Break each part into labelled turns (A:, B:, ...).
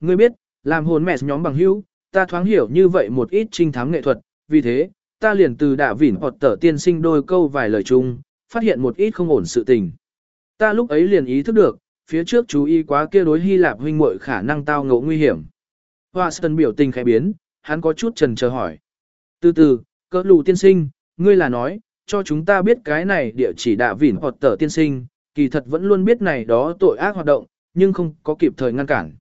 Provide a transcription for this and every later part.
A: Ngươi biết, làm hồn mẹ nhóm bằng hữu, ta thoáng hiểu như vậy một ít trinh thám nghệ thuật, vì thế, ta liền từ đạ vỉn hoặc tở tiên sinh đôi câu vài lời chung, phát hiện một ít không ổn sự tình. Ta lúc ấy liền ý thức được, phía trước chú ý quá kia đối Hy Lạp huynh muội khả năng tao ngộ nguy hiểm. Watson biểu tình khẽ biến, hắn có chút trần chờ hỏi. Từ từ, cỡ lù tiên sinh, ngươi là nói, cho chúng ta biết cái này địa chỉ đạ vỉn hoặc tở tiên sinh, kỳ thật vẫn luôn biết này đó tội ác hoạt động, nhưng không có kịp thời ngăn cản.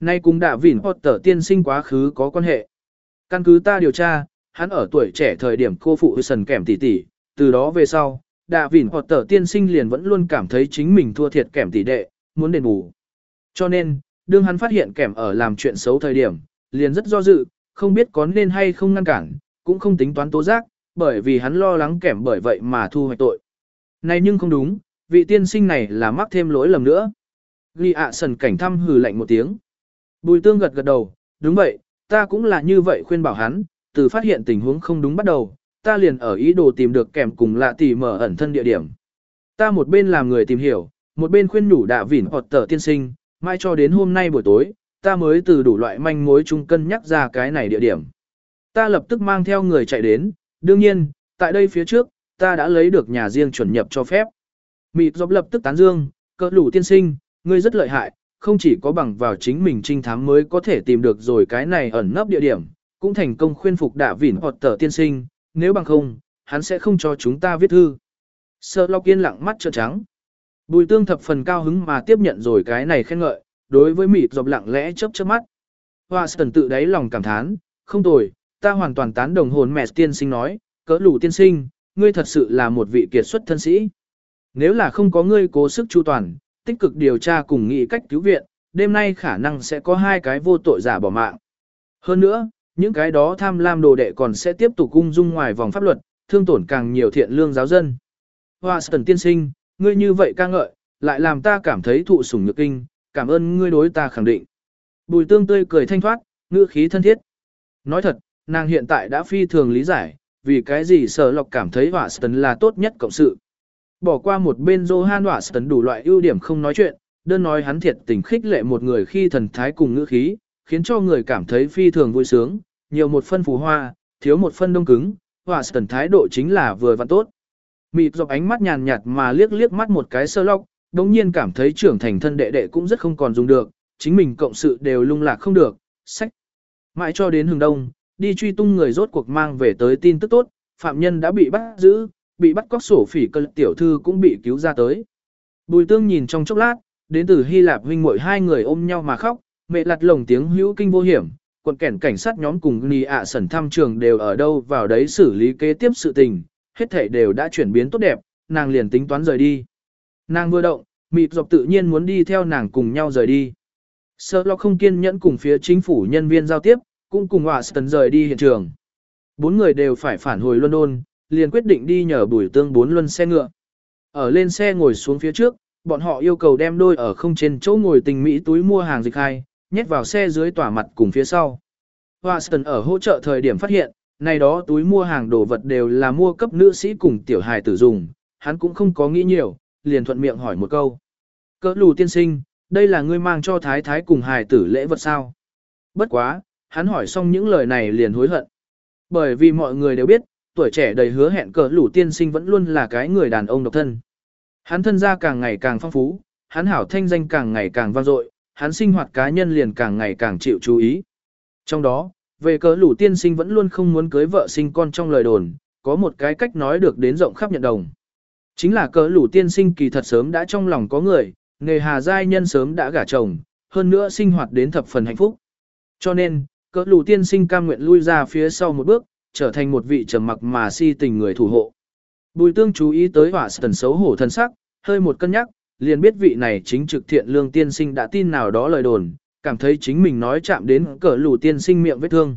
A: Nay cùng đã vỉn hoặc tở tiên sinh quá khứ có quan hệ. Căn cứ ta điều tra, hắn ở tuổi trẻ thời điểm cô phụ sần kẻm tỷ tỷ, từ đó về sau, đã vỉn hoặc tở tiên sinh liền vẫn luôn cảm thấy chính mình thua thiệt kẻm tỷ đệ, muốn đền bù. Cho nên, đương hắn phát hiện kẻm ở làm chuyện xấu thời điểm, liền rất do dự, không biết có nên hay không ngăn cản, cũng không tính toán tố giác, bởi vì hắn lo lắng kẻm bởi vậy mà thu hoạch tội. Này nhưng không đúng, vị tiên sinh này là mắc thêm lỗi lầm nữa. Ghi ạ sần cảnh thăm hừ lạnh một tiếng. Bùi tương gật gật đầu, đúng vậy, ta cũng là như vậy khuyên bảo hắn, từ phát hiện tình huống không đúng bắt đầu, ta liền ở ý đồ tìm được kèm cùng lạ tỷ mở ẩn thân địa điểm. Ta một bên làm người tìm hiểu, một bên khuyên nhủ đạ vỉn hoặc tờ tiên sinh, mai cho đến hôm nay buổi tối, ta mới từ đủ loại manh mối chung cân nhắc ra cái này địa điểm. Ta lập tức mang theo người chạy đến, đương nhiên, tại đây phía trước, ta đã lấy được nhà riêng chuẩn nhập cho phép. Mịt dọc lập tức tán dương, cỡ lũ tiên sinh, ngươi rất lợi hại, không chỉ có bằng vào chính mình trinh thám mới có thể tìm được rồi cái này ẩn nấp địa điểm, cũng thành công khuyên phục đạ vỉn hoặc tờ tiên sinh, nếu bằng không, hắn sẽ không cho chúng ta viết thư. Sơ Lộc yên lặng mắt trợn trắng. Bùi tương thập phần cao hứng mà tiếp nhận rồi cái này khen ngợi, đối với mịt dọc lặng lẽ chớp chớp mắt. Hoa Sơn tự đáy lòng cảm thán, không tồi, ta hoàn toàn tán đồng hồn mẹ tiên sinh nói, cỡ lù tiên sinh, ngươi thật sự là một vị kiệt xuất thân sĩ. Nếu là không có ngươi cố sức chu toàn, tích cực điều tra cùng nghĩ cách cứu viện, đêm nay khả năng sẽ có hai cái vô tội giả bỏ mạng. Hơn nữa, những cái đó tham lam đồ đệ còn sẽ tiếp tục cung dung ngoài vòng pháp luật, thương tổn càng nhiều thiện lương giáo dân. Hoa Sơn tiên sinh, ngươi như vậy ca ngợi, lại làm ta cảm thấy thụ sủng nhược kinh, cảm ơn ngươi đối ta khẳng định. Bùi tương tươi cười thanh thoát, ngữ khí thân thiết. Nói thật, nàng hiện tại đã phi thường lý giải, vì cái gì sở lọc cảm thấy Hoa Sơn là tốt nhất cộng sự. Bỏ qua một bên Johan Watson đủ loại ưu điểm không nói chuyện, đơn nói hắn thiệt tình khích lệ một người khi thần thái cùng ngữ khí, khiến cho người cảm thấy phi thường vui sướng, nhiều một phân phù hoa, thiếu một phân đông cứng, Watson thái độ chính là vừa và tốt. Mịt dọc ánh mắt nhàn nhạt mà liếc liếc mắt một cái sơ lóc, đồng nhiên cảm thấy trưởng thành thân đệ đệ cũng rất không còn dùng được, chính mình cộng sự đều lung lạc không được, sách. Mãi cho đến hừng đông, đi truy tung người rốt cuộc mang về tới tin tức tốt, phạm nhân đã bị bắt giữ, bị bắt cóc sổ phỉ cơ tiểu thư cũng bị cứu ra tới. Bùi tương nhìn trong chốc lát, đến từ Hy Lạp huynh muội hai người ôm nhau mà khóc, mẹ lặt lồng tiếng hữu kinh vô hiểm, quận kẻn cảnh sát nhóm cùng Nì ạ sẩn thăm trường đều ở đâu vào đấy xử lý kế tiếp sự tình, hết thảy đều đã chuyển biến tốt đẹp, nàng liền tính toán rời đi. Nàng vừa động, mịt dọc tự nhiên muốn đi theo nàng cùng nhau rời đi. sợ lo không kiên nhẫn cùng phía chính phủ nhân viên giao tiếp, cũng cùng Watson rời đi hiện trường. Bốn người đều phải phản hồi London, liền quyết định đi nhờ bùi tương bốn luân xe ngựa. Ở lên xe ngồi xuống phía trước, bọn họ yêu cầu đem đôi ở không trên chỗ ngồi tình mỹ túi mua hàng dịch hai, nhét vào xe dưới tỏa mặt cùng phía sau. Watson ở hỗ trợ thời điểm phát hiện, này đó túi mua hàng đồ vật đều là mua cấp nữ sĩ cùng tiểu hài tử dùng, hắn cũng không có nghĩ nhiều, liền thuận miệng hỏi một câu. Cỡ lù tiên sinh, đây là ngươi mang cho thái thái cùng hài tử lễ vật sao? Bất quá, hắn hỏi xong những lời này liền hối hận. Bởi vì mọi người đều biết, tuổi trẻ đầy hứa hẹn cỡ lũ tiên sinh vẫn luôn là cái người đàn ông độc thân. Hắn thân gia càng ngày càng phong phú, hắn hảo thanh danh càng ngày càng vang dội, hắn sinh hoạt cá nhân liền càng ngày càng chịu chú ý. Trong đó, về cờ lũ tiên sinh vẫn luôn không muốn cưới vợ sinh con trong lời đồn, có một cái cách nói được đến rộng khắp nhận đồng. Chính là cờ lũ tiên sinh kỳ thật sớm đã trong lòng có người, nghề hà giai nhân sớm đã gả chồng, hơn nữa sinh hoạt đến thập phần hạnh phúc. Cho nên, cỡ lũ tiên sinh cam nguyện lui ra phía sau một bước, trở thành một vị trầm mặc mà si tình người thủ hộ. Bùi tương chú ý tới hỏa tần xấu hổ thân sắc, hơi một cân nhắc, liền biết vị này chính trực thiện lương tiên sinh đã tin nào đó lời đồn, cảm thấy chính mình nói chạm đến cỡ lù tiên sinh miệng vết thương.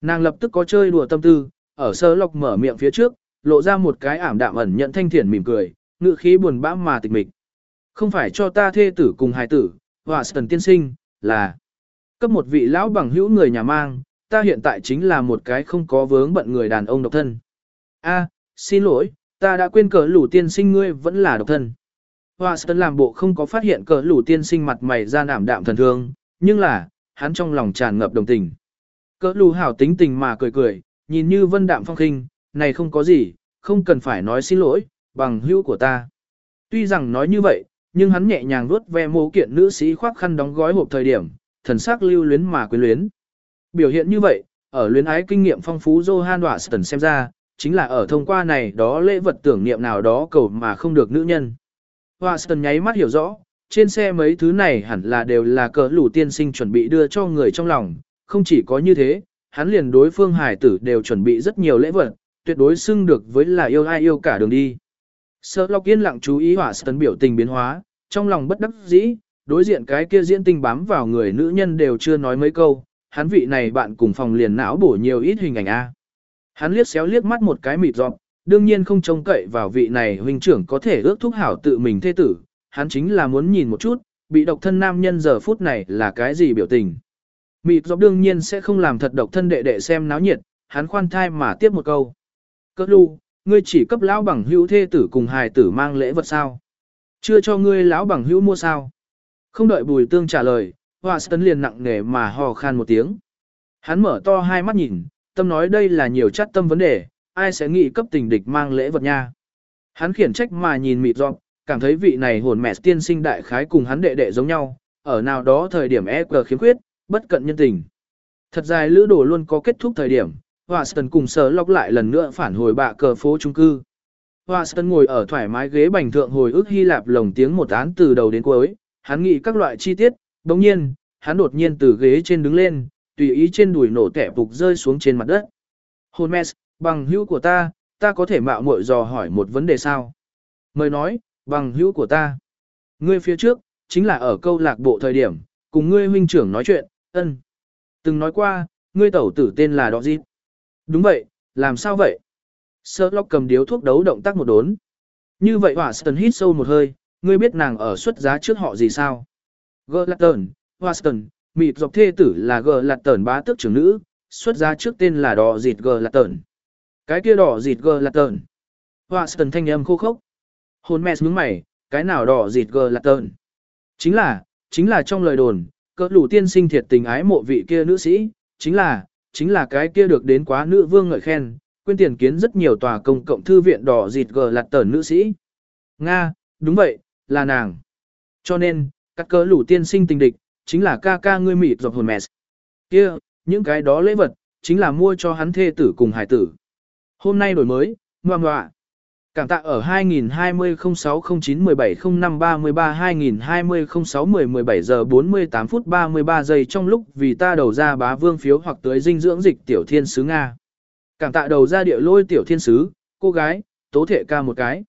A: Nàng lập tức có chơi đùa tâm tư, ở sơ lọc mở miệng phía trước, lộ ra một cái ảm đạm ẩn nhận thanh thiện mỉm cười, ngự khí buồn bã mà tịch mịch. Không phải cho ta thê tử cùng hài tử, hỏa tần tiên sinh, là cấp một vị lão bằng hữu người nhà mang, ta hiện tại chính là một cái không có vướng bận người đàn ông độc thân. A, xin lỗi, ta đã quên cỡ lũ tiên sinh ngươi vẫn là độc thân. Hoa Sơn làm bộ không có phát hiện cỡ lũ tiên sinh mặt mày ra nảm đạm thần thương, nhưng là, hắn trong lòng tràn ngập đồng tình. Cỡ lũ hảo tính tình mà cười cười, nhìn như vân đạm phong khinh, này không có gì, không cần phải nói xin lỗi, bằng hữu của ta. Tuy rằng nói như vậy, nhưng hắn nhẹ nhàng vuốt ve mô kiện nữ sĩ khoác khăn đóng gói hộp thời điểm, thần sắc lưu luyến mà quyến luyến. Biểu hiện như vậy, ở luyến ái kinh nghiệm phong phú Johan Watson xem ra, chính là ở thông qua này đó lễ vật tưởng niệm nào đó cầu mà không được nữ nhân. Watson nháy mắt hiểu rõ, trên xe mấy thứ này hẳn là đều là cỡ lũ tiên sinh chuẩn bị đưa cho người trong lòng, không chỉ có như thế, hắn liền đối phương hải tử đều chuẩn bị rất nhiều lễ vật, tuyệt đối xưng được với là yêu ai yêu cả đường đi. Sơ lọc yên lặng chú ý hỏa biểu tình biến hóa, trong lòng bất đắc dĩ, đối diện cái kia diễn tình bám vào người nữ nhân đều chưa nói mấy câu, hắn vị này bạn cùng phòng liền não bổ nhiều ít hình ảnh A. Hắn liếc xéo liếc mắt một cái mịt giọng, đương nhiên không trông cậy vào vị này huynh trưởng có thể ước thúc hảo tự mình thê tử, hắn chính là muốn nhìn một chút, bị độc thân nam nhân giờ phút này là cái gì biểu tình. Mịt giọng đương nhiên sẽ không làm thật độc thân đệ đệ xem náo nhiệt, hắn khoan thai mà tiếp một câu. Cỡ lu, ngươi chỉ cấp lão bằng hữu thê tử cùng hài tử mang lễ vật sao? Chưa cho ngươi lão bằng hữu mua sao? Không đợi bùi tương trả lời, Hoa Tấn liền nặng nề mà hò khan một tiếng. Hắn mở to hai mắt nhìn, tâm nói đây là nhiều chất tâm vấn đề, ai sẽ nghĩ cấp tình địch mang lễ vật nha. Hắn khiển trách mà nhìn mịt dọc, cảm thấy vị này hồn mẹ tiên sinh đại khái cùng hắn đệ đệ giống nhau, ở nào đó thời điểm e cờ khiếm khuyết, bất cận nhân tình. Thật dài lữ đồ luôn có kết thúc thời điểm, Watson cùng sở lọc lại lần nữa phản hồi bạ cờ phố trung cư. Watson ngồi ở thoải mái ghế bành thượng hồi ức Hy Lạp lồng tiếng một án từ đầu đến cuối, hắn nghĩ các loại chi tiết, đồng nhiên, hắn đột nhiên từ ghế trên đứng lên, tùy ý trên đùi nổ tẻ phục rơi xuống trên mặt đất. Holmes, bằng hữu của ta, ta có thể mạo muội dò hỏi một vấn đề sao? Mời nói, bằng hữu của ta. Ngươi phía trước, chính là ở câu lạc bộ thời điểm, cùng ngươi huynh trưởng nói chuyện, ân. Từng nói qua, ngươi tẩu tử tên là Đọ Dịp. Đúng vậy, làm sao vậy? Sherlock cầm điếu thuốc đấu động tác một đốn. Như vậy Watson hít sâu một hơi, ngươi biết nàng ở xuất giá trước họ gì sao? Glatton, Watson, mịt dọc thê tử là Glatton bá tước trưởng nữ, xuất ra trước tên là đỏ dịt Glatton. Cái kia đỏ dịt Glatton. Watson thanh âm khô khốc. Hồn mẹ nhướng mày, cái nào đỏ dịt Glatton? Chính là, chính là trong lời đồn, cỡ lũ tiên sinh thiệt tình ái mộ vị kia nữ sĩ, chính là, chính là cái kia được đến quá nữ vương ngợi khen, quên tiền kiến rất nhiều tòa công cộng thư viện đỏ dịt gờ lạt tờn nữ sĩ. Nga, đúng vậy, là nàng. Cho nên, Cắt cỡ lũ tiên sinh tình địch, chính là ca ca ngươi mịt dọc hồn mẹ. Kia, những cái đó lễ vật, chính là mua cho hắn thê tử cùng hải tử. Hôm nay đổi mới, ngoan ngoạ. Cảm tạ ở 2020-06-09-17-05-33-2020-06-10-17 giờ 48 phút 33 giây trong lúc vì ta đầu ra bá vương phiếu hoặc tới dinh dưỡng dịch tiểu thiên sứ Nga. Cảm tạ đầu ra địa lôi tiểu thiên sứ, cô gái, tố thể ca một cái.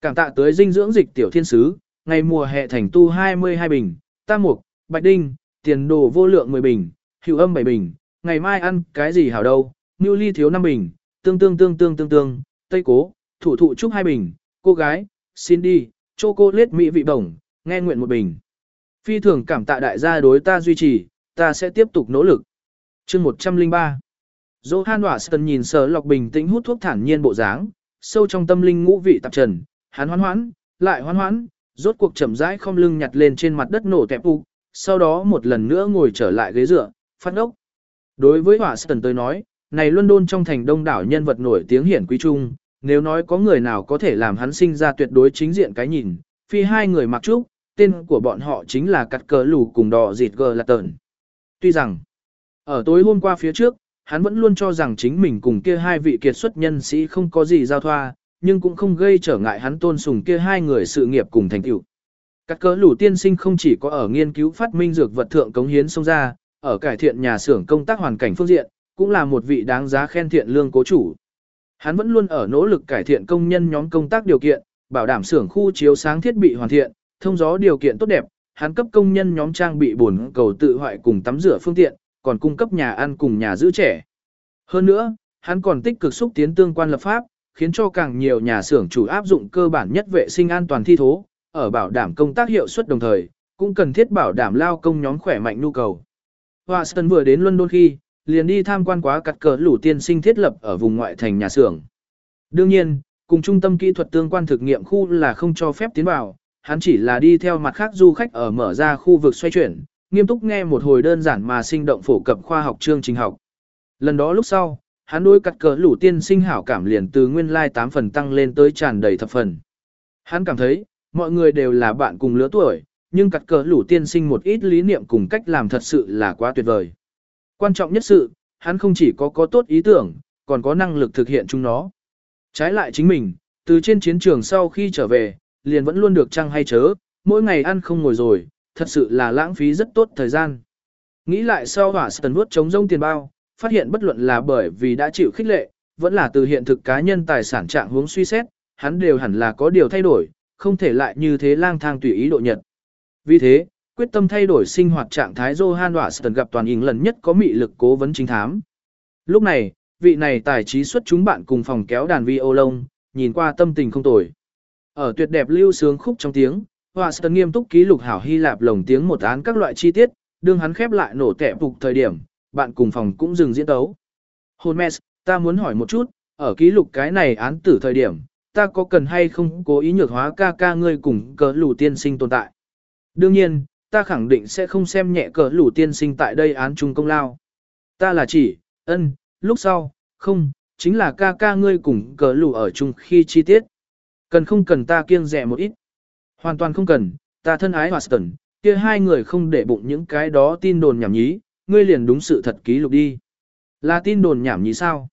A: Cảm tạ tới dinh dưỡng dịch tiểu thiên sứ, ngày mùa hè thành tu 22 bình, tam mục, bạch đinh, tiền đồ vô lượng 10 bình, hữu âm 7 bình, ngày mai ăn cái gì hảo đâu, Ngưu ly thiếu 5 bình, tương tương tương tương tương tương, tây cố, thủ thụ chúc hai bình, cô gái, xin đi, chocolate mỹ vị bổng, nghe nguyện một bình. Phi thường cảm tạ đại gia đối ta duy trì, ta sẽ tiếp tục nỗ lực. chương 103 Johan Watson nhìn sở lọc bình tĩnh hút thuốc thản nhiên bộ dáng, sâu trong tâm linh ngũ vị tạp trần, hắn hoán hoãn, lại hoán hoãn, rốt cuộc chậm rãi không lưng nhặt lên trên mặt đất nổ tẹp ụ, sau đó một lần nữa ngồi trở lại ghế dựa, phát ốc. Đối với hỏa Watson tôi nói, này London trong thành đông đảo nhân vật nổi tiếng hiển quý trung, nếu nói có người nào có thể làm hắn sinh ra tuyệt đối chính diện cái nhìn, phi hai người mặc trúc, tên của bọn họ chính là cắt cờ lù cùng đỏ dịt gờ là tờn. Tuy rằng, ở tối hôm qua phía trước, hắn vẫn luôn cho rằng chính mình cùng kia hai vị kiệt xuất nhân sĩ không có gì giao thoa, nhưng cũng không gây trở ngại hắn tôn sùng kia hai người sự nghiệp cùng thành tựu. Các cỡ lũ tiên sinh không chỉ có ở nghiên cứu phát minh dược vật thượng cống hiến sông ra, ở cải thiện nhà xưởng công tác hoàn cảnh phương diện, cũng là một vị đáng giá khen thiện lương cố chủ. Hắn vẫn luôn ở nỗ lực cải thiện công nhân nhóm công tác điều kiện, bảo đảm xưởng khu chiếu sáng thiết bị hoàn thiện, thông gió điều kiện tốt đẹp, hắn cấp công nhân nhóm trang bị bồn cầu tự hoại cùng tắm rửa phương tiện, còn cung cấp nhà ăn cùng nhà giữ trẻ. Hơn nữa, hắn còn tích cực xúc tiến tương quan lập pháp, khiến cho càng nhiều nhà xưởng chủ áp dụng cơ bản nhất vệ sinh an toàn thi thố, ở bảo đảm công tác hiệu suất đồng thời, cũng cần thiết bảo đảm lao công nhóm khỏe mạnh nhu cầu. Watson vừa đến London khi, liền đi tham quan quá cắt cờ lũ tiên sinh thiết lập ở vùng ngoại thành nhà xưởng. Đương nhiên, cùng trung tâm kỹ thuật tương quan thực nghiệm khu là không cho phép tiến vào, hắn chỉ là đi theo mặt khác du khách ở mở ra khu vực xoay chuyển, nghiêm túc nghe một hồi đơn giản mà sinh động phổ cập khoa học chương trình học. Lần đó lúc sau, hắn đối cắt cờ lũ tiên sinh hảo cảm liền từ nguyên lai like 8 phần tăng lên tới tràn đầy thập phần. Hắn cảm thấy, mọi người đều là bạn cùng lứa tuổi, nhưng cắt cờ lũ tiên sinh một ít lý niệm cùng cách làm thật sự là quá tuyệt vời. Quan trọng nhất sự, hắn không chỉ có có tốt ý tưởng, còn có năng lực thực hiện chúng nó. Trái lại chính mình, từ trên chiến trường sau khi trở về, liền vẫn luôn được trăng hay chớ, mỗi ngày ăn không ngồi rồi, thật sự là lãng phí rất tốt thời gian. Nghĩ lại sau hỏa tần vuốt chống rông tiền bao, phát hiện bất luận là bởi vì đã chịu khích lệ, vẫn là từ hiện thực cá nhân tài sản trạng hướng suy xét, hắn đều hẳn là có điều thay đổi, không thể lại như thế lang thang tùy ý độ nhật. Vì thế, quyết tâm thay đổi sinh hoạt trạng thái Johan Watson gặp toàn hình lần nhất có mị lực cố vấn chính thám. Lúc này, vị này tài trí xuất chúng bạn cùng phòng kéo đàn vi ô lông, nhìn qua tâm tình không tồi. Ở tuyệt đẹp lưu sướng khúc trong tiếng, Watson nghiêm túc ký lục hảo Hy Lạp lồng tiếng một án các loại chi tiết, đương hắn khép lại nổ tẻ phục thời điểm, bạn cùng phòng cũng dừng diễn tấu. Holmes, ta muốn hỏi một chút, ở ký lục cái này án tử thời điểm, ta có cần hay không cố ý nhược hóa ca ca ngươi cùng cờ lù tiên sinh tồn tại? Đương nhiên, ta khẳng định sẽ không xem nhẹ cờ lù tiên sinh tại đây án chung công lao. Ta là chỉ, ân, lúc sau, không, chính là ca ca ngươi cùng cờ lù ở chung khi chi tiết. Cần không cần ta kiêng rẻ một ít? Hoàn toàn không cần, ta thân ái Watson, kia hai người không để bụng những cái đó tin đồn nhảm nhí, ngươi liền đúng sự thật ký lục đi. Là tin đồn nhảm nhí sao?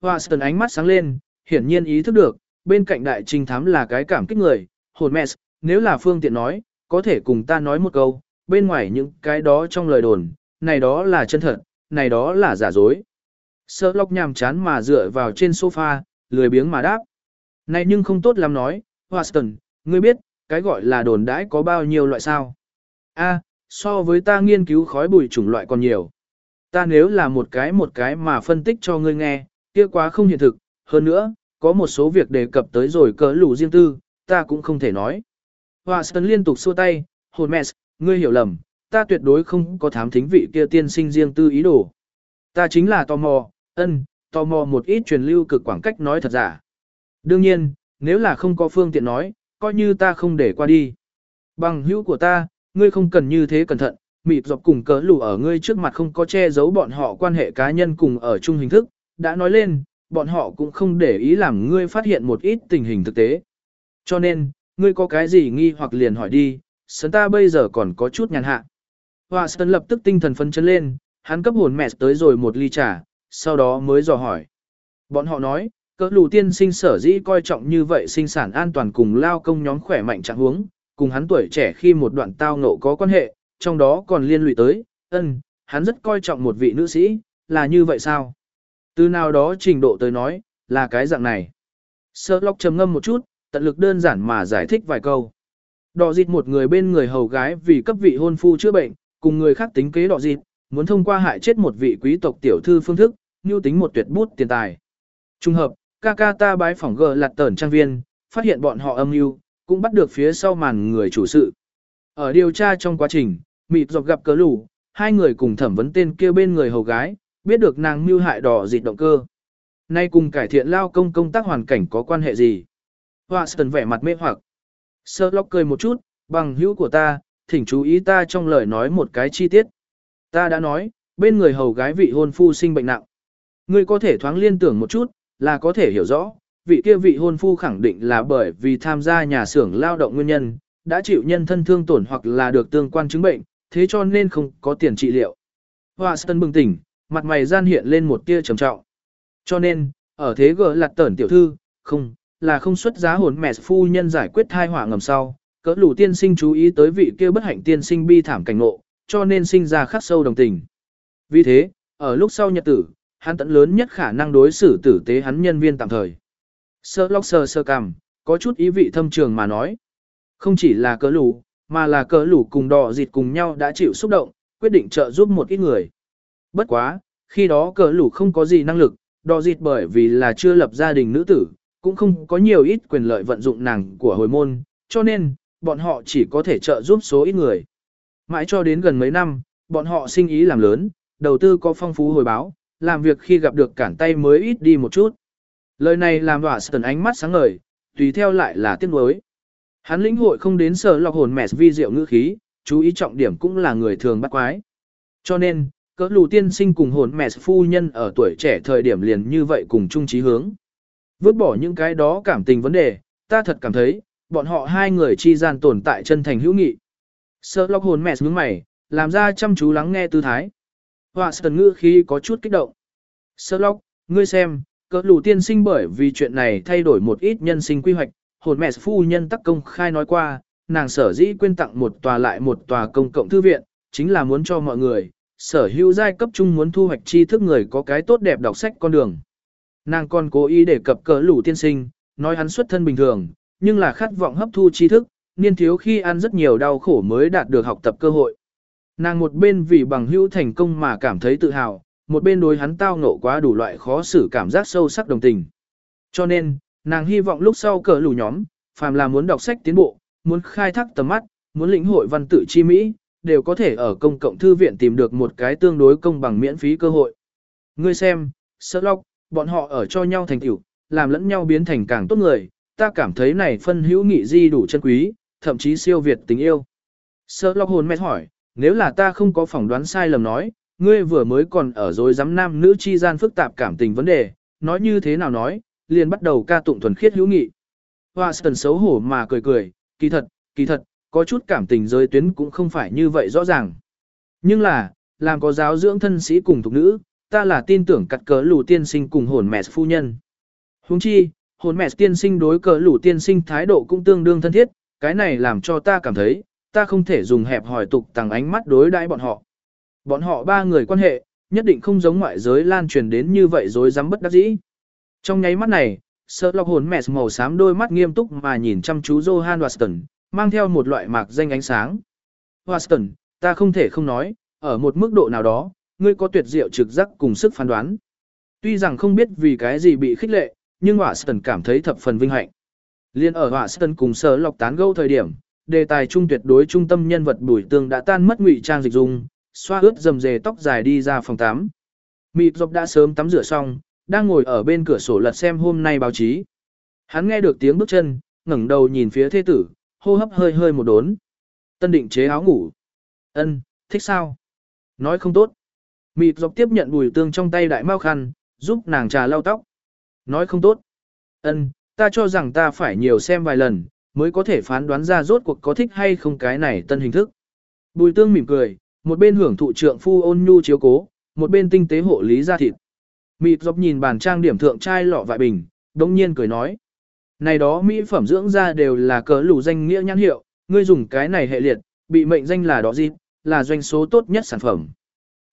A: Watson ánh mắt sáng lên, hiển nhiên ý thức được, bên cạnh đại trinh thám là cái cảm kích người, hồn mẹ, nếu là phương tiện nói, có thể cùng ta nói một câu, bên ngoài những cái đó trong lời đồn, này đó là chân thật, này đó là giả dối. Sơ lọc nhàm chán mà dựa vào trên sofa, lười biếng mà đáp. Này nhưng không tốt lắm nói, Watson, ngươi biết, cái gọi là đồn đãi có bao nhiêu loại sao? A, so với ta nghiên cứu khói bụi chủng loại còn nhiều. Ta nếu là một cái một cái mà phân tích cho ngươi nghe, kia quá không hiện thực, hơn nữa, có một số việc đề cập tới rồi cỡ lũ riêng tư, ta cũng không thể nói. Watson liên tục xua tay, hồn mẹ, ngươi hiểu lầm, ta tuyệt đối không có thám thính vị kia tiên sinh riêng tư ý đồ. Ta chính là tò mò, ân, tò mò một ít truyền lưu cực quảng cách nói thật giả. Đương nhiên, nếu là không có phương tiện nói, coi như ta không để qua đi. Bằng hữu của ta, ngươi không cần như thế cẩn thận, Mịp dọc cùng cớ lù ở ngươi trước mặt không có che giấu bọn họ quan hệ cá nhân cùng ở chung hình thức, đã nói lên, bọn họ cũng không để ý làm ngươi phát hiện một ít tình hình thực tế. Cho nên, ngươi có cái gì nghi hoặc liền hỏi đi, sân ta bây giờ còn có chút nhàn hạ. Hoa Sơn lập tức tinh thần phấn chấn lên, hắn cấp hồn mẹ tới rồi một ly trà, sau đó mới dò hỏi. Bọn họ nói, cỡ lù tiên sinh sở dĩ coi trọng như vậy sinh sản an toàn cùng lao công nhóm khỏe mạnh trạng huống, cùng hắn tuổi trẻ khi một đoạn tao ngộ có quan hệ, trong đó còn liên lụy tới, ân, hắn rất coi trọng một vị nữ sĩ, là như vậy sao? Từ nào đó trình độ tới nói, là cái dạng này. Sơ lóc trầm ngâm một chút, tận lực đơn giản mà giải thích vài câu. Đỏ dịt một người bên người hầu gái vì cấp vị hôn phu chữa bệnh, cùng người khác tính kế đỏ dịt, muốn thông qua hại chết một vị quý tộc tiểu thư phương thức, như tính một tuyệt bút tiền tài. Trung hợp, Kakata ta bái phỏng gờ lạt tẩn trang viên, phát hiện bọn họ âm mưu, cũng bắt được phía sau màn người chủ sự. Ở điều tra trong quá trình, mịt dọc gặp cớ lù, hai người cùng thẩm vấn tên kia bên người hầu gái, biết được nàng mưu hại đỏ dịt động cơ. Nay cùng cải thiện lao công công tác hoàn cảnh có quan hệ gì? Watson vẻ mặt mê hoặc. Sherlock cười một chút, bằng hữu của ta, thỉnh chú ý ta trong lời nói một cái chi tiết. Ta đã nói, bên người hầu gái vị hôn phu sinh bệnh nặng. Ngươi có thể thoáng liên tưởng một chút, là có thể hiểu rõ, vị kia vị hôn phu khẳng định là bởi vì tham gia nhà xưởng lao động nguyên nhân, đã chịu nhân thân thương tổn hoặc là được tương quan chứng bệnh, thế cho nên không có tiền trị liệu. Watson bừng tỉnh, mặt mày gian hiện lên một tia trầm trọng. Cho nên, ở thế gỡ lạt tẩn tiểu thư, không, là không xuất giá hồn mẹ phu nhân giải quyết thai họa ngầm sau, cỡ lũ tiên sinh chú ý tới vị kia bất hạnh tiên sinh bi thảm cảnh ngộ, cho nên sinh ra khắc sâu đồng tình. Vì thế, ở lúc sau nhật tử, hắn tận lớn nhất khả năng đối xử tử tế hắn nhân viên tạm thời. Sơ lóc sơ sơ cằm, có chút ý vị thâm trường mà nói. Không chỉ là cỡ lù, mà là cỡ lù cùng đỏ dịt cùng nhau đã chịu xúc động, quyết định trợ giúp một ít người. Bất quá, khi đó cỡ lù không có gì năng lực, đỏ dịt bởi vì là chưa lập gia đình nữ tử, cũng không có nhiều ít quyền lợi vận dụng nàng của hồi môn, cho nên, bọn họ chỉ có thể trợ giúp số ít người. Mãi cho đến gần mấy năm, bọn họ sinh ý làm lớn, đầu tư có phong phú hồi báo, làm việc khi gặp được cản tay mới ít đi một chút. Lời này làm vả sần ánh mắt sáng ngời, tùy theo lại là tiếc nuối. Hắn lĩnh hội không đến sở lọc hồn mẹ vi diệu ngữ khí, chú ý trọng điểm cũng là người thường bắt quái. Cho nên, cỡ lù tiên sinh cùng hồn mẹ phu nhân ở tuổi trẻ thời điểm liền như vậy cùng chung trí hướng. Vứt bỏ những cái đó cảm tình vấn đề, ta thật cảm thấy, bọn họ hai người chi gian tồn tại chân thành hữu nghị. sở lọc hồn mẹ nhướng mày, làm ra chăm chú lắng nghe tư thái. Họa sần ngữ khí có chút kích động. sở lọc, ngươi xem, cỡ lù tiên sinh bởi vì chuyện này thay đổi một ít nhân sinh quy hoạch, hồn mẹ phu nhân tắc công khai nói qua, nàng sở dĩ quyên tặng một tòa lại một tòa công cộng thư viện, chính là muốn cho mọi người, sở hữu giai cấp chung muốn thu hoạch tri thức người có cái tốt đẹp đọc sách con đường. Nàng còn cố ý đề cập cỡ lũ tiên sinh, nói hắn xuất thân bình thường, nhưng là khát vọng hấp thu tri thức, niên thiếu khi ăn rất nhiều đau khổ mới đạt được học tập cơ hội. Nàng một bên vì bằng hữu thành công mà cảm thấy tự hào, một bên đối hắn tao ngộ quá đủ loại khó xử cảm giác sâu sắc đồng tình. Cho nên, nàng hy vọng lúc sau cờ lù nhóm, phàm là muốn đọc sách tiến bộ, muốn khai thác tầm mắt, muốn lĩnh hội văn tự chi Mỹ, đều có thể ở công cộng thư viện tìm được một cái tương đối công bằng miễn phí cơ hội. Ngươi xem, Sherlock, bọn họ ở cho nhau thành tiểu, làm lẫn nhau biến thành càng tốt người, ta cảm thấy này phân hữu nghị di đủ chân quý, thậm chí siêu việt tình yêu. Sherlock hồn mẹ hỏi, nếu là ta không có phỏng đoán sai lầm nói, ngươi vừa mới còn ở dối giám nam nữ chi gian phức tạp cảm tình vấn đề, nói như thế nào nói, liền bắt đầu ca tụng thuần khiết hữu nghị. Watson xấu hổ mà cười cười, kỳ thật, kỳ thật, có chút cảm tình giới tuyến cũng không phải như vậy rõ ràng. Nhưng là, làm có giáo dưỡng thân sĩ cùng thuộc nữ, ta là tin tưởng cặt cớ lù tiên sinh cùng hồn mẹ phu nhân. Huống chi, hồn mẹ tiên sinh đối cớ lù tiên sinh thái độ cũng tương đương thân thiết, cái này làm cho ta cảm thấy, ta không thể dùng hẹp hỏi tục tàng ánh mắt đối đãi bọn họ. Bọn họ ba người quan hệ, nhất định không giống ngoại giới lan truyền đến như vậy rồi dám bất đắc dĩ. Trong nháy mắt này, sợ lọc hồn mẹ màu xám đôi mắt nghiêm túc mà nhìn chăm chú Johan Watson, mang theo một loại mạc danh ánh sáng. Watson, ta không thể không nói, ở một mức độ nào đó, ngươi có tuyệt diệu trực giác cùng sức phán đoán. Tuy rằng không biết vì cái gì bị khích lệ, nhưng Watson cảm thấy thập phần vinh hạnh. Liên ở Watson cùng sở lọc tán gẫu thời điểm, đề tài trung tuyệt đối trung tâm nhân vật bùi tương đã tan mất ngụy trang dịch dung, xoa ướt dầm dề tóc dài đi ra phòng tắm. Mịp dọc đã sớm tắm rửa xong, đang ngồi ở bên cửa sổ lật xem hôm nay báo chí. Hắn nghe được tiếng bước chân, ngẩng đầu nhìn phía thế tử, hô hấp hơi hơi một đốn. Tân định chế áo ngủ. Ân, thích sao? Nói không tốt. Mịp dọc tiếp nhận bùi tương trong tay đại mau khăn, giúp nàng trà lau tóc. Nói không tốt. Ân, ta cho rằng ta phải nhiều xem vài lần, mới có thể phán đoán ra rốt cuộc có thích hay không cái này tân hình thức. Bùi tương mỉm cười, một bên hưởng thụ trượng phu ôn nhu chiếu cố, một bên tinh tế hộ lý ra thịt. Mịp dọc nhìn bàn trang điểm thượng trai lọ vại bình, đồng nhiên cười nói. Này đó mỹ phẩm dưỡng da đều là cớ lù danh nghĩa nhãn hiệu, ngươi dùng cái này hệ liệt, bị mệnh danh là đó gì, là doanh số tốt nhất sản phẩm.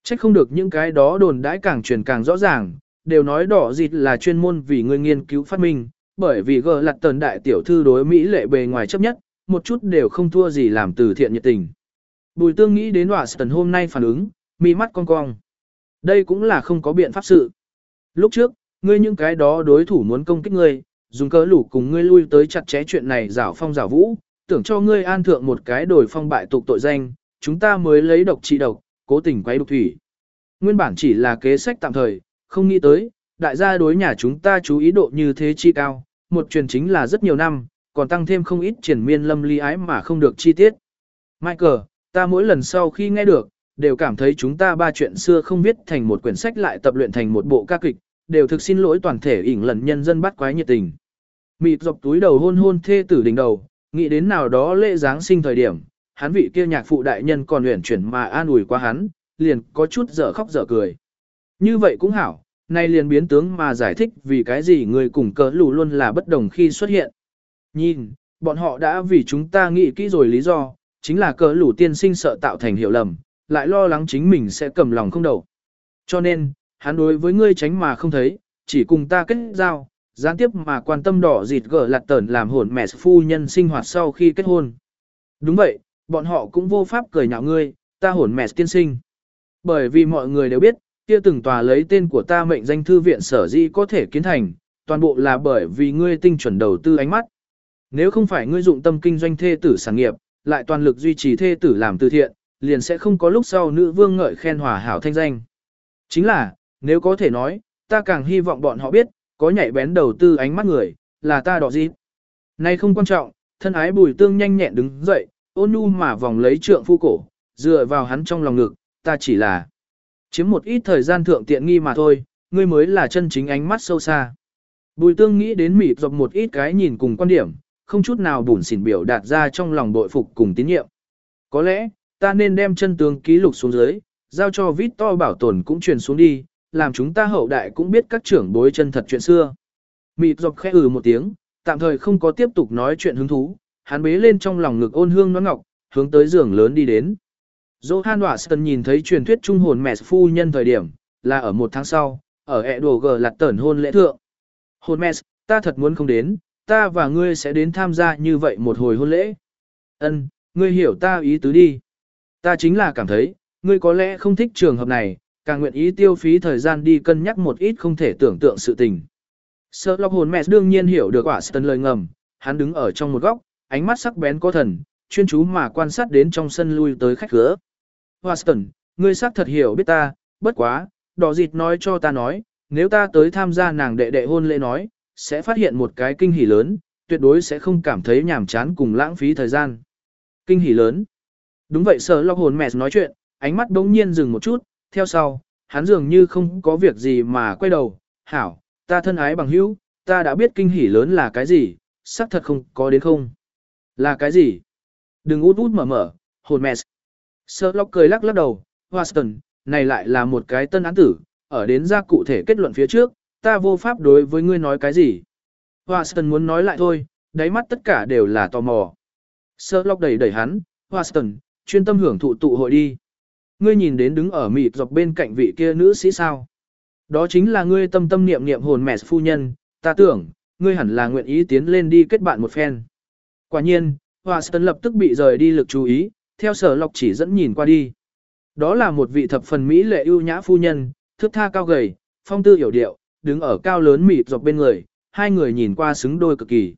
A: Chắc không được những cái đó đồn đãi càng truyền càng rõ ràng, đều nói đỏ dịt là chuyên môn vì người nghiên cứu phát minh, bởi vì gờ lặt tần đại tiểu thư đối Mỹ lệ bề ngoài chấp nhất, một chút đều không thua gì làm từ thiện nhiệt tình. Bùi tương nghĩ đến hỏa tần hôm nay phản ứng, mi mắt cong cong. Đây cũng là không có biện pháp sự. Lúc trước, ngươi những cái đó đối thủ muốn công kích ngươi, dùng cớ lủ cùng ngươi lui tới chặt chẽ chuyện này rảo phong rảo vũ, tưởng cho ngươi an thượng một cái đổi phong bại tục tội danh, chúng ta mới lấy độc trị độc, cố tình quay độc thủy. Nguyên bản chỉ là kế sách tạm thời, không nghĩ tới, đại gia đối nhà chúng ta chú ý độ như thế chi cao, một truyền chính là rất nhiều năm, còn tăng thêm không ít triển miên lâm ly ái mà không được chi tiết. Michael, ta mỗi lần sau khi nghe được, đều cảm thấy chúng ta ba chuyện xưa không viết thành một quyển sách lại tập luyện thành một bộ ca kịch, đều thực xin lỗi toàn thể ỉn lần nhân dân bắt quái nhiệt tình. Mịt dọc túi đầu hôn hôn thê tử đỉnh đầu, nghĩ đến nào đó lễ Giáng sinh thời điểm, hắn vị kia nhạc phụ đại nhân còn luyện chuyển mà an ủi qua hắn, liền có chút dở khóc dở cười. Như vậy cũng hảo, nay liền biến tướng mà giải thích vì cái gì người cùng cỡ lù luôn là bất đồng khi xuất hiện. Nhìn, bọn họ đã vì chúng ta nghĩ kỹ rồi lý do, chính là cờ lũ tiên sinh sợ tạo thành hiểu lầm, lại lo lắng chính mình sẽ cầm lòng không đầu. Cho nên, hắn đối với ngươi tránh mà không thấy, chỉ cùng ta kết giao, gián tiếp mà quan tâm đỏ dịt gở lặt tẩn làm hồn mẹ phu nhân sinh hoạt sau khi kết hôn. Đúng vậy, bọn họ cũng vô pháp cười nhạo ngươi, ta hồn mẹ tiên sinh. Bởi vì mọi người đều biết, kia từng tòa lấy tên của ta mệnh danh thư viện sở di có thể kiến thành, toàn bộ là bởi vì ngươi tinh chuẩn đầu tư ánh mắt. Nếu không phải ngươi dụng tâm kinh doanh thê tử sản nghiệp, lại toàn lực duy trì thê tử làm từ thiện, liền sẽ không có lúc sau nữ vương ngợi khen hòa hảo thanh danh. Chính là, nếu có thể nói, ta càng hy vọng bọn họ biết, có nhạy bén đầu tư ánh mắt người, là ta đỏ gì. Nay không quan trọng, thân ái bùi tương nhanh nhẹn đứng dậy, ôn nhu mà vòng lấy trượng phu cổ, dựa vào hắn trong lòng ngực, ta chỉ là chiếm một ít thời gian thượng tiện nghi mà thôi, ngươi mới là chân chính ánh mắt sâu xa. Bùi tương nghĩ đến mịt dọc một ít cái nhìn cùng quan điểm, không chút nào bùn xỉn biểu đạt ra trong lòng bội phục cùng tín nhiệm. Có lẽ, ta nên đem chân tướng ký lục xuống dưới, giao cho Victor bảo tồn cũng truyền xuống đi, làm chúng ta hậu đại cũng biết các trưởng bối chân thật chuyện xưa. Mịt dọc khẽ ừ một tiếng, tạm thời không có tiếp tục nói chuyện hứng thú, hắn bế lên trong lòng ngực ôn hương nó ngọc, hướng tới giường lớn đi đến. Johan Watson nhìn thấy truyền thuyết trung hồn mẹ phu nhân thời điểm, là ở một tháng sau, ở ẹ đồ gờ lặt tẩn hôn lễ thượng. Hôn mẹ, ta thật muốn không đến, ta và ngươi sẽ đến tham gia như vậy một hồi hôn lễ. Ân, ngươi hiểu ta ý tứ đi. Ta chính là cảm thấy, ngươi có lẽ không thích trường hợp này, càng nguyện ý tiêu phí thời gian đi cân nhắc một ít không thể tưởng tượng sự tình. Sherlock hồn mẹ đương nhiên hiểu được quả Ston lời ngầm, hắn đứng ở trong một góc, ánh mắt sắc bén có thần, chuyên chú mà quan sát đến trong sân lui tới khách cửa. Waston, ngươi xác thật hiểu biết ta, bất quá, đỏ dịt nói cho ta nói, nếu ta tới tham gia nàng đệ đệ hôn lễ nói, sẽ phát hiện một cái kinh hỉ lớn, tuyệt đối sẽ không cảm thấy nhàm chán cùng lãng phí thời gian. Kinh hỉ lớn. Đúng vậy sở lọc hồn mẹ nói chuyện, ánh mắt đống nhiên dừng một chút, theo sau, hắn dường như không có việc gì mà quay đầu, hảo, ta thân ái bằng hữu, ta đã biết kinh hỉ lớn là cái gì, xác thật không có đến không. Là cái gì? Đừng út út mở mở, hồn mẹ. Sherlock cười lắc lắc đầu, Watson, này lại là một cái tân án tử, ở đến ra cụ thể kết luận phía trước, ta vô pháp đối với ngươi nói cái gì. Watson muốn nói lại thôi, đáy mắt tất cả đều là tò mò. Sherlock đẩy đẩy hắn, Watson, chuyên tâm hưởng thụ tụ hội đi. Ngươi nhìn đến đứng ở mịt dọc bên cạnh vị kia nữ sĩ sao. Đó chính là ngươi tâm tâm niệm niệm hồn mẹ phu nhân, ta tưởng, ngươi hẳn là nguyện ý tiến lên đi kết bạn một phen. Quả nhiên, Watson lập tức bị rời đi lực chú ý, theo sở lọc chỉ dẫn nhìn qua đi. Đó là một vị thập phần mỹ lệ ưu nhã phu nhân, thước tha cao gầy, phong tư hiểu điệu, đứng ở cao lớn mịt dọc bên người, hai người nhìn qua xứng đôi cực kỳ.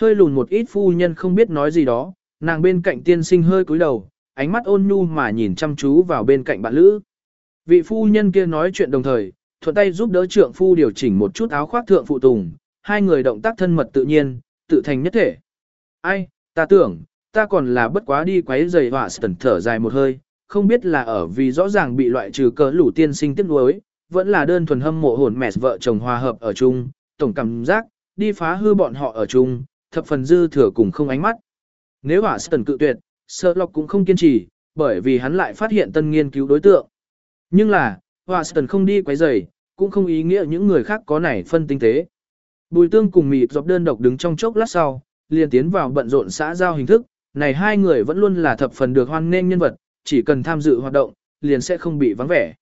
A: Hơi lùn một ít phu nhân không biết nói gì đó, nàng bên cạnh tiên sinh hơi cúi đầu, ánh mắt ôn nhu mà nhìn chăm chú vào bên cạnh bạn lữ. Vị phu nhân kia nói chuyện đồng thời, thuận tay giúp đỡ trượng phu điều chỉnh một chút áo khoác thượng phụ tùng, hai người động tác thân mật tự nhiên, tự thành nhất thể. Ai, ta tưởng, ta còn là bất quá đi quấy giày họa sần thở dài một hơi, không biết là ở vì rõ ràng bị loại trừ cỡ lũ tiên sinh tiếc nuối, vẫn là đơn thuần hâm mộ hồn mẹ vợ chồng hòa hợp ở chung, tổng cảm giác, đi phá hư bọn họ ở chung, thập phần dư thừa cùng không ánh mắt. Nếu hỏa sần cự tuyệt, Sherlock cũng không kiên trì, bởi vì hắn lại phát hiện tân nghiên cứu đối tượng. Nhưng là, Watson không đi quấy rầy, cũng không ý nghĩa những người khác có nảy phân tinh tế. Bùi tương cùng mịt dọc đơn độc đứng trong chốc lát sau, liền tiến vào bận rộn xã giao hình thức, này hai người vẫn luôn là thập phần được hoan nghênh nhân vật, chỉ cần tham dự hoạt động, liền sẽ không bị vắng vẻ.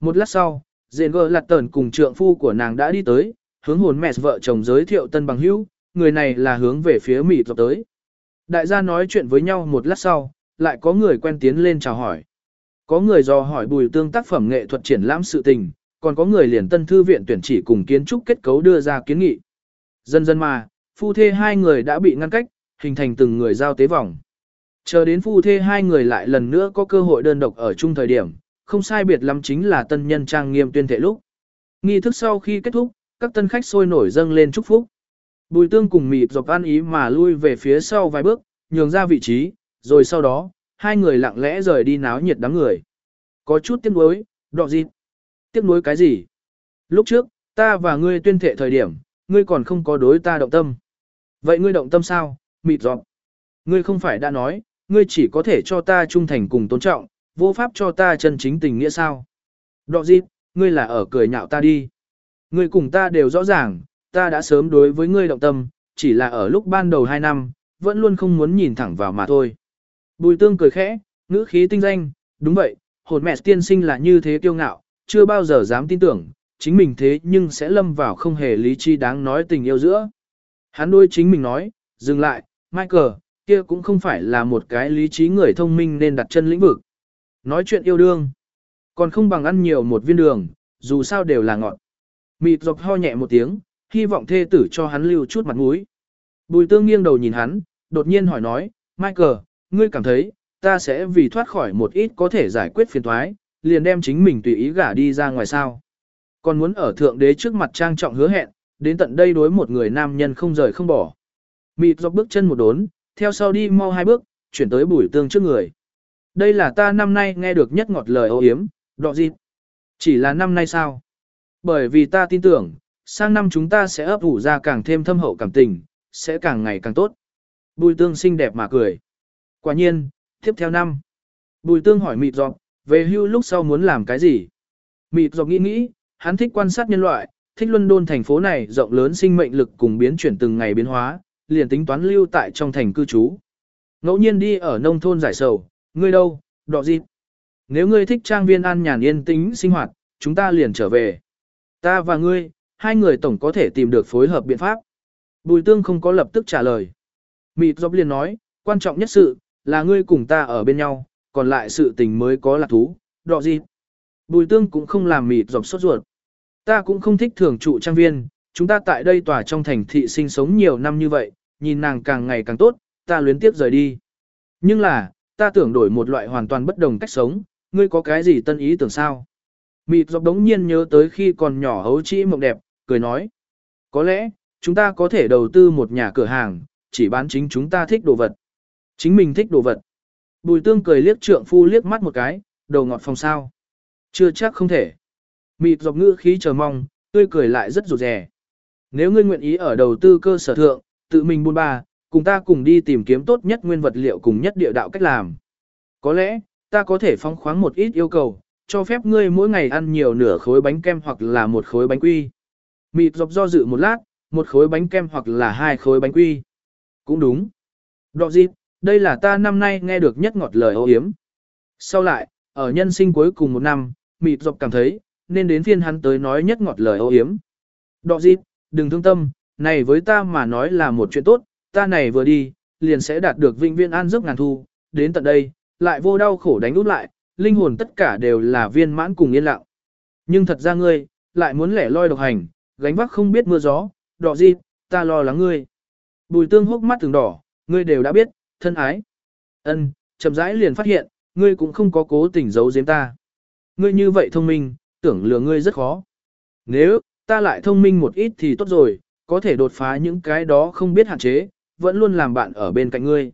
A: Một lát sau, Dền gờ lạt tờn cùng trượng phu của nàng đã đi tới, hướng hồn mẹ vợ chồng giới thiệu tân bằng hữu, người này là hướng về phía mịt tộc tới. Đại gia nói chuyện với nhau một lát sau, lại có người quen tiến lên chào hỏi. Có người dò hỏi bùi tương tác phẩm nghệ thuật triển lãm sự tình, còn có người liền tân thư viện tuyển chỉ cùng kiến trúc kết cấu đưa ra kiến nghị. Dần dần mà, phu thê hai người đã bị ngăn cách, hình thành từng người giao tế vòng. Chờ đến phu thê hai người lại lần nữa có cơ hội đơn độc ở chung thời điểm, không sai biệt lắm chính là tân nhân trang nghiêm tuyên thệ lúc. Nghi thức sau khi kết thúc, các tân khách sôi nổi dâng lên chúc phúc. Bùi tương cùng mịt dọc ăn ý mà lui về phía sau vài bước, nhường ra vị trí, rồi sau đó, hai người lặng lẽ rời đi náo nhiệt đám người. Có chút tiếc nuối, đọ gì? Tiếc nuối cái gì? Lúc trước, ta và ngươi tuyên thệ thời điểm, ngươi còn không có đối ta động tâm. Vậy ngươi động tâm sao, mịt dọc? Ngươi không phải đã nói, ngươi chỉ có thể cho ta trung thành cùng tôn trọng, vô pháp cho ta chân chính tình nghĩa sao? Đọ dịp, Ngươi là ở cười nhạo ta đi. Ngươi cùng ta đều rõ ràng, ta đã sớm đối với ngươi động tâm, chỉ là ở lúc ban đầu 2 năm, vẫn luôn không muốn nhìn thẳng vào mà thôi. Bùi tương cười khẽ, ngữ khí tinh danh, đúng vậy, hồn mẹ tiên sinh là như thế kiêu ngạo, chưa bao giờ dám tin tưởng, chính mình thế nhưng sẽ lâm vào không hề lý trí đáng nói tình yêu giữa. Hắn đôi chính mình nói, dừng lại, Michael, kia cũng không phải là một cái lý trí người thông minh nên đặt chân lĩnh vực. Nói chuyện yêu đương, còn không bằng ăn nhiều một viên đường, dù sao đều là ngọt. Mịt dọc ho nhẹ một tiếng, hy vọng thê tử cho hắn lưu chút mặt mũi. Bùi tương nghiêng đầu nhìn hắn, đột nhiên hỏi nói, Michael, ngươi cảm thấy, ta sẽ vì thoát khỏi một ít có thể giải quyết phiền thoái, liền đem chính mình tùy ý gả đi ra ngoài sao. Còn muốn ở thượng đế trước mặt trang trọng hứa hẹn, đến tận đây đối một người nam nhân không rời không bỏ. Mịt dọc bước chân một đốn, theo sau đi mau hai bước, chuyển tới bùi tương trước người. Đây là ta năm nay nghe được nhất ngọt lời ô hiếm, đọ dịp. Chỉ là năm nay sao? Bởi vì ta tin tưởng, sang năm chúng ta sẽ ấp ủ ra càng thêm thâm hậu cảm tình, sẽ càng ngày càng tốt. Bùi tương xinh đẹp mà cười. Quả nhiên, tiếp theo năm. Bùi tương hỏi mịt dọc, về hưu lúc sau muốn làm cái gì? Mịt dọc nghĩ nghĩ, hắn thích quan sát nhân loại, thích London thành phố này rộng lớn sinh mệnh lực cùng biến chuyển từng ngày biến hóa, liền tính toán lưu tại trong thành cư trú. Ngẫu nhiên đi ở nông thôn giải sầu, ngươi đâu, đọ gì? Nếu ngươi thích trang viên an nhàn yên tĩnh sinh hoạt, chúng ta liền trở về. Ta và ngươi, hai người tổng có thể tìm được phối hợp biện pháp. Bùi tương không có lập tức trả lời. Mịt dọc liền nói, quan trọng nhất sự, là ngươi cùng ta ở bên nhau, còn lại sự tình mới có là thú, đọ gì. Bùi tương cũng không làm mịt dọc sốt ruột. Ta cũng không thích thường trụ trang viên, chúng ta tại đây tòa trong thành thị sinh sống nhiều năm như vậy, nhìn nàng càng ngày càng tốt, ta luyến tiếp rời đi. Nhưng là, ta tưởng đổi một loại hoàn toàn bất đồng cách sống, ngươi có cái gì tân ý tưởng sao? Mịt dọc đống nhiên nhớ tới khi còn nhỏ hấu trĩ mộng đẹp, cười nói. Có lẽ, chúng ta có thể đầu tư một nhà cửa hàng, chỉ bán chính chúng ta thích đồ vật. Chính mình thích đồ vật. Bùi tương cười liếc trượng phu liếc mắt một cái, đầu ngọt phòng sao. Chưa chắc không thể. Mịt dọc ngữ khí chờ mong, tươi cười lại rất rụt rè. Nếu ngươi nguyện ý ở đầu tư cơ sở thượng, tự mình buôn ba, cùng ta cùng đi tìm kiếm tốt nhất nguyên vật liệu cùng nhất địa đạo cách làm. Có lẽ, ta có thể phóng khoáng một ít yêu cầu, cho phép ngươi mỗi ngày ăn nhiều nửa khối bánh kem hoặc là một khối bánh quy. Mịt dọc do dự một lát, một khối bánh kem hoặc là hai khối bánh quy. Cũng đúng. Đọ dịp, đây là ta năm nay nghe được nhất ngọt lời ô hiếm. Sau lại, ở nhân sinh cuối cùng một năm, mịt dọc cảm thấy, nên đến phiên hắn tới nói nhất ngọt lời ô hiếm. Đọ dịp, đừng thương tâm, này với ta mà nói là một chuyện tốt, ta này vừa đi, liền sẽ đạt được vinh viên an giấc ngàn thu, đến tận đây, lại vô đau khổ đánh út lại, linh hồn tất cả đều là viên mãn cùng yên lặng. Nhưng thật ra ngươi, lại muốn lẻ loi độc hành, gánh vác không biết mưa gió, đỏ gì, ta lo lắng ngươi. Bùi tương hốc mắt từng đỏ, ngươi đều đã biết, thân ái. Ân, chậm rãi liền phát hiện, ngươi cũng không có cố tình giấu giếm ta. Ngươi như vậy thông minh, tưởng lừa ngươi rất khó. Nếu, ta lại thông minh một ít thì tốt rồi, có thể đột phá những cái đó không biết hạn chế, vẫn luôn làm bạn ở bên cạnh ngươi.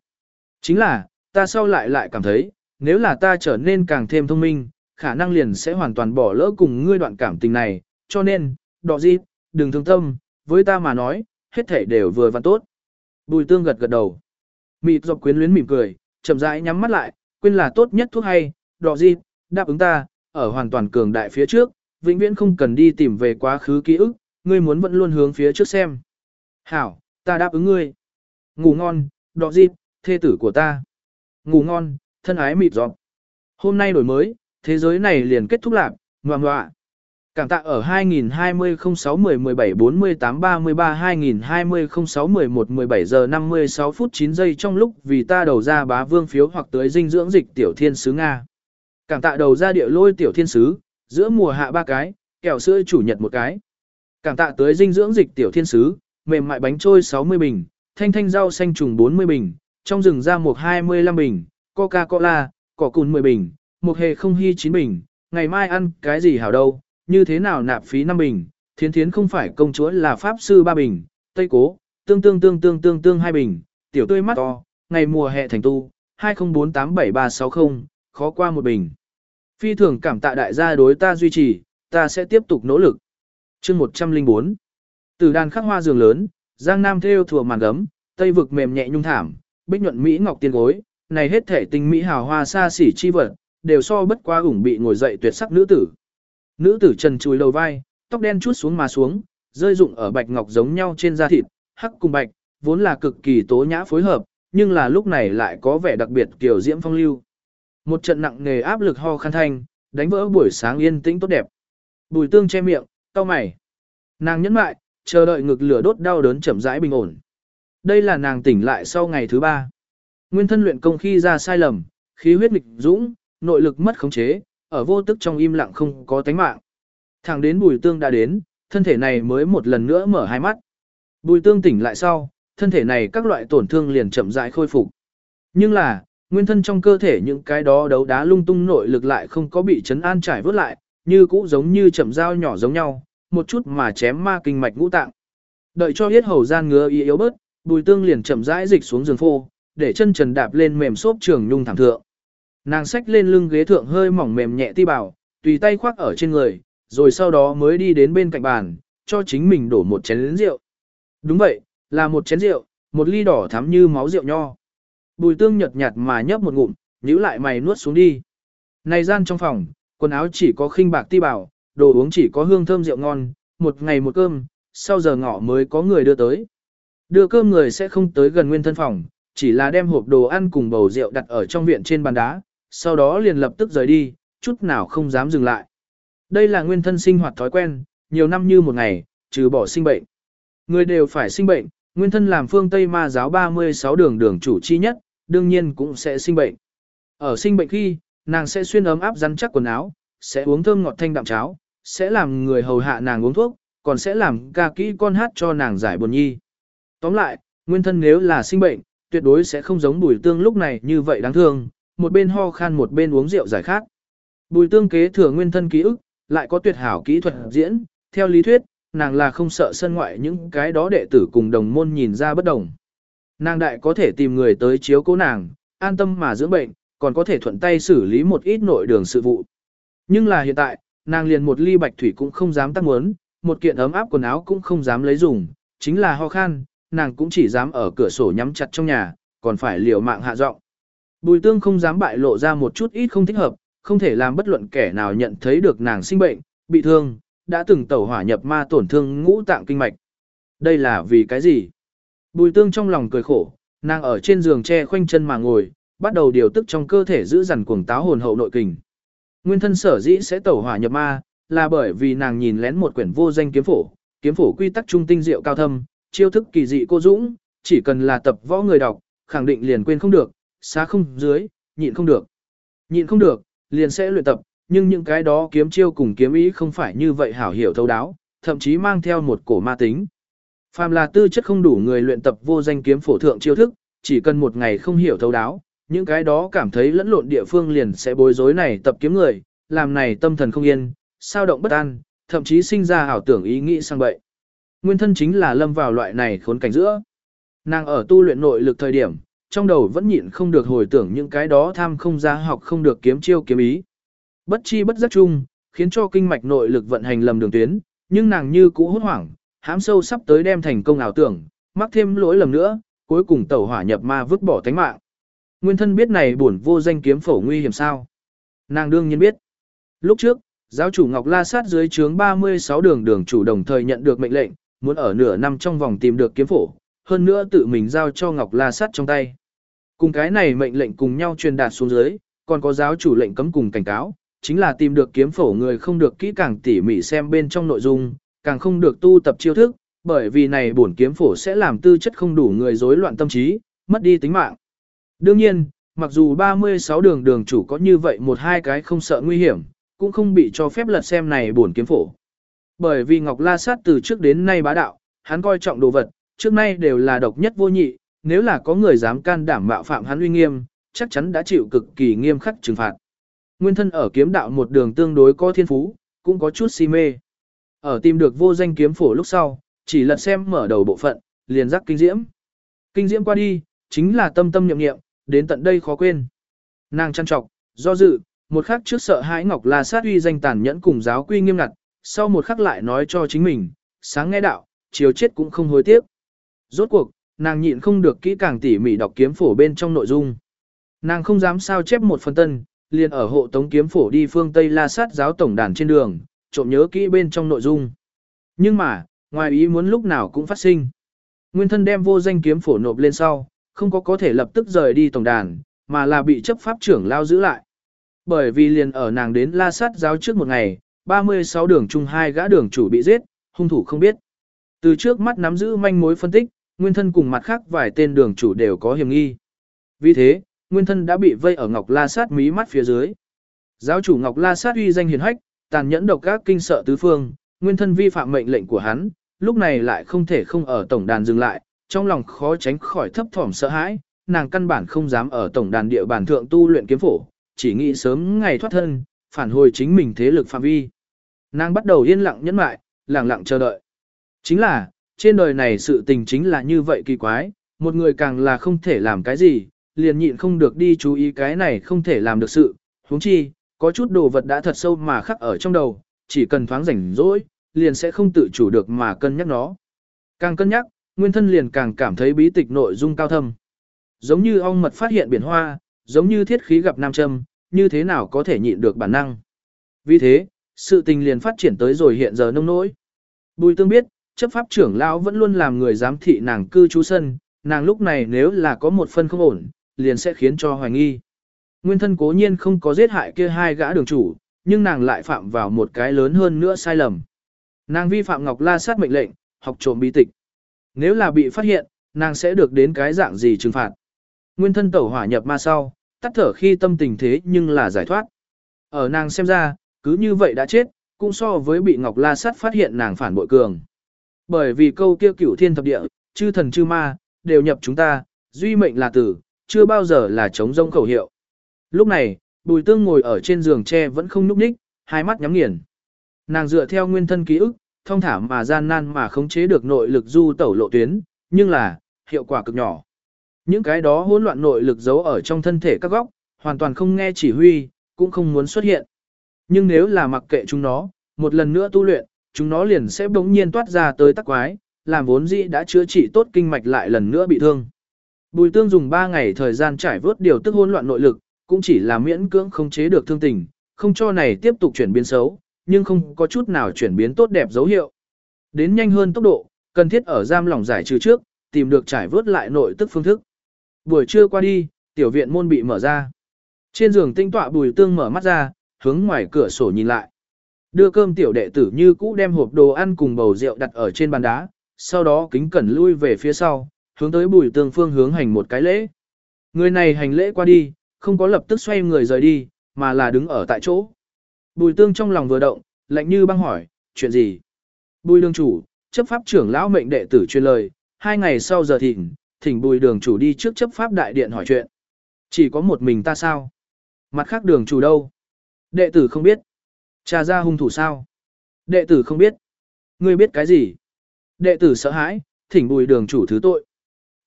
A: Chính là, ta sau lại lại cảm thấy, nếu là ta trở nên càng thêm thông minh, khả năng liền sẽ hoàn toàn bỏ lỡ cùng ngươi đoạn cảm tình này, cho nên, đọ gì, đừng thương tâm, với ta mà nói, hết thể đều vừa và tốt. Bùi tương gật gật đầu. Mịt dọc quyến luyến mỉm cười, chậm rãi nhắm mắt lại, quên là tốt nhất thuốc hay, đọ gì, đáp ứng ta, ở hoàn toàn cường đại phía trước, vĩnh viễn không cần đi tìm về quá khứ ký ức, ngươi muốn vẫn luôn hướng phía trước xem. Hảo, ta đáp ứng ngươi. Ngủ ngon, đọ dịp, thê tử của ta. Ngủ ngon, thân ái mịt giọt. Hôm nay đổi mới, thế giới này liền kết thúc lạc, ngoạ ngoạ. Cảm tạ ở 2020 06 10 17 48 33 2020 06 11 17 giờ 56 phút 9 giây trong lúc vì ta đầu ra bá vương phiếu hoặc tới dinh dưỡng dịch tiểu thiên sứ Nga. Cảm tạ đầu ra địa lôi tiểu thiên sứ, giữa mùa hạ ba cái, kẹo sữa chủ nhật một cái. Cảm tạ tới dinh dưỡng dịch tiểu thiên sứ, mềm mại bánh trôi 60 bình, thanh thanh rau xanh trùng 40 bình, trong rừng ra một 25 bình, Coca-Cola, cỏ cùn 10 bình, một hề không hy 9 bình, ngày mai ăn cái gì hảo đâu, như thế nào nạp phí 5 bình, thiến thiến không phải công chúa là pháp sư 3 bình, tây cố, tương tương tương tương tương tương 2 bình, tiểu tươi mắt to, ngày mùa hè thành tu, 20487360, khó qua một bình. Phi thường cảm tạ đại gia đối ta duy trì, ta sẽ tiếp tục nỗ lực. chương 104 Từ đàn khắc hoa giường lớn, Giang Nam theo thùa màn gấm, Tây vực mềm nhẹ nhung thảm, bích nhuận Mỹ ngọc tiên gối, này hết thể tinh Mỹ hào hoa xa xỉ chi vật, đều so bất quá ủng bị ngồi dậy tuyệt sắc nữ tử. Nữ tử trần chùi đầu vai, tóc đen chút xuống mà xuống, rơi rụng ở bạch ngọc giống nhau trên da thịt, hắc cùng bạch, vốn là cực kỳ tố nhã phối hợp, nhưng là lúc này lại có vẻ đặc biệt kiểu diễm phong lưu. Một trận nặng nề áp lực ho khăn thanh, đánh vỡ buổi sáng yên tĩnh tốt đẹp. Bùi tương che miệng, cau mày. Nàng nhẫn mại, chờ đợi ngực lửa đốt đau đớn chậm rãi bình ổn. Đây là nàng tỉnh lại sau ngày thứ ba. Nguyên thân luyện công khi ra sai lầm, khí huyết nghịch dũng, nội lực mất khống chế, ở vô tức trong im lặng không có tánh mạng. Thẳng đến bùi tương đã đến, thân thể này mới một lần nữa mở hai mắt. Bùi tương tỉnh lại sau, thân thể này các loại tổn thương liền chậm rãi khôi phục. Nhưng là, nguyên thân trong cơ thể những cái đó đấu đá lung tung nội lực lại không có bị chấn an trải vớt lại, như cũ giống như chậm dao nhỏ giống nhau, một chút mà chém ma kinh mạch ngũ tạng. Đợi cho huyết hầu gian ngứa y yếu bớt, bùi tương liền chậm rãi dịch xuống giường phô, để chân trần đạp lên mềm xốp trường nhung thảm thượng. Nàng xách lên lưng ghế thượng hơi mỏng mềm nhẹ ti bảo, tùy tay khoác ở trên người, rồi sau đó mới đi đến bên cạnh bàn, cho chính mình đổ một chén rượu. Đúng vậy, là một chén rượu, một ly đỏ thắm như máu rượu nho. Bùi tương nhợt nhạt mà nhấp một ngụm, nhíu lại mày nuốt xuống đi. Này gian trong phòng, quần áo chỉ có khinh bạc ti bảo, đồ uống chỉ có hương thơm rượu ngon, một ngày một cơm, sau giờ ngọ mới có người đưa tới. Đưa cơm người sẽ không tới gần nguyên thân phòng, chỉ là đem hộp đồ ăn cùng bầu rượu đặt ở trong viện trên bàn đá, sau đó liền lập tức rời đi, chút nào không dám dừng lại. Đây là nguyên thân sinh hoạt thói quen, nhiều năm như một ngày, trừ bỏ sinh bệnh. Người đều phải sinh bệnh, nguyên thân làm phương Tây ma giáo 36 đường đường chủ chi nhất, đương nhiên cũng sẽ sinh bệnh. Ở sinh bệnh khi, nàng sẽ xuyên ấm áp rắn chắc quần áo, sẽ uống thơm ngọt thanh đạm cháo, sẽ làm người hầu hạ nàng uống thuốc, còn sẽ làm ca kỹ con hát cho nàng giải buồn nhi. Tóm lại, nguyên thân nếu là sinh bệnh, tuyệt đối sẽ không giống bùi tương lúc này như vậy đáng thương, một bên ho khan một bên uống rượu giải khát. Bùi tương kế thừa nguyên thân ký ức, lại có tuyệt hảo kỹ thuật diễn, theo lý thuyết, nàng là không sợ sân ngoại những cái đó đệ tử cùng đồng môn nhìn ra bất đồng. Nàng đại có thể tìm người tới chiếu cố nàng, an tâm mà dưỡng bệnh, còn có thể thuận tay xử lý một ít nội đường sự vụ. Nhưng là hiện tại, nàng liền một ly bạch thủy cũng không dám tác muốn, một kiện ấm áp quần áo cũng không dám lấy dùng, chính là ho khan, nàng cũng chỉ dám ở cửa sổ nhắm chặt trong nhà, còn phải liều mạng hạ giọng. Bùi tương không dám bại lộ ra một chút ít không thích hợp, không thể làm bất luận kẻ nào nhận thấy được nàng sinh bệnh, bị thương, đã từng tẩu hỏa nhập ma tổn thương ngũ tạng kinh mạch. Đây là vì cái gì? Bùi tương trong lòng cười khổ, nàng ở trên giường che khoanh chân mà ngồi, bắt đầu điều tức trong cơ thể giữ dằn cuồng táo hồn hậu nội kình. Nguyên thân sở dĩ sẽ tẩu hỏa nhập ma, là bởi vì nàng nhìn lén một quyển vô danh kiếm phổ, kiếm phổ quy tắc trung tinh diệu cao thâm, chiêu thức kỳ dị cô dũng, chỉ cần là tập võ người đọc, khẳng định liền quên không được, xá không dưới, nhịn không được. Nhịn không được, liền sẽ luyện tập, nhưng những cái đó kiếm chiêu cùng kiếm ý không phải như vậy hảo hiểu thấu đáo, thậm chí mang theo một cổ ma tính. Phàm là tư chất không đủ người luyện tập vô danh kiếm phổ thượng chiêu thức, chỉ cần một ngày không hiểu thấu đáo, những cái đó cảm thấy lẫn lộn địa phương liền sẽ bối rối này tập kiếm người, làm này tâm thần không yên, sao động bất an, thậm chí sinh ra ảo tưởng ý nghĩ sang bậy. Nguyên thân chính là lâm vào loại này khốn cảnh giữa. Nàng ở tu luyện nội lực thời điểm, trong đầu vẫn nhịn không được hồi tưởng những cái đó tham không ra học không được kiếm chiêu kiếm ý. Bất chi bất giác chung, khiến cho kinh mạch nội lực vận hành lầm đường tuyến, nhưng nàng như cũ hốt hoảng, hám sâu sắp tới đem thành công ảo tưởng, mắc thêm lỗi lầm nữa, cuối cùng tẩu hỏa nhập ma vứt bỏ tánh mạng. Nguyên thân biết này buồn vô danh kiếm phổ nguy hiểm sao? Nàng đương nhiên biết. Lúc trước, giáo chủ Ngọc La sát dưới trướng 36 đường đường chủ đồng thời nhận được mệnh lệnh, muốn ở nửa năm trong vòng tìm được kiếm phổ, hơn nữa tự mình giao cho Ngọc La sát trong tay. Cùng cái này mệnh lệnh cùng nhau truyền đạt xuống dưới, còn có giáo chủ lệnh cấm cùng cảnh cáo, chính là tìm được kiếm phổ người không được kỹ càng tỉ mỉ xem bên trong nội dung, càng không được tu tập chiêu thức, bởi vì này bổn kiếm phổ sẽ làm tư chất không đủ người rối loạn tâm trí, mất đi tính mạng. Đương nhiên, mặc dù 36 đường đường chủ có như vậy một hai cái không sợ nguy hiểm, cũng không bị cho phép lật xem này bổn kiếm phổ. Bởi vì Ngọc La Sát từ trước đến nay bá đạo, hắn coi trọng đồ vật, trước nay đều là độc nhất vô nhị, nếu là có người dám can đảm mạo phạm hắn uy nghiêm, chắc chắn đã chịu cực kỳ nghiêm khắc trừng phạt. Nguyên thân ở kiếm đạo một đường tương đối có thiên phú, cũng có chút si mê. Ở tìm được vô danh kiếm phổ lúc sau, chỉ lật xem mở đầu bộ phận, liền rắc kinh diễm. Kinh diễm qua đi, chính là tâm tâm nhậm nghiệm, đến tận đây khó quên. Nàng chăn trọc, do dự, một khắc trước sợ hãi Ngọc La sát uy danh tàn nhẫn cùng giáo quy nghiêm ngặt, sau một khắc lại nói cho chính mình, sáng nghe đạo, chiều chết cũng không hối tiếc. Rốt cuộc, nàng nhịn không được kỹ càng tỉ mỉ đọc kiếm phổ bên trong nội dung. Nàng không dám sao chép một phần tân, liền ở hộ tống kiếm phổ đi phương Tây La sát giáo tổng đàn trên đường, trộm nhớ kỹ bên trong nội dung. Nhưng mà, ngoài ý muốn lúc nào cũng phát sinh. Nguyên thân đem vô danh kiếm phổ nộp lên sau, không có có thể lập tức rời đi tổng đàn, mà là bị chấp pháp trưởng lao giữ lại. Bởi vì liền ở nàng đến la sát giáo trước một ngày, 36 đường chung hai gã đường chủ bị giết, hung thủ không biết. Từ trước mắt nắm giữ manh mối phân tích, nguyên thân cùng mặt khác vài tên đường chủ đều có hiểm nghi. Vì thế, nguyên thân đã bị vây ở Ngọc La Sát mí mắt phía dưới. Giáo chủ Ngọc La Sát uy danh hiền hách, tàn nhẫn độc các kinh sợ tứ phương, nguyên thân vi phạm mệnh lệnh của hắn, lúc này lại không thể không ở tổng đàn dừng lại, trong lòng khó tránh khỏi thấp thỏm sợ hãi, nàng căn bản không dám ở tổng đàn địa bàn thượng tu luyện kiếm phổ, chỉ nghĩ sớm ngày thoát thân, phản hồi chính mình thế lực phạm vi. Nàng bắt đầu yên lặng nhẫn mại, lặng lặng chờ đợi. Chính là, trên đời này sự tình chính là như vậy kỳ quái, một người càng là không thể làm cái gì, liền nhịn không được đi chú ý cái này không thể làm được sự, huống chi, có chút đồ vật đã thật sâu mà khắc ở trong đầu, chỉ cần thoáng rảnh rỗi, liền sẽ không tự chủ được mà cân nhắc nó. Càng cân nhắc, nguyên thân liền càng cảm thấy bí tịch nội dung cao thâm. Giống như ong mật phát hiện biển hoa, giống như thiết khí gặp nam châm, như thế nào có thể nhịn được bản năng. Vì thế, sự tình liền phát triển tới rồi hiện giờ nông nỗi. Bùi tương biết, chấp pháp trưởng lão vẫn luôn làm người giám thị nàng cư trú sân, nàng lúc này nếu là có một phân không ổn, liền sẽ khiến cho hoài nghi. Nguyên thân cố nhiên không có giết hại kia hai gã đường chủ, nhưng nàng lại phạm vào một cái lớn hơn nữa sai lầm. Nàng vi phạm Ngọc La sát mệnh lệnh, học trộm bí tịch. Nếu là bị phát hiện, nàng sẽ được đến cái dạng gì trừng phạt. Nguyên thân tẩu hỏa nhập ma sau, tắt thở khi tâm tình thế nhưng là giải thoát. Ở nàng xem ra, cứ như vậy đã chết, cũng so với bị Ngọc La sát phát hiện nàng phản bội cường. Bởi vì câu kia cửu thiên thập địa, chư thần chư ma, đều nhập chúng ta, duy mệnh là tử, chưa bao giờ là chống rông khẩu hiệu. Lúc này, bùi tương ngồi ở trên giường tre vẫn không núp ních, hai mắt nhắm nghiền. Nàng dựa theo nguyên thân ký ức, thông thả mà gian nan mà khống chế được nội lực du tẩu lộ tuyến, nhưng là, hiệu quả cực nhỏ. Những cái đó hỗn loạn nội lực giấu ở trong thân thể các góc, hoàn toàn không nghe chỉ huy, cũng không muốn xuất hiện. Nhưng nếu là mặc kệ chúng nó, một lần nữa tu luyện, chúng nó liền sẽ bỗng nhiên toát ra tới tắc quái, làm vốn dĩ đã chữa trị tốt kinh mạch lại lần nữa bị thương. Bùi tương dùng 3 ngày thời gian trải vớt điều tức hỗn loạn nội lực, cũng chỉ là miễn cưỡng không chế được thương tình, không cho này tiếp tục chuyển biến xấu, nhưng không có chút nào chuyển biến tốt đẹp dấu hiệu. Đến nhanh hơn tốc độ, cần thiết ở giam lỏng giải trừ trước, tìm được trải vớt lại nội tức phương thức. Buổi trưa qua đi, tiểu viện môn bị mở ra. Trên giường tinh tọa bùi tương mở mắt ra, hướng ngoài cửa sổ nhìn lại. Đưa cơm tiểu đệ tử như cũ đem hộp đồ ăn cùng bầu rượu đặt ở trên bàn đá, sau đó kính cẩn lui về phía sau, hướng tới bùi tương phương hướng hành một cái lễ. Người này hành lễ qua đi, không có lập tức xoay người rời đi, mà là đứng ở tại chỗ. Bùi tương trong lòng vừa động, lạnh như băng hỏi, chuyện gì? Bùi đường chủ, chấp pháp trưởng lão mệnh đệ tử truyền lời, hai ngày sau giờ thỉnh, thỉnh bùi đường chủ đi trước chấp pháp đại điện hỏi chuyện. Chỉ có một mình ta sao? Mặt khác đường chủ đâu? Đệ tử không biết. Cha ra hung thủ sao? Đệ tử không biết. Ngươi biết cái gì? Đệ tử sợ hãi, thỉnh bùi đường chủ thứ tội.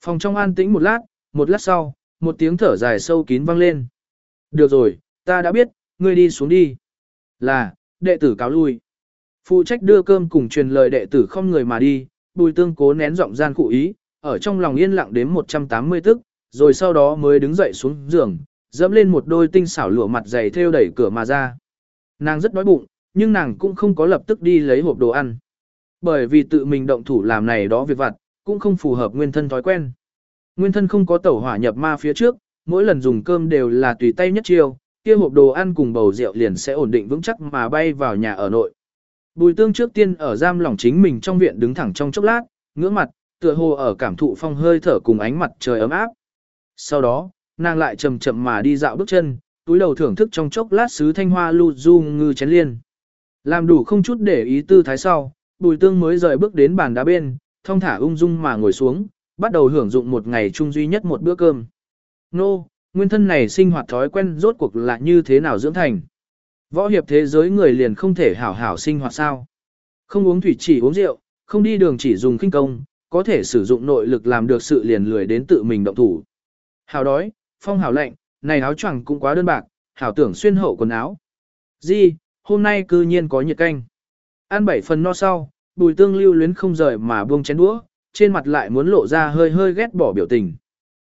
A: Phòng trong an tĩnh một lát, một lát sau, một tiếng thở dài sâu kín vang lên. Được rồi, ta đã biết, ngươi đi xuống đi. Là, đệ tử cáo lui. Phụ trách đưa cơm cùng truyền lời đệ tử không người mà đi, bùi tương cố nén giọng gian cụ ý, ở trong lòng yên lặng đến 180 tức, rồi sau đó mới đứng dậy xuống giường, dẫm lên một đôi tinh xảo lụa mặt dày theo đẩy cửa mà ra. Nàng rất đói bụng, nhưng nàng cũng không có lập tức đi lấy hộp đồ ăn. Bởi vì tự mình động thủ làm này đó việc vặt, cũng không phù hợp nguyên thân thói quen. Nguyên thân không có tẩu hỏa nhập ma phía trước, mỗi lần dùng cơm đều là tùy tay nhất chiêu, kia hộp đồ ăn cùng bầu rượu liền sẽ ổn định vững chắc mà bay vào nhà ở nội. Bùi tương trước tiên ở giam lỏng chính mình trong viện đứng thẳng trong chốc lát, ngưỡng mặt, tựa hồ ở cảm thụ phong hơi thở cùng ánh mặt trời ấm áp. Sau đó, nàng lại chậm chậm mà đi dạo bước chân, túi đầu thưởng thức trong chốc lát sứ thanh hoa lưu du ngư chén liên. Làm đủ không chút để ý tư thái sau, bùi tương mới rời bước đến bàn đá bên, thong thả ung dung mà ngồi xuống, bắt đầu hưởng dụng một ngày chung duy nhất một bữa cơm. Nô, nguyên thân này sinh hoạt thói quen rốt cuộc là như thế nào dưỡng thành. Võ hiệp thế giới người liền không thể hảo hảo sinh hoạt sao. Không uống thủy chỉ uống rượu, không đi đường chỉ dùng kinh công, có thể sử dụng nội lực làm được sự liền lười đến tự mình động thủ. Hảo đói, phong hảo lạnh, này áo choàng cũng quá đơn bạc, hảo tưởng xuyên hậu quần áo. Di, hôm nay cư nhiên có nhiệt canh. Ăn bảy phần no sau, bùi tương lưu luyến không rời mà buông chén đũa, trên mặt lại muốn lộ ra hơi hơi ghét bỏ biểu tình.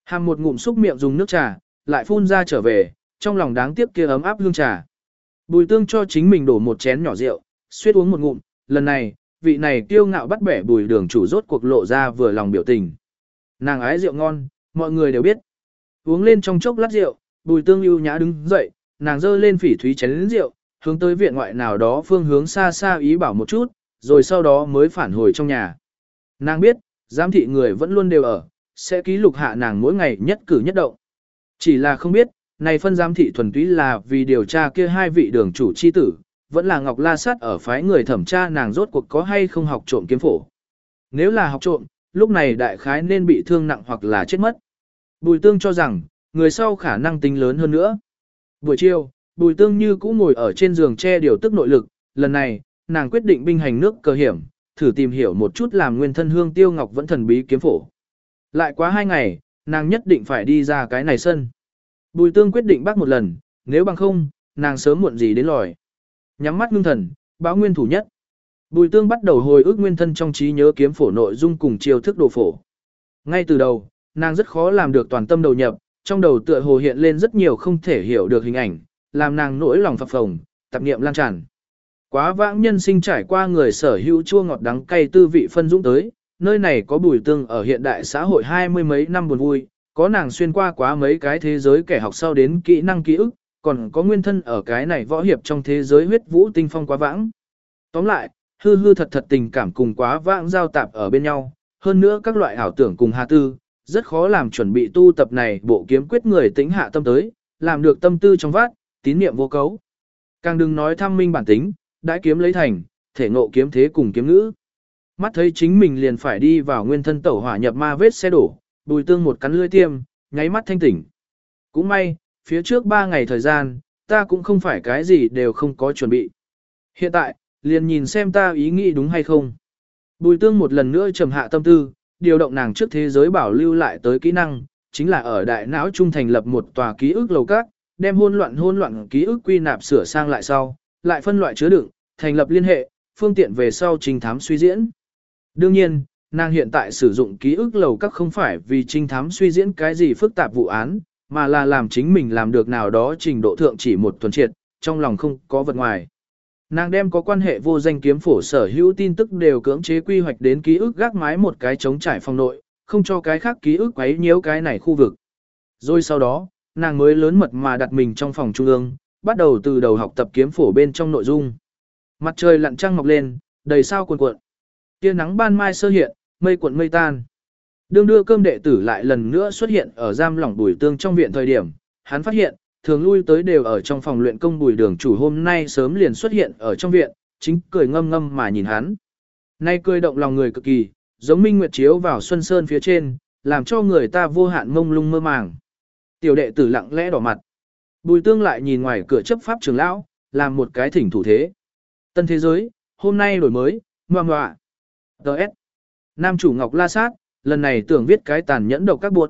A: Hàm một ngụm xúc miệng dùng nước trà, lại phun ra trở về, trong lòng đáng tiếc kia ấm áp hương trà. Bùi tương cho chính mình đổ một chén nhỏ rượu, suýt uống một ngụm, lần này, vị này kiêu ngạo bắt bẻ bùi đường chủ rốt cuộc lộ ra vừa lòng biểu tình. Nàng ái rượu ngon, mọi người đều biết. Uống lên trong chốc lát rượu, bùi tương ưu nhã đứng dậy, nàng dơ lên phỉ thúy chén rượu, hướng tới viện ngoại nào đó phương hướng xa xa ý bảo một chút, rồi sau đó mới phản hồi trong nhà. Nàng biết, giám thị người vẫn luôn đều ở, sẽ ký lục hạ nàng mỗi ngày nhất cử nhất động. Chỉ là không biết, này phân giám thị thuần túy là vì điều tra kia hai vị đường chủ chi tử, vẫn là Ngọc La Sát ở phái người thẩm tra nàng rốt cuộc có hay không học trộm kiếm phổ. Nếu là học trộm, lúc này đại khái nên bị thương nặng hoặc là chết mất. Bùi tương cho rằng, người sau khả năng tính lớn hơn nữa. Buổi chiều, bùi tương như cũ ngồi ở trên giường che điều tức nội lực, lần này, nàng quyết định binh hành nước cơ hiểm, thử tìm hiểu một chút làm nguyên thân hương tiêu ngọc vẫn thần bí kiếm phổ. Lại quá hai ngày, nàng nhất định phải đi ra cái này sân. Bùi tương quyết định bác một lần, nếu bằng không, nàng sớm muộn gì đến lòi. Nhắm mắt ngưng thần, báo nguyên thủ nhất. Bùi tương bắt đầu hồi ức nguyên thân trong trí nhớ kiếm phổ nội dung cùng chiêu thức đồ phổ. Ngay từ đầu, nàng rất khó làm được toàn tâm đầu nhập, trong đầu tựa hồ hiện lên rất nhiều không thể hiểu được hình ảnh, làm nàng nỗi lòng phập phồng, tạp niệm lan tràn. Quá vãng nhân sinh trải qua người sở hữu chua ngọt đắng cay tư vị phân dũng tới, nơi này có bùi tương ở hiện đại xã hội hai mươi mấy năm buồn vui, có nàng xuyên qua quá mấy cái thế giới kẻ học sau đến kỹ năng ký ức, còn có nguyên thân ở cái này võ hiệp trong thế giới huyết vũ tinh phong quá vãng. Tóm lại, hư hư thật thật tình cảm cùng quá vãng giao tạp ở bên nhau, hơn nữa các loại ảo tưởng cùng hà tư, rất khó làm chuẩn bị tu tập này bộ kiếm quyết người tĩnh hạ tâm tới, làm được tâm tư trong vát, tín niệm vô cấu. Càng đừng nói thăm minh bản tính, đã kiếm lấy thành, thể ngộ kiếm thế cùng kiếm ngữ. Mắt thấy chính mình liền phải đi vào nguyên thân tẩu hỏa nhập ma vết xe đổ, bùi tương một cắn lưỡi tiêm, nháy mắt thanh tỉnh. Cũng may, phía trước ba ngày thời gian, ta cũng không phải cái gì đều không có chuẩn bị. Hiện tại, liền nhìn xem ta ý nghĩ đúng hay không. Bùi tương một lần nữa trầm hạ tâm tư, điều động nàng trước thế giới bảo lưu lại tới kỹ năng, chính là ở đại não trung thành lập một tòa ký ức lầu các, đem hôn loạn hôn loạn ký ức quy nạp sửa sang lại sau, lại phân loại chứa đựng, thành lập liên hệ, phương tiện về sau trình thám suy diễn. Đương nhiên, nàng hiện tại sử dụng ký ức lầu các không phải vì trinh thám suy diễn cái gì phức tạp vụ án, mà là làm chính mình làm được nào đó trình độ thượng chỉ một tuần triệt, trong lòng không có vật ngoài. Nàng đem có quan hệ vô danh kiếm phổ sở hữu tin tức đều cưỡng chế quy hoạch đến ký ức gác mái một cái chống trải phòng nội, không cho cái khác ký ức quấy nhiễu cái này khu vực. Rồi sau đó, nàng mới lớn mật mà đặt mình trong phòng trung ương, bắt đầu từ đầu học tập kiếm phổ bên trong nội dung. Mặt trời lặn trăng mọc lên, đầy sao cuồn cuộn. Tia nắng ban mai sơ hiện, mây cuộn mây tan. Đương đưa cơm đệ tử lại lần nữa xuất hiện ở giam lỏng bùi tương trong viện thời điểm, hắn phát hiện, thường lui tới đều ở trong phòng luyện công bùi đường chủ hôm nay sớm liền xuất hiện ở trong viện, chính cười ngâm ngâm mà nhìn hắn. Nay cười động lòng người cực kỳ, giống minh nguyệt chiếu vào xuân sơn phía trên, làm cho người ta vô hạn mông lung mơ màng. Tiểu đệ tử lặng lẽ đỏ mặt. Bùi tương lại nhìn ngoài cửa chấp pháp trường lão, làm một cái thỉnh thủ thế. Tân thế giới, hôm nay đổi mới, ngoan ngoạ. Đs. Nam chủ Ngọc La Sát, lần này tưởng viết cái tàn nhẫn độc các buộc.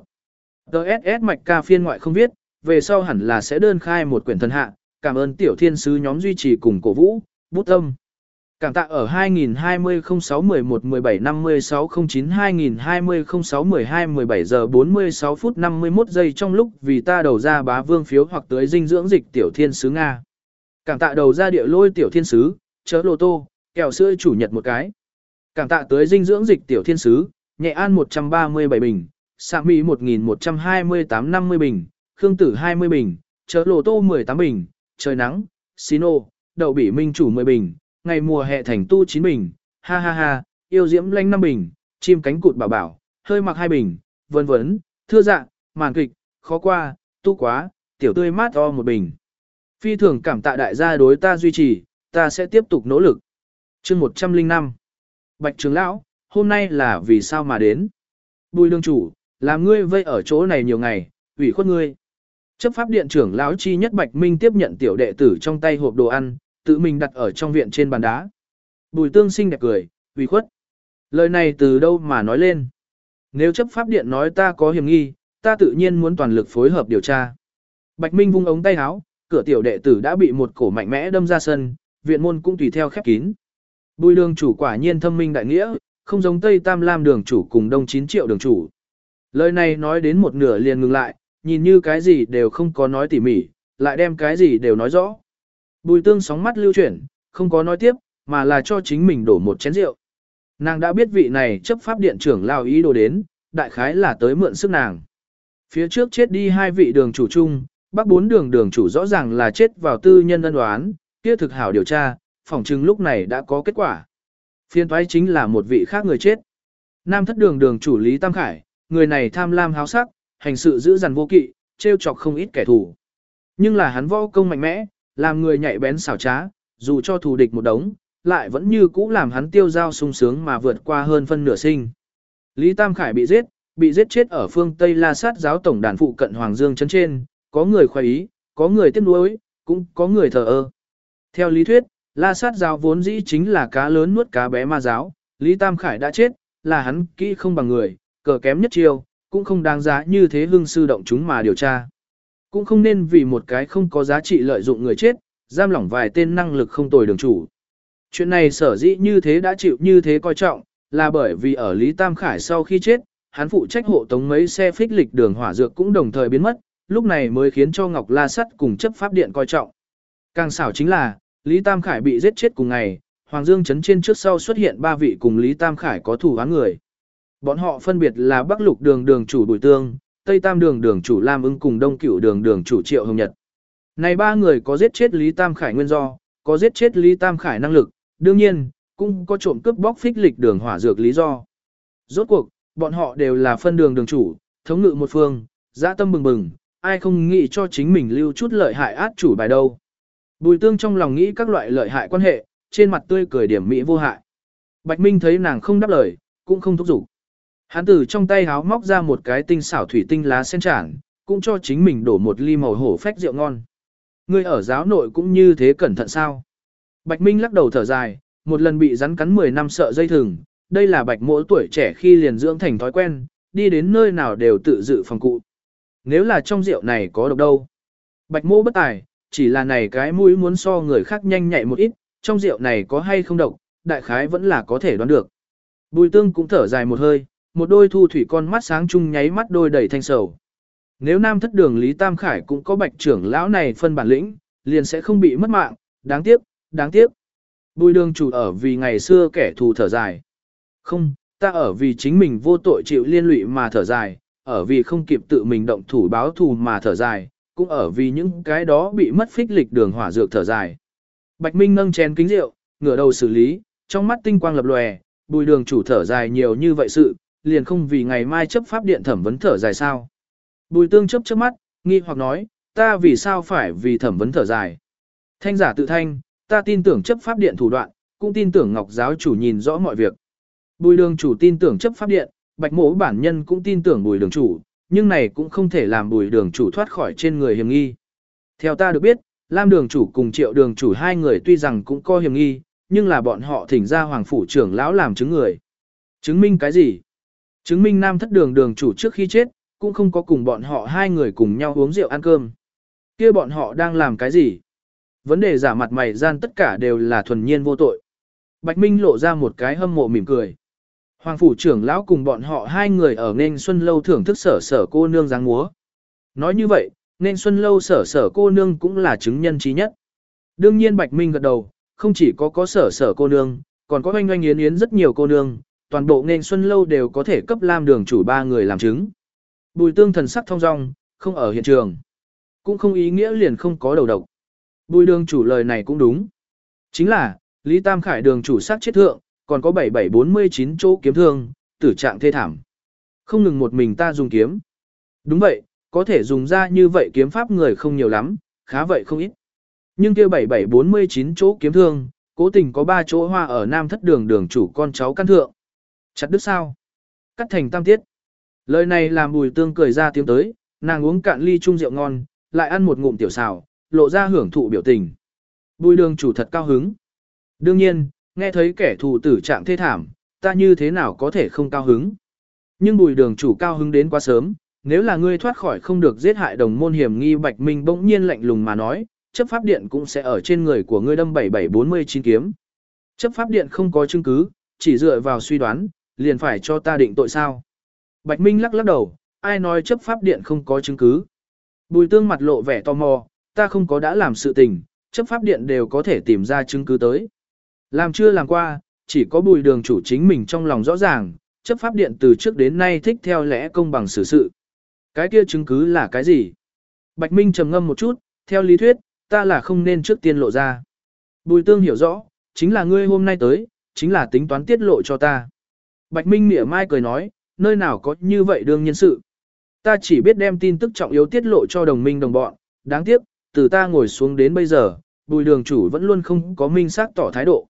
A: DSS mạch ca phiên ngoại không viết, về sau hẳn là sẽ đơn khai một quyển thần hạ, cảm ơn tiểu thiên sứ nhóm duy trì cùng cổ vũ, bút âm. Cảm tạ ở 2020 06 11 17 56 09 2020 06 12 17 giờ 46 phút 51 giây trong lúc vì ta đầu ra bá vương phiếu hoặc tới dinh dưỡng dịch tiểu thiên sứ Nga. Cảm tạ đầu ra địa lôi tiểu thiên sứ, chớ lô tô, kẹo sữa chủ nhật một cái. Cảm tạ tới dinh dưỡng dịch tiểu thiên sứ, nhẹ an 137 bình, sạ mỹ 1128 50 bình, khương tử 20 bình, chớ lô tô 18 bình, trời nắng, xin ô, đậu bỉ minh chủ 10 bình, ngày mùa hè thành tu 9 bình, ha ha ha, yêu diễm lanh 5 bình, chim cánh cụt bảo bảo, hơi mặc 2 bình, vân vấn, thưa dạ, màn kịch, khó qua, tu quá, tiểu tươi mát o 1 bình. Phi thường cảm tạ đại gia đối ta duy trì, ta sẽ tiếp tục nỗ lực. chương 105 Bạch trưởng lão, hôm nay là vì sao mà đến? Bùi đương chủ, làm ngươi vây ở chỗ này nhiều ngày, ủy khuất ngươi. Chấp pháp điện trưởng lão chi nhất Bạch Minh tiếp nhận tiểu đệ tử trong tay hộp đồ ăn, tự mình đặt ở trong viện trên bàn đá. Bùi tương sinh đẹp cười, ủy khuất. Lời này từ đâu mà nói lên? Nếu chấp pháp điện nói ta có hiểm nghi, ta tự nhiên muốn toàn lực phối hợp điều tra. Bạch Minh vung ống tay áo, cửa tiểu đệ tử đã bị một cổ mạnh mẽ đâm ra sân, viện môn cũng tùy theo khép kín. Bùi đường chủ quả nhiên thâm minh đại nghĩa, không giống Tây Tam Lam đường chủ cùng Đông 9 triệu đường chủ. Lời này nói đến một nửa liền ngừng lại, nhìn như cái gì đều không có nói tỉ mỉ, lại đem cái gì đều nói rõ. Bùi tương sóng mắt lưu chuyển, không có nói tiếp, mà là cho chính mình đổ một chén rượu. Nàng đã biết vị này chấp pháp điện trưởng lao ý đồ đến, đại khái là tới mượn sức nàng. Phía trước chết đi hai vị đường chủ chung, bắc bốn đường đường chủ rõ ràng là chết vào tư nhân ân đoán, kia thực hảo điều tra, phỏng chừng lúc này đã có kết quả. Phiên thoái chính là một vị khác người chết. Nam thất đường đường chủ Lý Tam Khải, người này tham lam háo sắc, hành sự giữ dằn vô kỵ, trêu chọc không ít kẻ thù. Nhưng là hắn võ công mạnh mẽ, làm người nhạy bén xảo trá, dù cho thù địch một đống, lại vẫn như cũ làm hắn tiêu giao sung sướng mà vượt qua hơn phân nửa sinh. Lý Tam Khải bị giết, bị giết chết ở phương Tây La Sát giáo tổng đàn phụ cận Hoàng Dương chấn trên, có người khoái ý, có người tiếc nuối, cũng có người thờ ơ. Theo lý thuyết, La sát giáo vốn dĩ chính là cá lớn nuốt cá bé ma giáo, Lý Tam Khải đã chết, là hắn kỹ không bằng người, cờ kém nhất chiêu, cũng không đáng giá như thế hưng sư động chúng mà điều tra. Cũng không nên vì một cái không có giá trị lợi dụng người chết, giam lỏng vài tên năng lực không tồi đường chủ. Chuyện này sở dĩ như thế đã chịu như thế coi trọng, là bởi vì ở Lý Tam Khải sau khi chết, hắn phụ trách hộ tống mấy xe phích lịch đường hỏa dược cũng đồng thời biến mất, lúc này mới khiến cho Ngọc La Sắt cùng chấp pháp điện coi trọng. Càng xảo chính là, Lý Tam Khải bị giết chết cùng ngày, Hoàng Dương Trấn trên trước sau xuất hiện ba vị cùng Lý Tam Khải có thủ án người. Bọn họ phân biệt là Bắc Lục Đường Đường chủ Bùi Tương, Tây Tam Đường Đường chủ Lam ưng cùng Đông Cửu Đường Đường chủ Triệu Hồng Nhật. Này ba người có giết chết Lý Tam Khải nguyên do, có giết chết Lý Tam Khải năng lực, đương nhiên, cũng có trộm cướp bóc phích lịch đường hỏa dược lý do. Rốt cuộc, bọn họ đều là phân đường đường chủ, thống ngự một phương, dã tâm bừng bừng, ai không nghĩ cho chính mình lưu chút lợi hại át chủ bài đâu. Bùi tương trong lòng nghĩ các loại lợi hại quan hệ, trên mặt tươi cười điểm mỹ vô hại. Bạch Minh thấy nàng không đáp lời, cũng không thúc giục. Hắn từ trong tay háo móc ra một cái tinh xảo thủy tinh lá sen tràn, cũng cho chính mình đổ một ly màu hổ phách rượu ngon. Ngươi ở giáo nội cũng như thế cẩn thận sao? Bạch Minh lắc đầu thở dài, một lần bị rắn cắn 10 năm sợ dây thừng, đây là bạch mỗi tuổi trẻ khi liền dưỡng thành thói quen, đi đến nơi nào đều tự dự phòng cụ. Nếu là trong rượu này có độc đâu? Bạch mô bất tài, chỉ là này cái mũi muốn so người khác nhanh nhạy một ít, trong rượu này có hay không độc, đại khái vẫn là có thể đoán được. Bùi tương cũng thở dài một hơi, một đôi thu thủy con mắt sáng chung nháy mắt đôi đầy thanh sầu. Nếu nam thất đường Lý Tam Khải cũng có bạch trưởng lão này phân bản lĩnh, liền sẽ không bị mất mạng, đáng tiếc, đáng tiếc. Bùi đường chủ ở vì ngày xưa kẻ thù thở dài. Không, ta ở vì chính mình vô tội chịu liên lụy mà thở dài, ở vì không kịp tự mình động thủ báo thù mà thở dài, cũng ở vì những cái đó bị mất phích lịch đường hỏa dược thở dài. Bạch Minh nâng chén kính rượu, ngửa đầu xử lý, trong mắt tinh quang lập lòe, bùi đường chủ thở dài nhiều như vậy sự, liền không vì ngày mai chấp pháp điện thẩm vấn thở dài sao. Bùi tương chấp trước mắt, nghi hoặc nói, ta vì sao phải vì thẩm vấn thở dài. Thanh giả tự thanh, ta tin tưởng chấp pháp điện thủ đoạn, cũng tin tưởng ngọc giáo chủ nhìn rõ mọi việc. Bùi đường chủ tin tưởng chấp pháp điện, bạch mỗ bản nhân cũng tin tưởng bùi đường chủ, nhưng này cũng không thể làm bùi đường chủ thoát khỏi trên người hiểm nghi. Theo ta được biết, Lam đường chủ cùng triệu đường chủ hai người tuy rằng cũng có hiểm nghi, nhưng là bọn họ thỉnh ra hoàng phủ trưởng lão làm chứng người. Chứng minh cái gì? Chứng minh nam thất đường đường chủ trước khi chết, cũng không có cùng bọn họ hai người cùng nhau uống rượu ăn cơm. kia bọn họ đang làm cái gì? Vấn đề giả mặt mày gian tất cả đều là thuần nhiên vô tội. Bạch Minh lộ ra một cái hâm mộ mỉm cười. Hoàng phủ trưởng lão cùng bọn họ hai người ở nên xuân lâu thưởng thức sở sở cô nương dáng múa. Nói như vậy, nên xuân lâu sở sở cô nương cũng là chứng nhân trí nhất. Đương nhiên Bạch Minh gật đầu, không chỉ có có sở sở cô nương, còn có oanh oanh yến yến rất nhiều cô nương, toàn bộ nên xuân lâu đều có thể cấp lam đường chủ ba người làm chứng. Bùi tương thần sắc thong dong, không ở hiện trường. Cũng không ý nghĩa liền không có đầu độc. Bùi đường chủ lời này cũng đúng. Chính là, Lý Tam Khải đường chủ sát chết thượng, còn có 7749 chỗ kiếm thương, tử trạng thê thảm. Không ngừng một mình ta dùng kiếm. Đúng vậy, có thể dùng ra như vậy kiếm pháp người không nhiều lắm, khá vậy không ít. Nhưng kia 7749 chỗ kiếm thương, cố tình có 3 chỗ hoa ở nam thất đường đường chủ con cháu căn thượng. Chặt đứt sao? Cắt thành tam tiết. Lời này làm bùi tương cười ra tiếng tới, nàng uống cạn ly chung rượu ngon, lại ăn một ngụm tiểu xào, lộ ra hưởng thụ biểu tình. Bùi đường chủ thật cao hứng. Đương nhiên, nghe thấy kẻ thù tử trạng thê thảm, ta như thế nào có thể không cao hứng. Nhưng bùi đường chủ cao hứng đến quá sớm, nếu là ngươi thoát khỏi không được giết hại đồng môn hiểm nghi bạch minh bỗng nhiên lạnh lùng mà nói, chấp pháp điện cũng sẽ ở trên người của ngươi đâm 7749 kiếm. Chấp pháp điện không có chứng cứ, chỉ dựa vào suy đoán, liền phải cho ta định tội sao. Bạch Minh lắc lắc đầu, ai nói chấp pháp điện không có chứng cứ. Bùi tương mặt lộ vẻ tò mò, ta không có đã làm sự tình, chấp pháp điện đều có thể tìm ra chứng cứ tới. Làm chưa làm qua, chỉ có bùi đường chủ chính mình trong lòng rõ ràng, chấp pháp điện từ trước đến nay thích theo lẽ công bằng xử sự. Cái kia chứng cứ là cái gì? Bạch Minh trầm ngâm một chút, theo lý thuyết, ta là không nên trước tiên lộ ra. Bùi tương hiểu rõ, chính là ngươi hôm nay tới, chính là tính toán tiết lộ cho ta. Bạch Minh mỉa mai cười nói, nơi nào có như vậy đương nhân sự. Ta chỉ biết đem tin tức trọng yếu tiết lộ cho đồng minh đồng bọn, đáng tiếc, từ ta ngồi xuống đến bây giờ, bùi đường chủ vẫn luôn không có minh xác tỏ thái độ.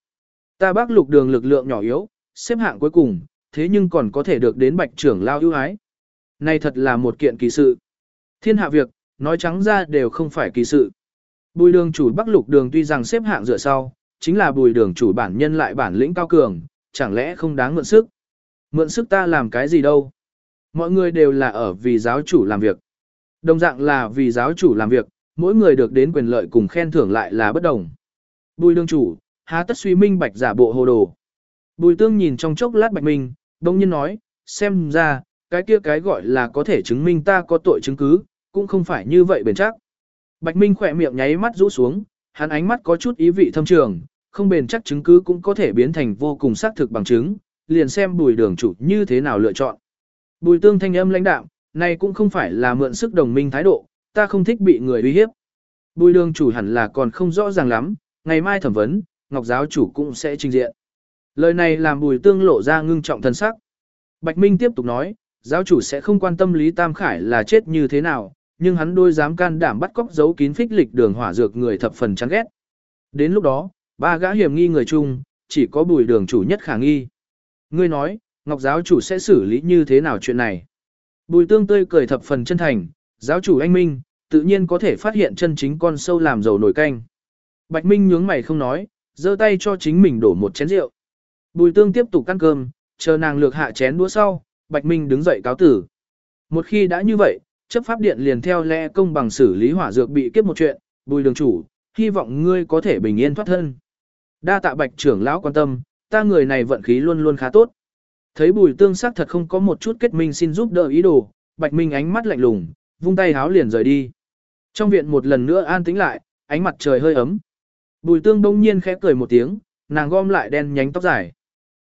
A: Ta bác lục đường lực lượng nhỏ yếu, xếp hạng cuối cùng, thế nhưng còn có thể được đến bạch trưởng lao ưu ái. Này thật là một kiện kỳ sự. Thiên hạ việc, nói trắng ra đều không phải kỳ sự. Bùi đường chủ bắc lục đường tuy rằng xếp hạng dựa sau, chính là bùi đường chủ bản nhân lại bản lĩnh cao cường, chẳng lẽ không đáng mượn sức. Mượn sức ta làm cái gì đâu. Mọi người đều là ở vì giáo chủ làm việc. Đồng dạng là vì giáo chủ làm việc, mỗi người được đến quyền lợi cùng khen thưởng lại là bất đồng. Bùi Đường chủ, há tất suy minh bạch giả bộ hồ đồ. Bùi tương nhìn trong chốc lát bạch minh, đông nhiên nói, xem ra, cái kia cái gọi là có thể chứng minh ta có tội chứng cứ, cũng không phải như vậy bền chắc. Bạch Minh khỏe miệng nháy mắt rũ xuống, hắn ánh mắt có chút ý vị thâm trường, không bền chắc chứng cứ cũng có thể biến thành vô cùng xác thực bằng chứng, liền xem bùi đường chủ như thế nào lựa chọn. Bùi tương thanh âm lãnh đạm, này cũng không phải là mượn sức đồng minh thái độ, ta không thích bị người uy hiếp. Bùi đường chủ hẳn là còn không rõ ràng lắm, ngày mai thẩm vấn, Ngọc giáo chủ cũng sẽ trình diện. Lời này làm bùi tương lộ ra ngưng trọng thân sắc. Bạch Minh tiếp tục nói, giáo chủ sẽ không quan tâm Lý Tam Khải là chết như thế nào, nhưng hắn đôi dám can đảm bắt cóc giấu kín phích lịch đường hỏa dược người thập phần chán ghét. Đến lúc đó, ba gã hiểm nghi người chung, chỉ có bùi đường chủ nhất khả nghi. Ngươi nói, Ngọc giáo chủ sẽ xử lý như thế nào chuyện này? Bùi tương tươi cười thập phần chân thành, giáo chủ anh Minh, tự nhiên có thể phát hiện chân chính con sâu làm dầu nổi canh. Bạch Minh nhướng mày không nói, giơ tay cho chính mình đổ một chén rượu. Bùi tương tiếp tục ăn cơm, chờ nàng lược hạ chén đũa sau, Bạch Minh đứng dậy cáo tử. Một khi đã như vậy, chấp pháp điện liền theo lẽ công bằng xử lý hỏa dược bị kiếp một chuyện, bùi đường chủ, hy vọng ngươi có thể bình yên thoát thân. Đa tạ bạch trưởng lão quan tâm, ta người này vận khí luôn luôn khá tốt. Thấy bùi tương sắc thật không có một chút kết minh xin giúp đỡ ý đồ, bạch minh ánh mắt lạnh lùng, vung tay háo liền rời đi. Trong viện một lần nữa an tĩnh lại, ánh mặt trời hơi ấm. Bùi tương đông nhiên khẽ cười một tiếng, nàng gom lại đen nhánh tóc dài.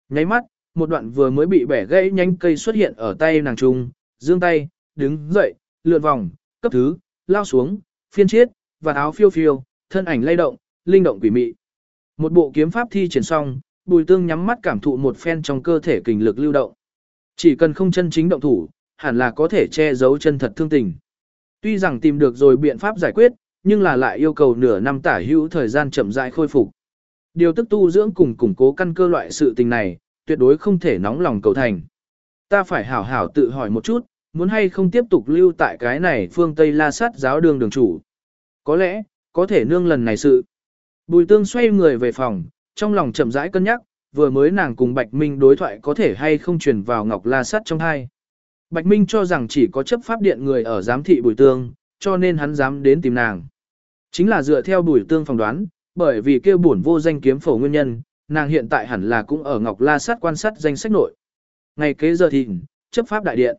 A: Nháy mắt, một đoạn vừa mới bị bẻ gãy nhánh cây xuất hiện ở tay nàng trung, dương tay, đứng dậy, lượn vòng, cấp thứ, lao xuống, phiên chiết, và áo phiêu phiêu, thân ảnh lay động, linh động quỷ mị. Một bộ kiếm pháp thi triển xong, Bùi Tương nhắm mắt cảm thụ một phen trong cơ thể kình lực lưu động. Chỉ cần không chân chính động thủ, hẳn là có thể che giấu chân thật thương tình. Tuy rằng tìm được rồi biện pháp giải quyết, nhưng là lại yêu cầu nửa năm tả hữu thời gian chậm rãi khôi phục. Điều tức tu dưỡng cùng củng cố căn cơ loại sự tình này, tuyệt đối không thể nóng lòng cầu thành. Ta phải hảo hảo tự hỏi một chút, muốn hay không tiếp tục lưu tại cái này phương Tây La Sát giáo đường đường chủ. Có lẽ, có thể nương lần này sự. Bùi tương xoay người về phòng, trong lòng chậm rãi cân nhắc, vừa mới nàng cùng Bạch Minh đối thoại có thể hay không truyền vào Ngọc La Sát trong hai. Bạch Minh cho rằng chỉ có chấp pháp điện người ở giám thị bùi tương, cho nên hắn dám đến tìm nàng. Chính là dựa theo bùi tương phỏng đoán, bởi vì kêu buồn vô danh kiếm phổ nguyên nhân, nàng hiện tại hẳn là cũng ở Ngọc La Sát quan sát danh sách nội. Ngày kế giờ thìn, chấp pháp đại điện.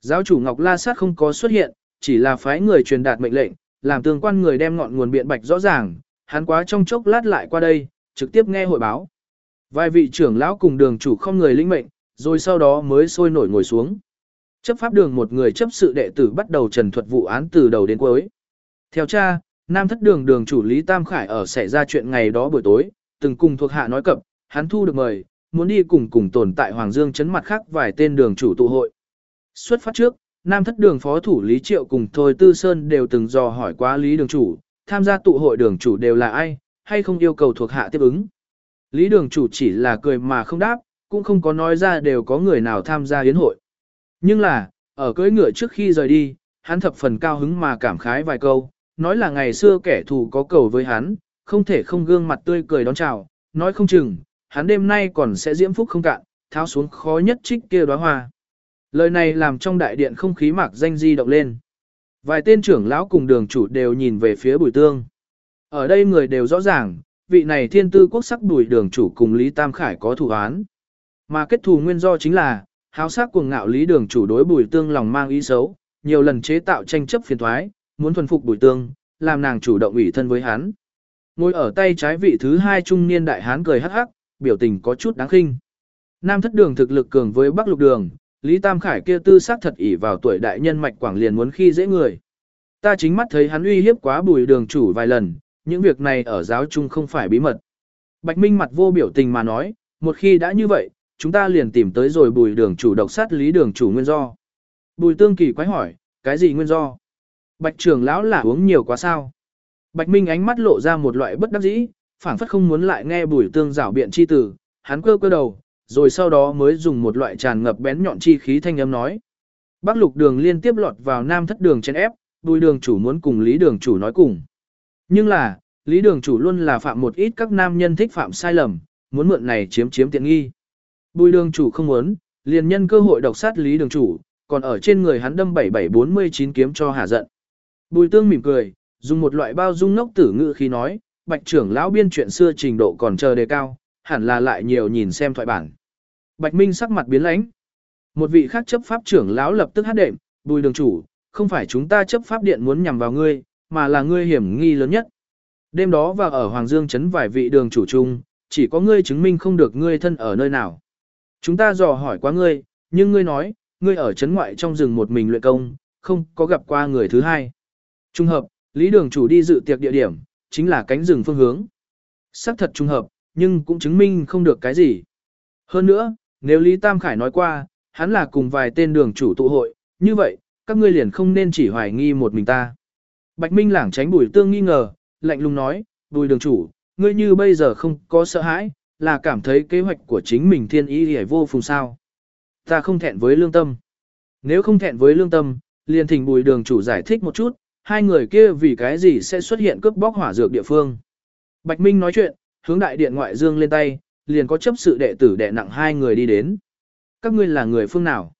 A: Giáo chủ Ngọc La Sát không có xuất hiện, chỉ là phái người truyền đạt mệnh lệnh, làm tương quan người đem ngọn nguồn biện bạch rõ ràng, hắn quá trong chốc lát lại qua đây, trực tiếp nghe hội báo. Vài vị trưởng lão cùng đường chủ không người linh mệnh, rồi sau đó mới sôi nổi ngồi xuống. Chấp pháp đường một người chấp sự đệ tử bắt đầu trần thuật vụ án từ đầu đến cuối. Theo cha, Nam thất đường đường chủ Lý Tam Khải ở xảy ra chuyện ngày đó buổi tối, từng cùng thuộc hạ nói cập, hắn thu được mời, muốn đi cùng cùng tồn tại Hoàng Dương chấn mặt khác vài tên đường chủ tụ hội. Xuất phát trước, Nam thất đường phó thủ Lý Triệu cùng Thôi Tư Sơn đều từng dò hỏi qua Lý đường chủ, tham gia tụ hội đường chủ đều là ai, hay không yêu cầu thuộc hạ tiếp ứng. Lý đường chủ chỉ là cười mà không đáp, cũng không có nói ra đều có người nào tham gia yến hội. Nhưng là, ở cưỡi ngựa trước khi rời đi, hắn thập phần cao hứng mà cảm khái vài câu, nói là ngày xưa kẻ thù có cầu với hắn, không thể không gương mặt tươi cười đón chào, nói không chừng, hắn đêm nay còn sẽ diễm phúc không cạn, tháo xuống khó nhất trích kia đóa hoa. Lời này làm trong đại điện không khí mạc danh di động lên. Vài tên trưởng lão cùng đường chủ đều nhìn về phía bùi tương. Ở đây người đều rõ ràng, vị này thiên tư quốc sắc bùi đường chủ cùng Lý Tam Khải có thủ án. Mà kết thù nguyên do chính là, háo sắc cuồng ngạo Lý đường chủ đối bùi tương lòng mang ý xấu, nhiều lần chế tạo tranh chấp phiền thoái, muốn thuần phục bùi tương, làm nàng chủ động ủy thân với hắn. Ngồi ở tay trái vị thứ hai trung niên đại hán cười hắc hắc, biểu tình có chút đáng khinh. Nam thất đường thực lực cường với bắc lục đường, Lý Tam Khải kia tư sắc thật ỷ vào tuổi đại nhân mạch quảng liền muốn khi dễ người. Ta chính mắt thấy hắn uy hiếp quá bùi đường chủ vài lần, những việc này ở giáo trung không phải bí mật. Bạch Minh mặt vô biểu tình mà nói, một khi đã như vậy, chúng ta liền tìm tới rồi bùi đường chủ độc sát lý đường chủ nguyên do. Bùi tương kỳ quái hỏi, cái gì nguyên do? Bạch trưởng lão là uống nhiều quá sao? Bạch Minh ánh mắt lộ ra một loại bất đắc dĩ, phảng phất không muốn lại nghe bùi tương rảo biện chi tử, hắn cơ cơ đầu, rồi sau đó mới dùng một loại tràn ngập bén nhọn chi khí thanh âm nói. Bắc lục đường liên tiếp lọt vào nam thất đường trên ép, bùi đường chủ muốn cùng lý đường chủ nói cùng. Nhưng là, lý đường chủ luôn là phạm một ít các nam nhân thích phạm sai lầm, muốn mượn này chiếm chiếm tiện nghi. Bùi đường chủ không muốn, liền nhân cơ hội độc sát lý đường chủ, còn ở trên người hắn đâm 7749 kiếm cho hà giận. Bùi tương mỉm cười, dùng một loại bao dung ngốc tử ngữ khi nói, bạch trưởng lão biên chuyện xưa trình độ còn chờ đề cao, hẳn là lại nhiều nhìn xem thoại bản. Bạch Minh sắc mặt biến lãnh. Một vị khác chấp pháp trưởng lão lập tức hát đệm, bùi đường chủ, không phải chúng ta chấp pháp điện muốn nhằm vào ngươi, mà là ngươi hiểm nghi lớn nhất. Đêm đó và ở Hoàng Dương trấn vài vị đường chủ chung, chỉ có ngươi chứng minh không được ngươi thân ở nơi nào. Chúng ta dò hỏi qua ngươi, nhưng ngươi nói, ngươi ở trấn ngoại trong rừng một mình luyện công, không có gặp qua người thứ hai. Trung hợp, Lý đường chủ đi dự tiệc địa điểm, chính là cánh rừng phương hướng. Sắc thật trung hợp, nhưng cũng chứng minh không được cái gì. Hơn nữa, nếu Lý Tam Khải nói qua, hắn là cùng vài tên đường chủ tụ hội, như vậy, các ngươi liền không nên chỉ hoài nghi một mình ta. Bạch Minh lảng tránh bùi tương nghi ngờ, lạnh lùng nói, bùi đường chủ, ngươi như bây giờ không có sợ hãi, là cảm thấy kế hoạch của chính mình thiên ý hề vô phùng sao. Ta không thẹn với lương tâm. Nếu không thẹn với lương tâm, liền thỉnh bùi đường chủ giải thích một chút, hai người kia vì cái gì sẽ xuất hiện cướp bóc hỏa dược địa phương. Bạch Minh nói chuyện, hướng đại điện ngoại dương lên tay, liền có chấp sự đệ tử đệ nặng hai người đi đến. Các ngươi là người phương nào?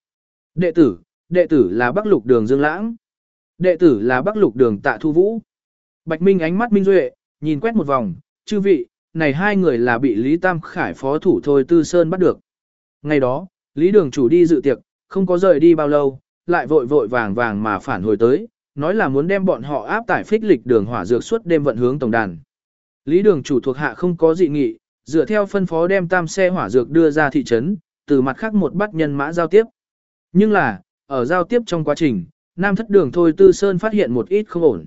A: Đệ tử, đệ tử là Bắc Lục Đường Dương Lãng. Đệ tử là Bắc Lục Đường Tạ Thu Vũ. Bạch Minh ánh mắt minh duệ, nhìn quét một vòng, chư vị, này hai người là bị Lý Tam Khải phó thủ thôi Tư Sơn bắt được. Ngày đó, Lý Đường chủ đi dự tiệc, không có rời đi bao lâu, lại vội vội vàng vàng mà phản hồi tới, nói là muốn đem bọn họ áp tải phích lịch đường hỏa dược suốt đêm vận hướng tổng đàn. Lý Đường chủ thuộc hạ không có dị nghị, dựa theo phân phó đem tam xe hỏa dược đưa ra thị trấn, từ mặt khác một bắt nhân mã giao tiếp. Nhưng là, ở giao tiếp trong quá trình, Nam thất đường thôi Tư Sơn phát hiện một ít không ổn.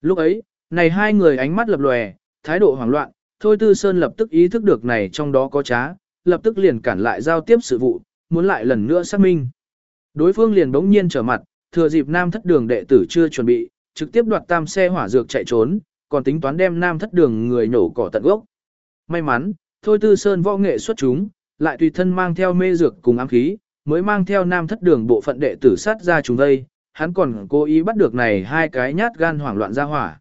A: Lúc ấy, này hai người ánh mắt lập lòe, thái độ hoảng loạn, thôi Tư Sơn lập tức ý thức được này trong đó có trá, lập tức liền cản lại giao tiếp sự vụ, muốn lại lần nữa xác minh. Đối phương liền bỗng nhiên trở mặt, thừa dịp Nam thất đường đệ tử chưa chuẩn bị, trực tiếp đoạt tam xe hỏa dược chạy trốn, còn tính toán đem Nam thất đường người nổ cỏ tận gốc. May mắn, thôi Tư Sơn võ nghệ xuất chúng, lại tùy thân mang theo mê dược cùng ám khí, mới mang theo Nam thất đường bộ phận đệ tử sát ra chúng đây, hắn còn cố ý bắt được này hai cái nhát gan hoảng loạn ra hỏa.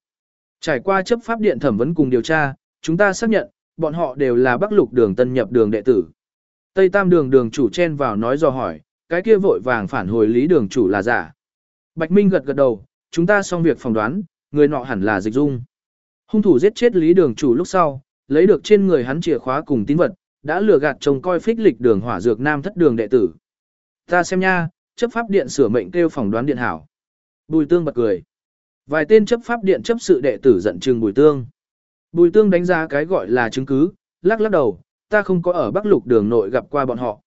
A: Trải qua chấp pháp điện thẩm vấn cùng điều tra, chúng ta xác nhận, bọn họ đều là Bắc Lục đường tân nhập đường đệ tử. Tây Tam đường đường chủ chen vào nói do hỏi, cái kia vội vàng phản hồi lý đường chủ là giả. Bạch Minh gật gật đầu, chúng ta xong việc phỏng đoán, người nọ hẳn là dịch dung. Hung thủ giết chết lý đường chủ lúc sau, lấy được trên người hắn chìa khóa cùng tín vật, đã lừa gạt chồng coi phích lịch đường hỏa dược nam thất đường đệ tử. Ta xem nha, chấp pháp điện sửa mệnh kêu phỏng đoán điện hảo. Bùi tương bật cười. Vài tên chấp pháp điện chấp sự đệ tử giận trừng bùi tương. Bùi tương đánh giá cái gọi là chứng cứ, lắc lắc đầu, ta không có ở Bắc Lục đường nội gặp qua bọn họ.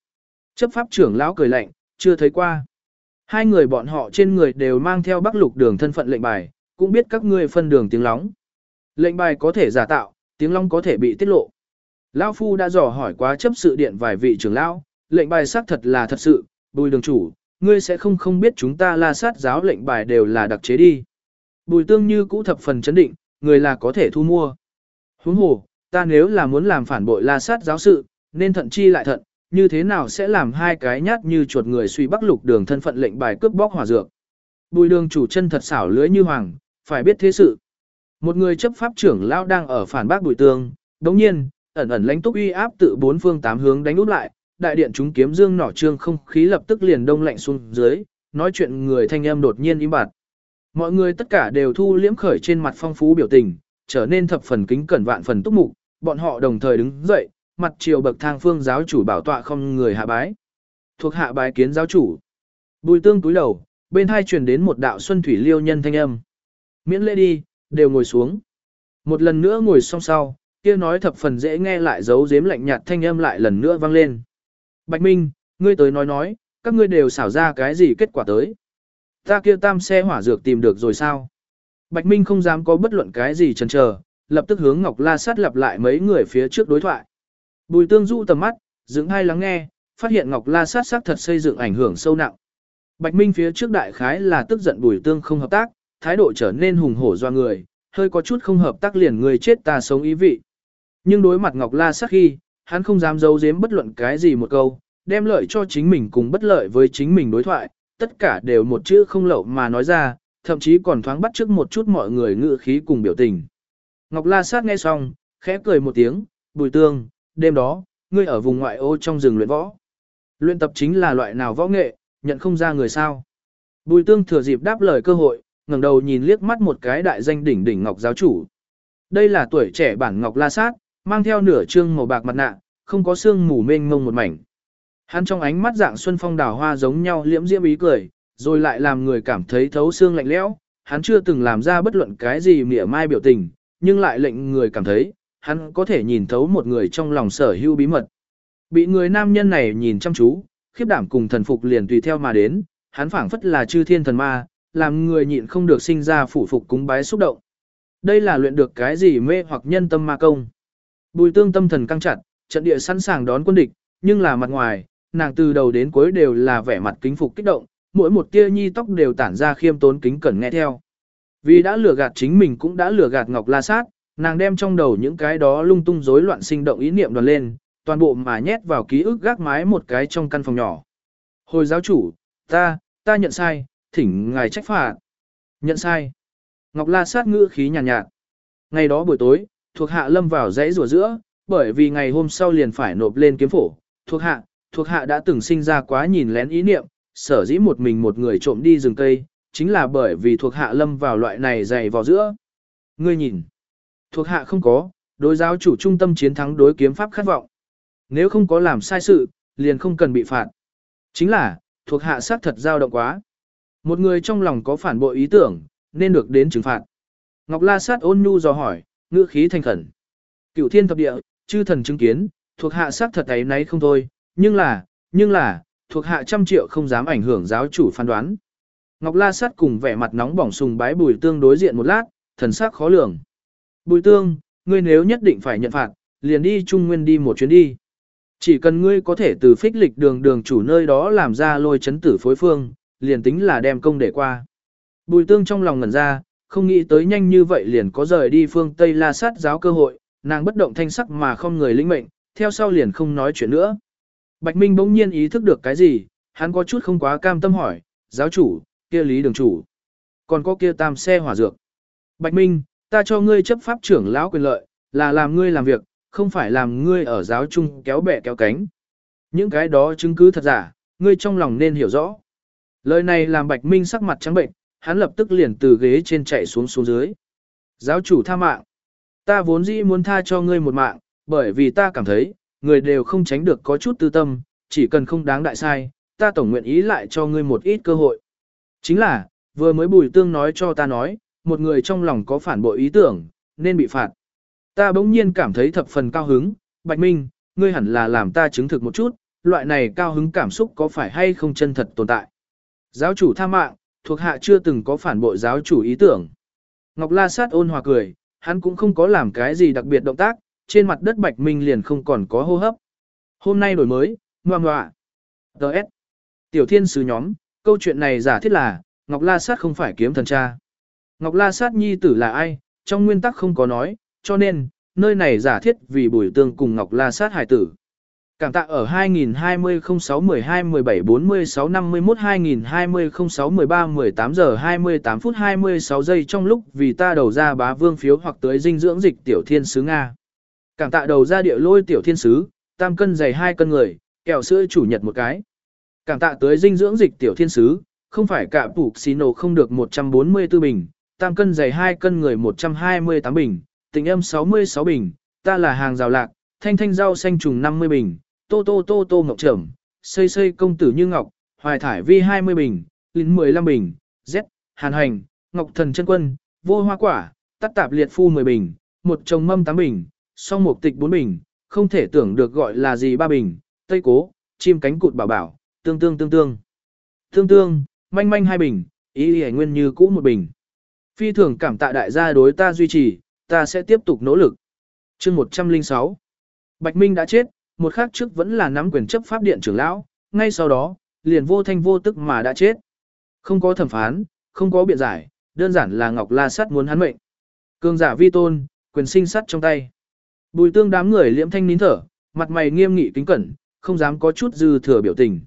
A: Chấp pháp trưởng lão cười lạnh, chưa thấy qua. Hai người bọn họ trên người đều mang theo Bắc Lục đường thân phận lệnh bài, cũng biết các ngươi phân đường tiếng lóng. Lệnh bài có thể giả tạo, tiếng lóng có thể bị tiết lộ. Lão Phu đã dò hỏi quá chấp sự điện vài vị trưởng lão, lệnh bài xác thật là thật sự, bùi đường chủ, ngươi sẽ không không biết chúng ta la sát giáo lệnh bài đều là đặc chế đi. Bùi tương như cũ thập phần chấn định, người là có thể thu mua. Huống hồ, ta nếu là muốn làm phản bội la sát giáo sự, nên thận chi lại thận, như thế nào sẽ làm hai cái nhát như chuột người suy bắc lục đường thân phận lệnh bài cướp bóc hỏa dược. Bùi đường chủ chân thật xảo lưới như hoàng, phải biết thế sự. Một người chấp pháp trưởng lão đang ở phản bác bùi tương, đồng nhiên, ẩn ẩn lãnh túc uy áp tự bốn phương tám hướng đánh úp lại, đại điện chúng kiếm dương nỏ trương không khí lập tức liền đông lạnh xuống dưới, nói chuyện người thanh âm đột nhiên im bặt. Mọi người tất cả đều thu liễm khởi trên mặt phong phú biểu tình, trở nên thập phần kính cẩn vạn phần túc mục, bọn họ đồng thời đứng dậy, mặt chiều bậc thang phương giáo chủ bảo tọa không người hạ bái. Thuộc hạ bái kiến giáo chủ. Bùi tương túi đầu, bên hai truyền đến một đạo xuân thủy liêu nhân thanh âm. Miễn lễ đi, đều ngồi xuống. Một lần nữa ngồi song sau, kia nói thập phần dễ nghe lại giấu giếm lạnh nhạt thanh âm lại lần nữa vang lên. Bạch Minh, ngươi tới nói nói, các ngươi đều xảo ra cái gì kết quả tới. Ta kia tam xe hỏa dược tìm được rồi sao? Bạch Minh không dám có bất luận cái gì chần chờ, lập tức hướng Ngọc La Sát lặp lại mấy người phía trước đối thoại. Bùi tương du tầm mắt, dưỡng hai lắng nghe, phát hiện Ngọc La Sát sát thật xây dựng ảnh hưởng sâu nặng. Bạch Minh phía trước đại khái là tức giận bùi tương không hợp tác, thái độ trở nên hùng hổ do người, hơi có chút không hợp tác liền người chết ta sống ý vị. Nhưng đối mặt Ngọc La Sát khi, hắn không dám giấu giếm bất luận cái gì một câu, đem lợi cho chính mình cùng bất lợi với chính mình đối thoại, tất cả đều một chữ không lậu mà nói ra, thậm chí còn thoáng bắt trước một chút mọi người ngự khí cùng biểu tình. Ngọc La Sát nghe xong, khẽ cười một tiếng, bùi tương, đêm đó, ngươi ở vùng ngoại ô trong rừng luyện võ. Luyện tập chính là loại nào võ nghệ, nhận không ra người sao. Bùi tương thừa dịp đáp lời cơ hội, ngẩng đầu nhìn liếc mắt một cái đại danh đỉnh đỉnh ngọc giáo chủ. Đây là tuổi trẻ bản ngọc la sát, mang theo nửa trương màu bạc mặt nạ, không có xương mù mênh mông một mảnh. Hắn trong ánh mắt dạng xuân phong đào hoa giống nhau liễm diễm ý cười, rồi lại làm người cảm thấy thấu xương lạnh lẽo. Hắn chưa từng làm ra bất luận cái gì mỉa mai biểu tình, nhưng lại lệnh người cảm thấy, hắn có thể nhìn thấu một người trong lòng sở hữu bí mật. Bị người nam nhân này nhìn chăm chú, khiếp đảm cùng thần phục liền tùy theo mà đến, hắn phảng phất là chư thiên thần ma, làm người nhịn không được sinh ra phủ phục cúng bái xúc động. Đây là luyện được cái gì mê hoặc nhân tâm ma công. Bùi tương tâm thần căng chặt, trận địa sẵn sàng đón quân địch, nhưng là mặt ngoài, nàng từ đầu đến cuối đều là vẻ mặt kính phục kích động, mỗi một tia nhi tóc đều tản ra khiêm tốn kính cẩn nghe theo. Vì đã lừa gạt chính mình cũng đã lừa gạt Ngọc La Sát, nàng đem trong đầu những cái đó lung tung rối loạn sinh động ý niệm đoàn lên, toàn bộ mà nhét vào ký ức gác mái một cái trong căn phòng nhỏ. Hồi giáo chủ, ta, ta nhận sai, thỉnh ngài trách phạt. Nhận sai. Ngọc La Sát ngữ khí nhàn nhạt, nhạt. Ngày đó buổi tối, thuộc hạ lâm vào dãy rùa giữa, bởi vì ngày hôm sau liền phải nộp lên kiếm phổ. Thuộc hạ, thuộc hạ đã từng sinh ra quá nhìn lén ý niệm, sở dĩ một mình một người trộm đi rừng cây, chính là bởi vì thuộc hạ lâm vào loại này dày vào giữa. Ngươi nhìn, thuộc hạ không có, đối giáo chủ trung tâm chiến thắng đối kiếm pháp khát vọng. Nếu không có làm sai sự, liền không cần bị phạt. Chính là, thuộc hạ sát thật dao động quá. Một người trong lòng có phản bội ý tưởng, nên được đến trừng phạt. Ngọc La Sát ôn nhu dò hỏi, ngữ khí thành khẩn. Cửu thiên thập địa, chư thần chứng kiến, thuộc hạ sát thật ấy nấy không thôi, nhưng là, nhưng là, thuộc hạ trăm triệu không dám ảnh hưởng giáo chủ phán đoán. Ngọc La Sát cùng vẻ mặt nóng bỏng sùng bái Bùi Tương đối diện một lát, thần sắc khó lường. Bùi Tương, ngươi nếu nhất định phải nhận phạt, liền đi Trung Nguyên đi một chuyến đi. Chỉ cần ngươi có thể từ phích lịch đường đường chủ nơi đó làm ra lôi chấn tử phối phương, liền tính là đem công để qua. Bùi Tương trong lòng ngẩn ra, không nghĩ tới nhanh như vậy liền có rời đi phương Tây La Sát giáo cơ hội, nàng bất động thanh sắc mà không người lĩnh mệnh, theo sau liền không nói chuyện nữa. Bạch Minh bỗng nhiên ý thức được cái gì, hắn có chút không quá cam tâm hỏi, giáo chủ, kia lý đường chủ, còn có kia tam xe hỏa dược. Bạch Minh, ta cho ngươi chấp pháp trưởng lão quyền lợi, là làm ngươi làm việc, không phải làm ngươi ở giáo chung kéo bè kéo cánh. Những cái đó chứng cứ thật giả, ngươi trong lòng nên hiểu rõ. Lời này làm Bạch Minh sắc mặt trắng bệnh, hắn lập tức liền từ ghế trên chạy xuống xuống dưới. Giáo chủ tha mạng. Ta vốn dĩ muốn tha cho ngươi một mạng, bởi vì ta cảm thấy, người đều không tránh được có chút tư tâm, chỉ cần không đáng đại sai, ta tổng nguyện ý lại cho ngươi một ít cơ hội. Chính là, vừa mới bùi tương nói cho ta nói, một người trong lòng có phản bội ý tưởng, nên bị phạt. Ta bỗng nhiên cảm thấy thập phần cao hứng, Bạch Minh, ngươi hẳn là làm ta chứng thực một chút, loại này cao hứng cảm xúc có phải hay không chân thật tồn tại. Giáo chủ tha mạng, thuộc hạ chưa từng có phản bội giáo chủ ý tưởng. Ngọc La Sát ôn hòa cười, hắn cũng không có làm cái gì đặc biệt động tác, trên mặt đất Bạch Minh liền không còn có hô hấp. Hôm nay đổi mới, ngoà ngoạ. Đợt. Tiểu thiên sứ nhóm, câu chuyện này giả thiết là, Ngọc La Sát không phải kiếm thần cha. Ngọc La Sát nhi tử là ai, trong nguyên tắc không có nói, cho nên, nơi này giả thiết vì bùi tương cùng Ngọc La Sát hải tử. Cảm tạ ở 2020 06 12 17 46 51 2020 06 13 18 giờ 28 phút 26 giây trong lúc vì ta đầu ra bá vương phiếu hoặc tới dinh dưỡng dịch tiểu thiên sứ Nga. Cảm tạ đầu ra địa lôi tiểu thiên sứ, tam cân dày hai cân người, kẹo sữa chủ nhật một cái. Cảm tạ tới dinh dưỡng dịch tiểu thiên sứ, không phải cả phủ xì nổ không được 144 bình, tam cân dày hai cân người 128 bình, tình âm 66 bình, ta là hàng rào lạc, thanh thanh rau xanh trùng 50 bình, tô tô tô tô ngọc trầm, xây xây công tử như ngọc, hoài thải vi 20 bình, lín 15 bình, z, hàn hành, ngọc thần chân quân, vô hoa quả, tắt tạp liệt phu 10 bình, một chồng mâm 8 bình, song mục tịch 4 bình, không thể tưởng được gọi là gì ba bình, tây cố, chim cánh cụt bảo bảo, tương tương tương tương. Tương tương, manh manh hai bình, ý ý nguyên như cũ một bình. Phi thường cảm tạ đại gia đối ta duy trì, ta sẽ tiếp tục nỗ lực. chương 106 Bạch Minh đã chết, một khắc trước vẫn là nắm quyền chấp pháp điện trưởng lão, ngay sau đó, liền vô thanh vô tức mà đã chết. Không có thẩm phán, không có biện giải, đơn giản là Ngọc La sát muốn hắn mệnh. cương giả vi tôn, quyền sinh sắt trong tay. Bùi tương đám người liễm thanh nín thở, mặt mày nghiêm nghị kính cẩn, không dám có chút dư thừa biểu tình.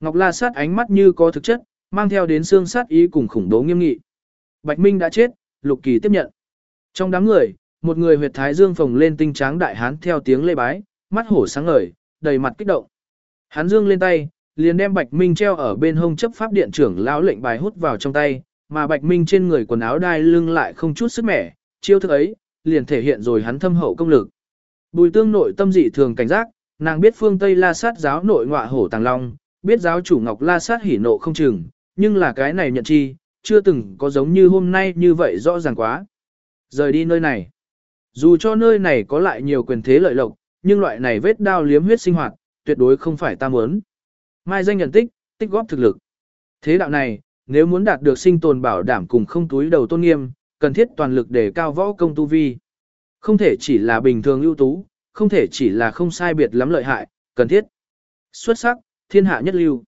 A: Ngọc La Sát ánh mắt như có thực chất, mang theo đến xương sát ý cùng khủng bố nghiêm nghị. Bạch Minh đã chết, Lục Kỳ tiếp nhận. Trong đám người, một người huyệt thái dương phồng lên tinh tráng đại hán theo tiếng lê bái, mắt hổ sáng ngời, đầy mặt kích động. Hán dương lên tay, liền đem Bạch Minh treo ở bên hông chấp pháp điện trưởng lão lệnh bài hút vào trong tay, mà Bạch Minh trên người quần áo đai lưng lại không chút sức mẻ, chiêu thức ấy, liền thể hiện rồi hắn thâm hậu công lực. Bùi tương nội tâm dị thường cảnh giác, nàng biết phương Tây La Sát giáo nội ngọa hổ tàng long, biết giáo chủ Ngọc La Sát hỉ nộ không chừng, nhưng là cái này nhận chi, chưa từng có giống như hôm nay như vậy rõ ràng quá. Rời đi nơi này. Dù cho nơi này có lại nhiều quyền thế lợi lộc, nhưng loại này vết đao liếm huyết sinh hoạt, tuyệt đối không phải ta muốn. Mai danh nhận tích, tích góp thực lực. Thế đạo này, nếu muốn đạt được sinh tồn bảo đảm cùng không túi đầu tôn nghiêm, cần thiết toàn lực để cao võ công tu vi. Không thể chỉ là bình thường ưu tú, không thể chỉ là không sai biệt lắm lợi hại, cần thiết. Xuất sắc, thiên hạ nhất lưu.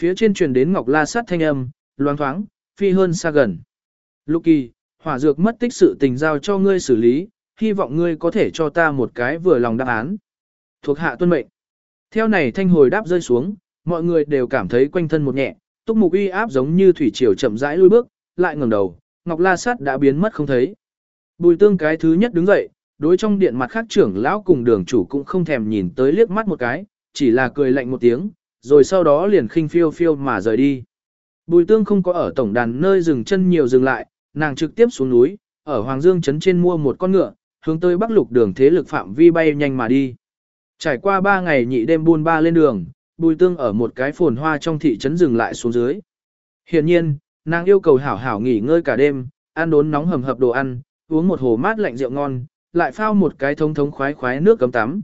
A: Phía trên truyền đến Ngọc La Sát thanh âm, loan thoáng, phi hơn xa gần. Lục kỳ, hỏa dược mất tích sự tình giao cho ngươi xử lý, hy vọng ngươi có thể cho ta một cái vừa lòng đáp án. Thuộc hạ tuân mệnh. Theo này thanh hồi đáp rơi xuống, mọi người đều cảm thấy quanh thân một nhẹ, túc mục uy áp giống như thủy triều chậm rãi lui bước, lại ngẩng đầu, Ngọc La Sát đã biến mất không thấy. Bùi tương cái thứ nhất đứng dậy, đối trong điện mặt khác trưởng lão cùng đường chủ cũng không thèm nhìn tới liếc mắt một cái, chỉ là cười lạnh một tiếng, rồi sau đó liền khinh phiêu phiêu mà rời đi. Bùi tương không có ở tổng đàn nơi dừng chân nhiều dừng lại, nàng trực tiếp xuống núi, ở Hoàng Dương Trấn trên mua một con ngựa, hướng tới bắc lục đường thế lực phạm vi bay nhanh mà đi. Trải qua ba ngày nhị đêm buôn ba lên đường, bùi tương ở một cái phồn hoa trong thị trấn dừng lại xuống dưới. Hiện nhiên, nàng yêu cầu hảo hảo nghỉ ngơi cả đêm, ăn đốn nóng hầm hập đồ ăn, uống một hồ mát lạnh rượu ngon, lại phao một cái thông thống khoái khoái nước cấm tắm.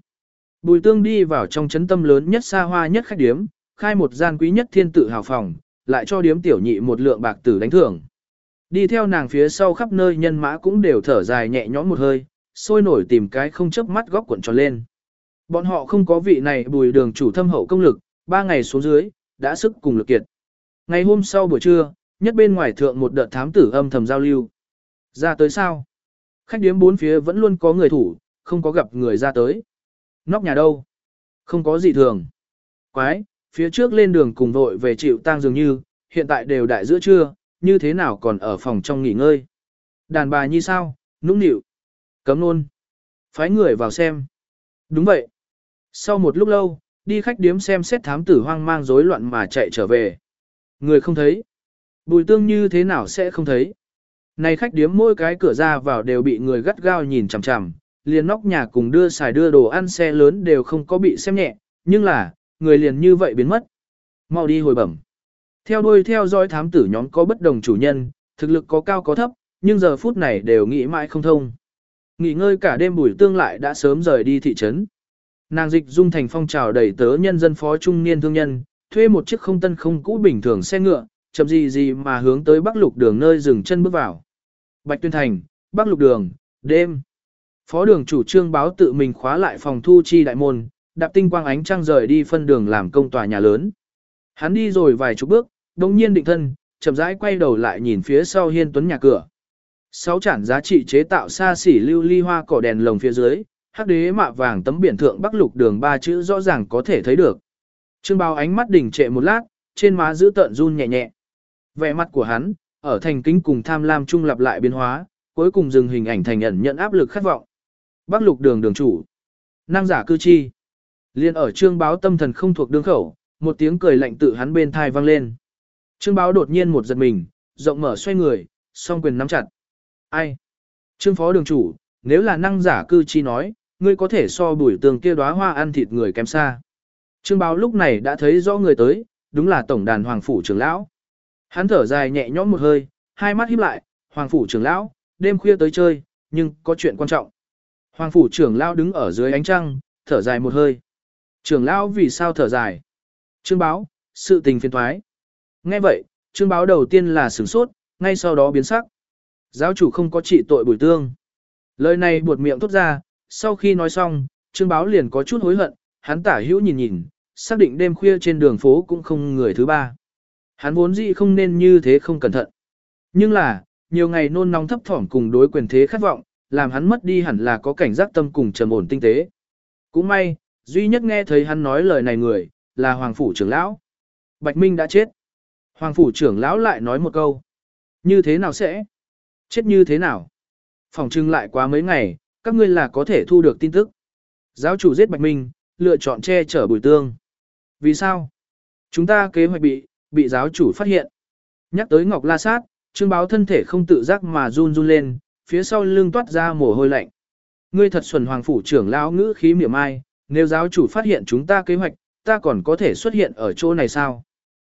A: Bùi tương đi vào trong trấn tâm lớn nhất xa hoa nhất khách điếm, khai một gian quý nhất thiên tự hào phòng, lại cho điếm tiểu nhị một lượng bạc tử đánh thưởng. Đi theo nàng phía sau khắp nơi nhân mã cũng đều thở dài nhẹ nhõm một hơi, sôi nổi tìm cái không chớp mắt góc cuộn tròn lên. Bọn họ không có vị này bùi đường chủ thâm hậu công lực, ba ngày xuống dưới, đã sức cùng lực kiệt. Ngày hôm sau buổi trưa, nhất bên ngoài thượng một đợt thám tử âm thầm giao lưu. Ra tới sao? Khách điếm bốn phía vẫn luôn có người thủ, không có gặp người ra tới. Nóc nhà đâu? Không có gì thường. Quái, phía trước lên đường cùng vội về chịu tang dường như, hiện tại đều đại giữa trưa, như thế nào còn ở phòng trong nghỉ ngơi. Đàn bà như sao, nũng nịu. Cấm luôn. Phái người vào xem. Đúng vậy. Sau một lúc lâu, đi khách điếm xem xét thám tử hoang mang rối loạn mà chạy trở về. Người không thấy. Bùi tương như thế nào sẽ không thấy. Này khách điếm mỗi cái cửa ra vào đều bị người gắt gao nhìn chằm chằm, liền nóc nhà cùng đưa xài đưa đồ ăn xe lớn đều không có bị xem nhẹ, nhưng là, người liền như vậy biến mất. Mau đi hồi bẩm. Theo đuôi theo dõi thám tử nhóm có bất đồng chủ nhân, thực lực có cao có thấp, nhưng giờ phút này đều nghĩ mãi không thông. Nghỉ ngơi cả đêm buổi tương lại đã sớm rời đi thị trấn. Nàng dịch dung thành phong trào đầy tớ nhân dân phó trung niên thương nhân, thuê một chiếc không tân không cũ bình thường xe ngựa, chậm gì gì mà hướng tới bắc lục đường nơi dừng chân bước vào. Bạch Tuyên Thành, bắc lục đường, đêm. Phó đường chủ trương báo tự mình khóa lại phòng thu chi đại môn, đạp tinh quang ánh trăng rời đi phân đường làm công tòa nhà lớn. Hắn đi rồi vài chục bước, đồng nhiên định thân, chậm rãi quay đầu lại nhìn phía sau hiên tuấn nhà cửa. Sáu chản giá trị chế tạo xa xỉ lưu ly hoa cỏ đèn lồng phía dưới, hắc đế mạ vàng tấm biển thượng bắc lục đường ba chữ rõ ràng có thể thấy được. Trương bao ánh mắt đỉnh trệ một lát, trên má giữ tợn run nhẹ nhẹ. Vẻ mặt của hắn, ở thành kính cùng tham lam trung lặp lại biến hóa, cuối cùng dừng hình ảnh thành ẩn nhận áp lực khát vọng. Bắc lục đường đường chủ. Năng giả cư chi. Liên ở trương báo tâm thần không thuộc đường khẩu, một tiếng cười lạnh tự hắn bên thai vang lên. Trương báo đột nhiên một giật mình, rộng mở xoay người, song quyền nắm chặt. Ai? Trương phó đường chủ, nếu là năng giả cư chi nói, ngươi có thể so bùi tường kia đóa hoa ăn thịt người kém xa. Trương báo lúc này đã thấy rõ người tới, đúng là tổng đàn hoàng phủ trưởng lão. Hắn thở dài nhẹ nhõm một hơi, hai mắt híp lại, hoàng phủ trưởng lão, đêm khuya tới chơi, nhưng có chuyện quan trọng. Hoàng phủ trưởng lão đứng ở dưới ánh trăng, thở dài một hơi. Trưởng lão vì sao thở dài? Trương báo, sự tình phiền thoái. Nghe vậy, trương báo đầu tiên là sửng sốt, ngay sau đó biến sắc. Giáo chủ không có trị tội bùi tương. Lời này buột miệng thốt ra, sau khi nói xong, trương báo liền có chút hối hận, hắn tả hữu nhìn nhìn, xác định đêm khuya trên đường phố cũng không người thứ ba. Hắn vốn dĩ không nên như thế không cẩn thận. Nhưng là, nhiều ngày nôn nóng thấp thỏm cùng đối quyền thế khát vọng, làm hắn mất đi hẳn là có cảnh giác tâm cùng trầm ổn tinh tế. Cũng may, duy nhất nghe thấy hắn nói lời này người, là Hoàng Phủ trưởng lão. Bạch Minh đã chết. Hoàng Phủ trưởng lão lại nói một câu. Như thế nào sẽ? Chết như thế nào? Phòng trưng lại quá mấy ngày, các ngươi là có thể thu được tin tức. Giáo chủ giết Bạch Minh, lựa chọn che chở bùi tương. Vì sao? Chúng ta kế hoạch bị, bị giáo chủ phát hiện. Nhắc tới Ngọc La Sát, Trương Báo thân thể không tự giác mà run run lên, phía sau lưng toát ra mồ hôi lạnh. Ngươi thật xuẩn hoàng phủ trưởng lão ngữ khí miệng ai, nếu giáo chủ phát hiện chúng ta kế hoạch, ta còn có thể xuất hiện ở chỗ này sao?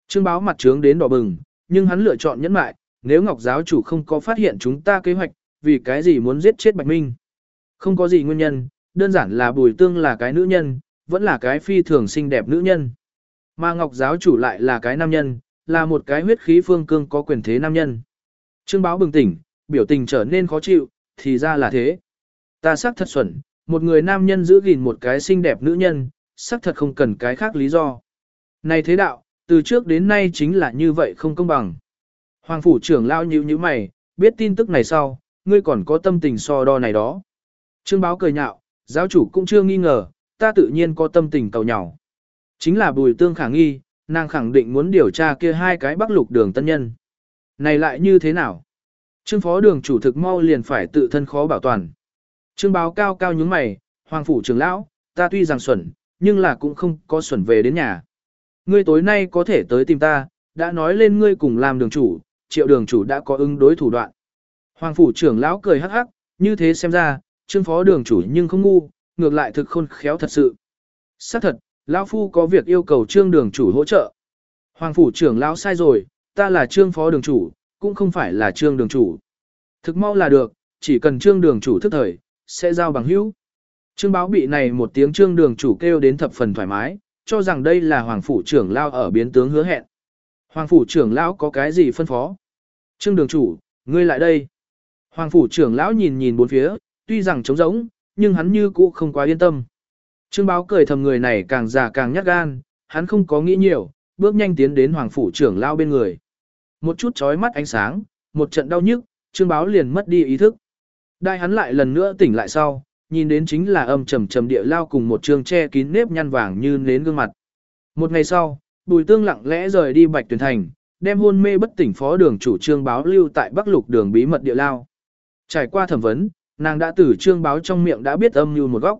A: Trương Báo mặt trướng đến đỏ bừng, nhưng hắn lựa chọn nhẫn mại, nếu Ngọc giáo chủ không có phát hiện chúng ta kế hoạch, vì cái gì muốn giết chết Bạch Minh? Không có gì nguyên nhân, đơn giản là Bùi Tương là cái nữ nhân, vẫn là cái phi thường xinh đẹp nữ nhân. Mà Ngọc giáo chủ lại là cái nam nhân, là một cái huyết khí phương cương có quyền thế nam nhân. Trương báo bừng tỉnh, biểu tình trở nên khó chịu, thì ra là thế. Ta xác thật xuẩn, một người nam nhân giữ gìn một cái xinh đẹp nữ nhân, xác thật không cần cái khác lý do. Này thế đạo, từ trước đến nay chính là như vậy không công bằng. Hoàng phủ trưởng lao nhíu như mày, biết tin tức này sau, ngươi còn có tâm tình so đo này đó. Trương báo cười nhạo, giáo chủ cũng chưa nghi ngờ, ta tự nhiên có tâm tình cầu nhỏ. Chính là bùi tương khả nghi, nàng khẳng định muốn điều tra kia hai cái bắc lục đường tân nhân. Này lại như thế nào? Trương phó đường chủ thực mau liền phải tự thân khó bảo toàn. Trương báo cao cao nhướng mày, hoàng phủ trưởng lão, ta tuy rằng xuẩn, nhưng là cũng không có xuẩn về đến nhà. Ngươi tối nay có thể tới tìm ta, đã nói lên ngươi cùng làm đường chủ, triệu đường chủ đã có ứng đối thủ đoạn. Hoàng phủ trưởng lão cười hắc hắc, như thế xem ra, trương phó đường chủ nhưng không ngu, ngược lại thực khôn khéo thật sự. Xác thật, lão phu có việc yêu cầu trương đường chủ hỗ trợ. Hoàng phủ trưởng lão sai rồi, ta là trương phó đường chủ, cũng không phải là trương đường chủ. Thực mau là được, chỉ cần trương đường chủ thức thời, sẽ giao bằng hữu. Trương báo bị này một tiếng trương đường chủ kêu đến thập phần thoải mái, cho rằng đây là hoàng phủ trưởng lao ở biến tướng hứa hẹn. Hoàng phủ trưởng lão có cái gì phân phó? Trương đường chủ, ngươi lại đây. Hoàng phủ trưởng lão nhìn nhìn bốn phía, tuy rằng trống rỗng, nhưng hắn như cũ không quá yên tâm. Trương báo cười thầm người này càng già càng nhát gan, hắn không có nghĩ nhiều, bước nhanh tiến đến hoàng phủ trưởng lão bên người. Một chút chói mắt ánh sáng, một trận đau nhức, trương báo liền mất đi ý thức. Đại hắn lại lần nữa tỉnh lại sau, nhìn đến chính là âm trầm trầm địa lao cùng một trường che kín nếp nhăn vàng như nến gương mặt. Một ngày sau, Bùi Tương lặng lẽ rời đi Bạch Tuyển Thành, đem hôn mê bất tỉnh phó đường chủ trương báo lưu tại Bắc Lục đường bí mật địa lao. Trải qua thẩm vấn, nàng đã từ trương báo trong miệng đã biết âm mưu một góc.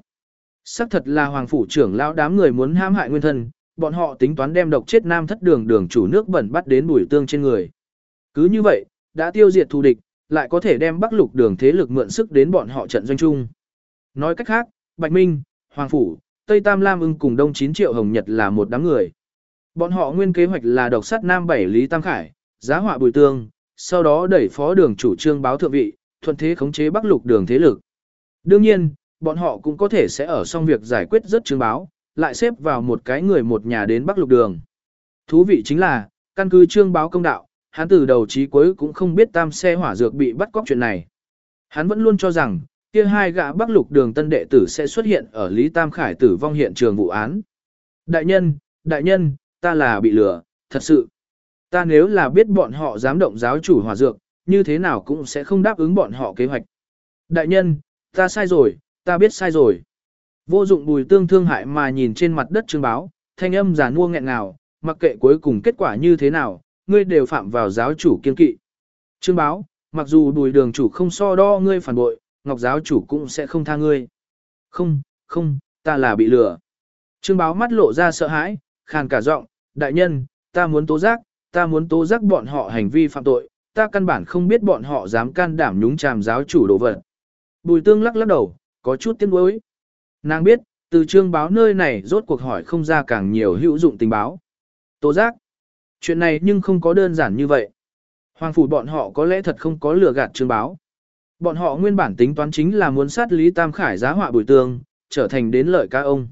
A: Sắc thật là hoàng phủ trưởng lão đám người muốn hãm hại nguyên thân, bọn họ tính toán đem độc chết nam thất đường đường chủ nước bẩn bắt đến Bùi Tương trên người. Cứ như vậy, đã tiêu diệt thù địch, lại có thể đem Bắc Lục đường thế lực mượn sức đến bọn họ trận doanh chung. Nói cách khác, Bạch Minh, Hoàng Phủ, Tây Tam Lam ưng cùng Đông 9 triệu Hồng Nhật là một đám người. Bọn họ nguyên kế hoạch là độc sát Nam Bảy Lý Tam Khải, giá họa bùi tương, sau đó đẩy phó đường chủ trương báo thượng vị, thuận thế khống chế Bắc Lục đường thế lực. Đương nhiên, bọn họ cũng có thể sẽ ở xong việc giải quyết rất trương báo, lại xếp vào một cái người một nhà đến Bắc Lục đường. Thú vị chính là, căn cứ trương báo công đạo, hắn từ đầu chí cuối cũng không biết tam xe hỏa dược bị bắt cóc chuyện này. Hắn vẫn luôn cho rằng, kia hai gã bắc lục đường tân đệ tử sẽ xuất hiện ở Lý Tam Khải tử vong hiện trường vụ án. Đại nhân, đại nhân, ta là bị lừa, thật sự. Ta nếu là biết bọn họ dám động giáo chủ hỏa dược, như thế nào cũng sẽ không đáp ứng bọn họ kế hoạch. Đại nhân, ta sai rồi, ta biết sai rồi. Vô dụng bùi tương thương hại mà nhìn trên mặt đất trương báo, thanh âm giả nua nghẹn ngào, mặc kệ cuối cùng kết quả như thế nào, ngươi đều phạm vào giáo chủ kiên kỵ. Trương báo, mặc dù bùi đường chủ không so đo ngươi phản bội, ngọc giáo chủ cũng sẽ không tha ngươi. Không, không, ta là bị lừa. Trương báo mắt lộ ra sợ hãi, khàn cả giọng, đại nhân, ta muốn tố giác, ta muốn tố giác bọn họ hành vi phạm tội, ta căn bản không biết bọn họ dám can đảm nhúng chàm giáo chủ đồ vật. Bùi tương lắc lắc đầu, có chút tiếc nuối. Nàng biết, từ trương báo nơi này rốt cuộc hỏi không ra càng nhiều hữu dụng tình báo. Tố giác. Chuyện này nhưng không có đơn giản như vậy. Hoàng phủ bọn họ có lẽ thật không có lừa gạt trương báo. Bọn họ nguyên bản tính toán chính là muốn sát Lý Tam Khải giá họa bùi tương, trở thành đến lợi ca ông.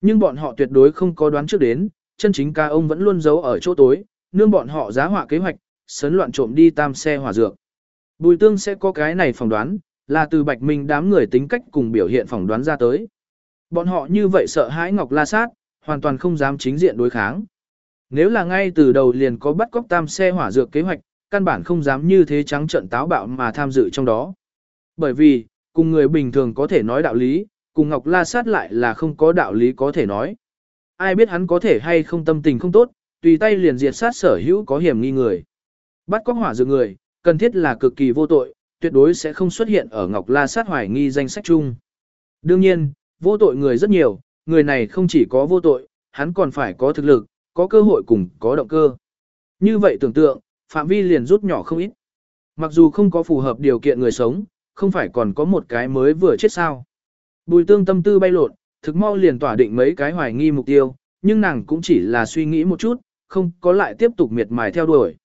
A: Nhưng bọn họ tuyệt đối không có đoán trước đến, chân chính ca ông vẫn luôn giấu ở chỗ tối, nương bọn họ giá họa kế hoạch, sấn loạn trộm đi tam xe hỏa dược. Bùi tương sẽ có cái này phỏng đoán, là từ bạch minh đám người tính cách cùng biểu hiện phỏng đoán ra tới. Bọn họ như vậy sợ hãi Ngọc La Sát, hoàn toàn không dám chính diện đối kháng. Nếu là ngay từ đầu liền có bắt cóc tam xe hỏa dược kế hoạch, căn bản không dám như thế trắng trận táo bạo mà tham dự trong đó. Bởi vì, cùng người bình thường có thể nói đạo lý, cùng Ngọc La Sát lại là không có đạo lý có thể nói. Ai biết hắn có thể hay không tâm tình không tốt, tùy tay liền diệt sát sở hữu có hiểm nghi người. Bắt cóc hỏa dược người, cần thiết là cực kỳ vô tội, tuyệt đối sẽ không xuất hiện ở Ngọc La Sát hoài nghi danh sách chung. Đương nhiên, vô tội người rất nhiều, người này không chỉ có vô tội, hắn còn phải có thực lực, có cơ hội cùng có động cơ. Như vậy tưởng tượng, phạm vi liền rút nhỏ không ít. Mặc dù không có phù hợp điều kiện người sống, không phải còn có một cái mới vừa chết sao. Bùi tương tâm tư bay lộn, thực mau liền tỏa định mấy cái hoài nghi mục tiêu, nhưng nàng cũng chỉ là suy nghĩ một chút, không có lại tiếp tục miệt mài theo đuổi.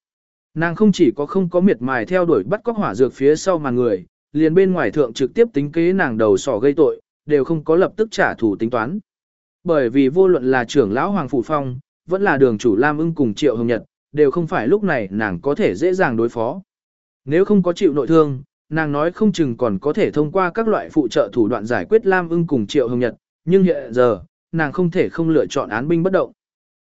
A: Nàng không chỉ có không có miệt mài theo đuổi bắt cóc hỏa dược phía sau mà người, liền bên ngoài thượng trực tiếp tính kế nàng đầu sỏ gây tội, đều không có lập tức trả thù tính toán. Bởi vì vô luận là trưởng lão Hoàng Phủ Phong, vẫn là đường chủ Lam ưng cùng Triệu Hồng Nhật, đều không phải lúc này nàng có thể dễ dàng đối phó. Nếu không có chịu nội thương, nàng nói không chừng còn có thể thông qua các loại phụ trợ thủ đoạn giải quyết Lam ưng cùng Triệu Hồng Nhật, nhưng hiện giờ, nàng không thể không lựa chọn án binh bất động.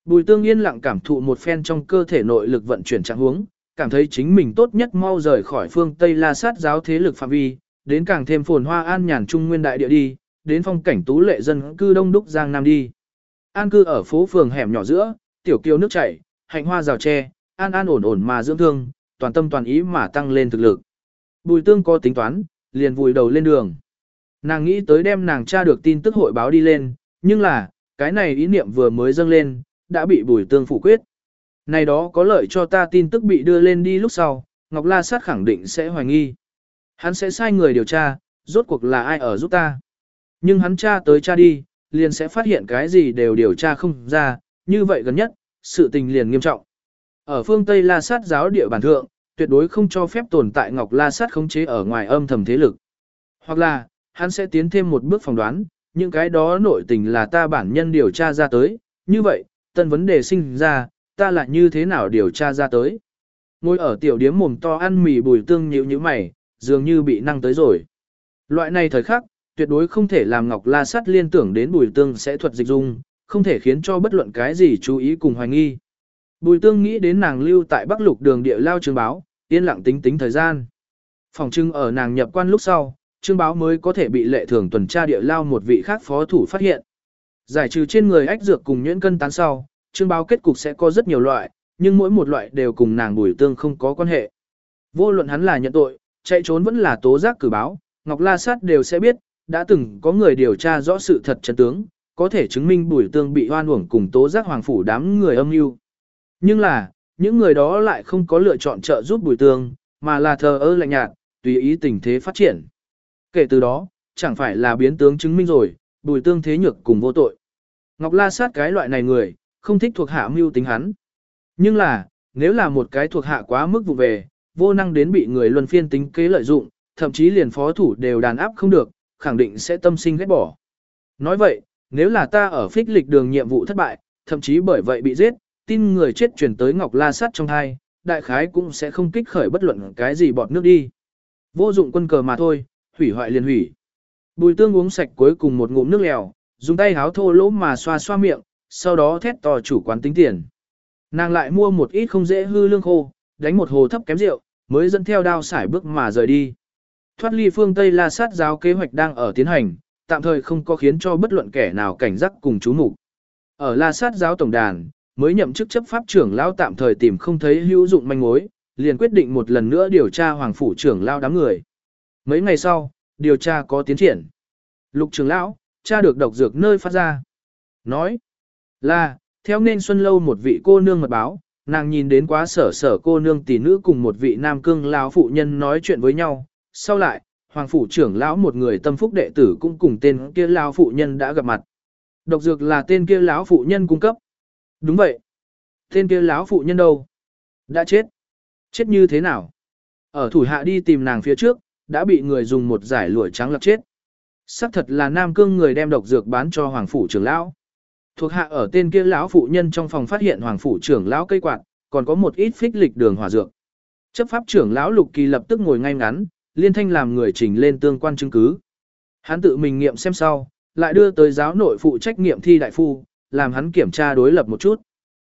A: Bùi tương yên lặng cảm thụ một phen trong cơ thể nội lực vận chuyển trạng huống, cảm thấy chính mình tốt nhất mau rời khỏi phương Tây La sát giáo thế lực phạm vi, đến càng thêm phồn hoa an nhàn trung nguyên đại địa đi, đến phong cảnh tú lệ dân cư đông đúc giang nam đi. An cư ở phố phường hẻm nhỏ giữa, tiểu kiều nước chảy, hạnh hoa rào tre, an an ổn ổn mà dưỡng thương, toàn tâm toàn ý mà tăng lên thực lực. Bùi tương có tính toán, liền vùi đầu lên đường. Nàng nghĩ tới đem nàng tra được tin tức hội báo đi lên, nhưng là, cái này ý niệm vừa mới dâng lên, đã bị bùi tương phủ quyết. Này đó có lợi cho ta tin tức bị đưa lên đi lúc sau, Ngọc La Sát khẳng định sẽ hoài nghi. Hắn sẽ sai người điều tra, rốt cuộc là ai ở giúp ta. Nhưng hắn tra tới tra đi, liền sẽ phát hiện cái gì đều điều tra không ra, như vậy gần nhất, sự tình liền nghiêm trọng. Ở phương Tây La Sát giáo địa bản thượng, tuyệt đối không cho phép tồn tại Ngọc La Sát khống chế ở ngoài âm thầm thế lực. Hoặc là, hắn sẽ tiến thêm một bước phỏng đoán, những cái đó nội tình là ta bản nhân điều tra ra tới, như vậy, tân vấn đề sinh ra, ta lại như thế nào điều tra ra tới. Ngồi ở tiểu điếm mồm to ăn mì bùi tương nhíu như mày, dường như bị năng tới rồi. Loại này thời khắc, tuyệt đối không thể làm Ngọc La Sát liên tưởng đến bùi tương sẽ thuật dịch dung, không thể khiến cho bất luận cái gì chú ý cùng hoài nghi. Bùi tương nghĩ đến nàng lưu tại Bắc Lục đường địa lao trường báo, yên lặng tính tính thời gian. Phòng trưng ở nàng nhập quan lúc sau, trương báo mới có thể bị lệ thường tuần tra địa lao một vị khác phó thủ phát hiện. Giải trừ trên người ách dược cùng nhuyễn cân tán sau, trương báo kết cục sẽ có rất nhiều loại, nhưng mỗi một loại đều cùng nàng bùi tương không có quan hệ. Vô luận hắn là nhận tội, chạy trốn vẫn là tố giác cử báo, Ngọc La Sát đều sẽ biết, đã từng có người điều tra rõ sự thật chân tướng, có thể chứng minh bùi tương bị hoan uổng cùng tố giác hoàng phủ đám người âm mưu. Nhưng là, những người đó lại không có lựa chọn trợ giúp bùi tương, mà là thờ ơ lạnh nhạt, tùy ý tình thế phát triển. Kể từ đó, chẳng phải là biến tướng chứng minh rồi, bùi tương thế nhược cùng vô tội. Ngọc La sát cái loại này người, không thích thuộc hạ mưu tính hắn. Nhưng là, nếu là một cái thuộc hạ quá mức vụ về, vô năng đến bị người luân phiên tính kế lợi dụng, thậm chí liền phó thủ đều đàn áp không được, khẳng định sẽ tâm sinh ghét bỏ. Nói vậy, nếu là ta ở phích lịch đường nhiệm vụ thất bại, thậm chí bởi vậy bị giết, tin người chết chuyển tới Ngọc La Sát trong hai, đại khái cũng sẽ không kích khởi bất luận cái gì bọt nước đi. Vô dụng quân cờ mà thôi, hủy hoại liền hủy. Bùi tương uống sạch cuối cùng một ngụm nước lèo, dùng tay háo thô lỗ mà xoa xoa miệng, sau đó thét to chủ quán tính tiền. Nàng lại mua một ít không dễ hư lương khô, đánh một hồ thấp kém rượu, mới dẫn theo đao xải bước mà rời đi. Thoát ly phương Tây La Sát giáo kế hoạch đang ở tiến hành, tạm thời không có khiến cho bất luận kẻ nào cảnh giác cùng chú mục. Ở La Sát giáo tổng đàn, mới nhậm chức chấp pháp trưởng lão tạm thời tìm không thấy hữu dụng manh mối, liền quyết định một lần nữa điều tra hoàng phủ trưởng lão đám người. Mấy ngày sau, điều tra có tiến triển. Lục trưởng lão, tra được độc dược nơi phát ra. Nói là, theo nên xuân lâu một vị cô nương mật báo, nàng nhìn đến quá sở sở cô nương tỷ nữ cùng một vị nam cương lão phụ nhân nói chuyện với nhau. Sau lại, hoàng phủ trưởng lão một người tâm phúc đệ tử cũng cùng tên kia lão phụ nhân đã gặp mặt. Độc dược là tên kia lão phụ nhân cung cấp. Đúng vậy. Tên kia lão phụ nhân đâu? Đã chết. Chết như thế nào? Ở thủ hạ đi tìm nàng phía trước, đã bị người dùng một giải lụa trắng lật chết. Sắc thật là Nam Cương người đem độc dược bán cho Hoàng phủ trưởng lão. Thuộc hạ ở tên kia lão phụ nhân trong phòng phát hiện Hoàng phủ trưởng lão cây quạt, còn có một ít phích lịch đường hỏa dược. Chấp pháp trưởng lão Lục Kỳ lập tức ngồi ngay ngắn, liên thanh làm người trình lên tương quan chứng cứ. Hắn tự mình nghiệm xem sau, lại đưa tới giáo nội phụ trách nghiệm thi đại phu, làm hắn kiểm tra đối lập một chút.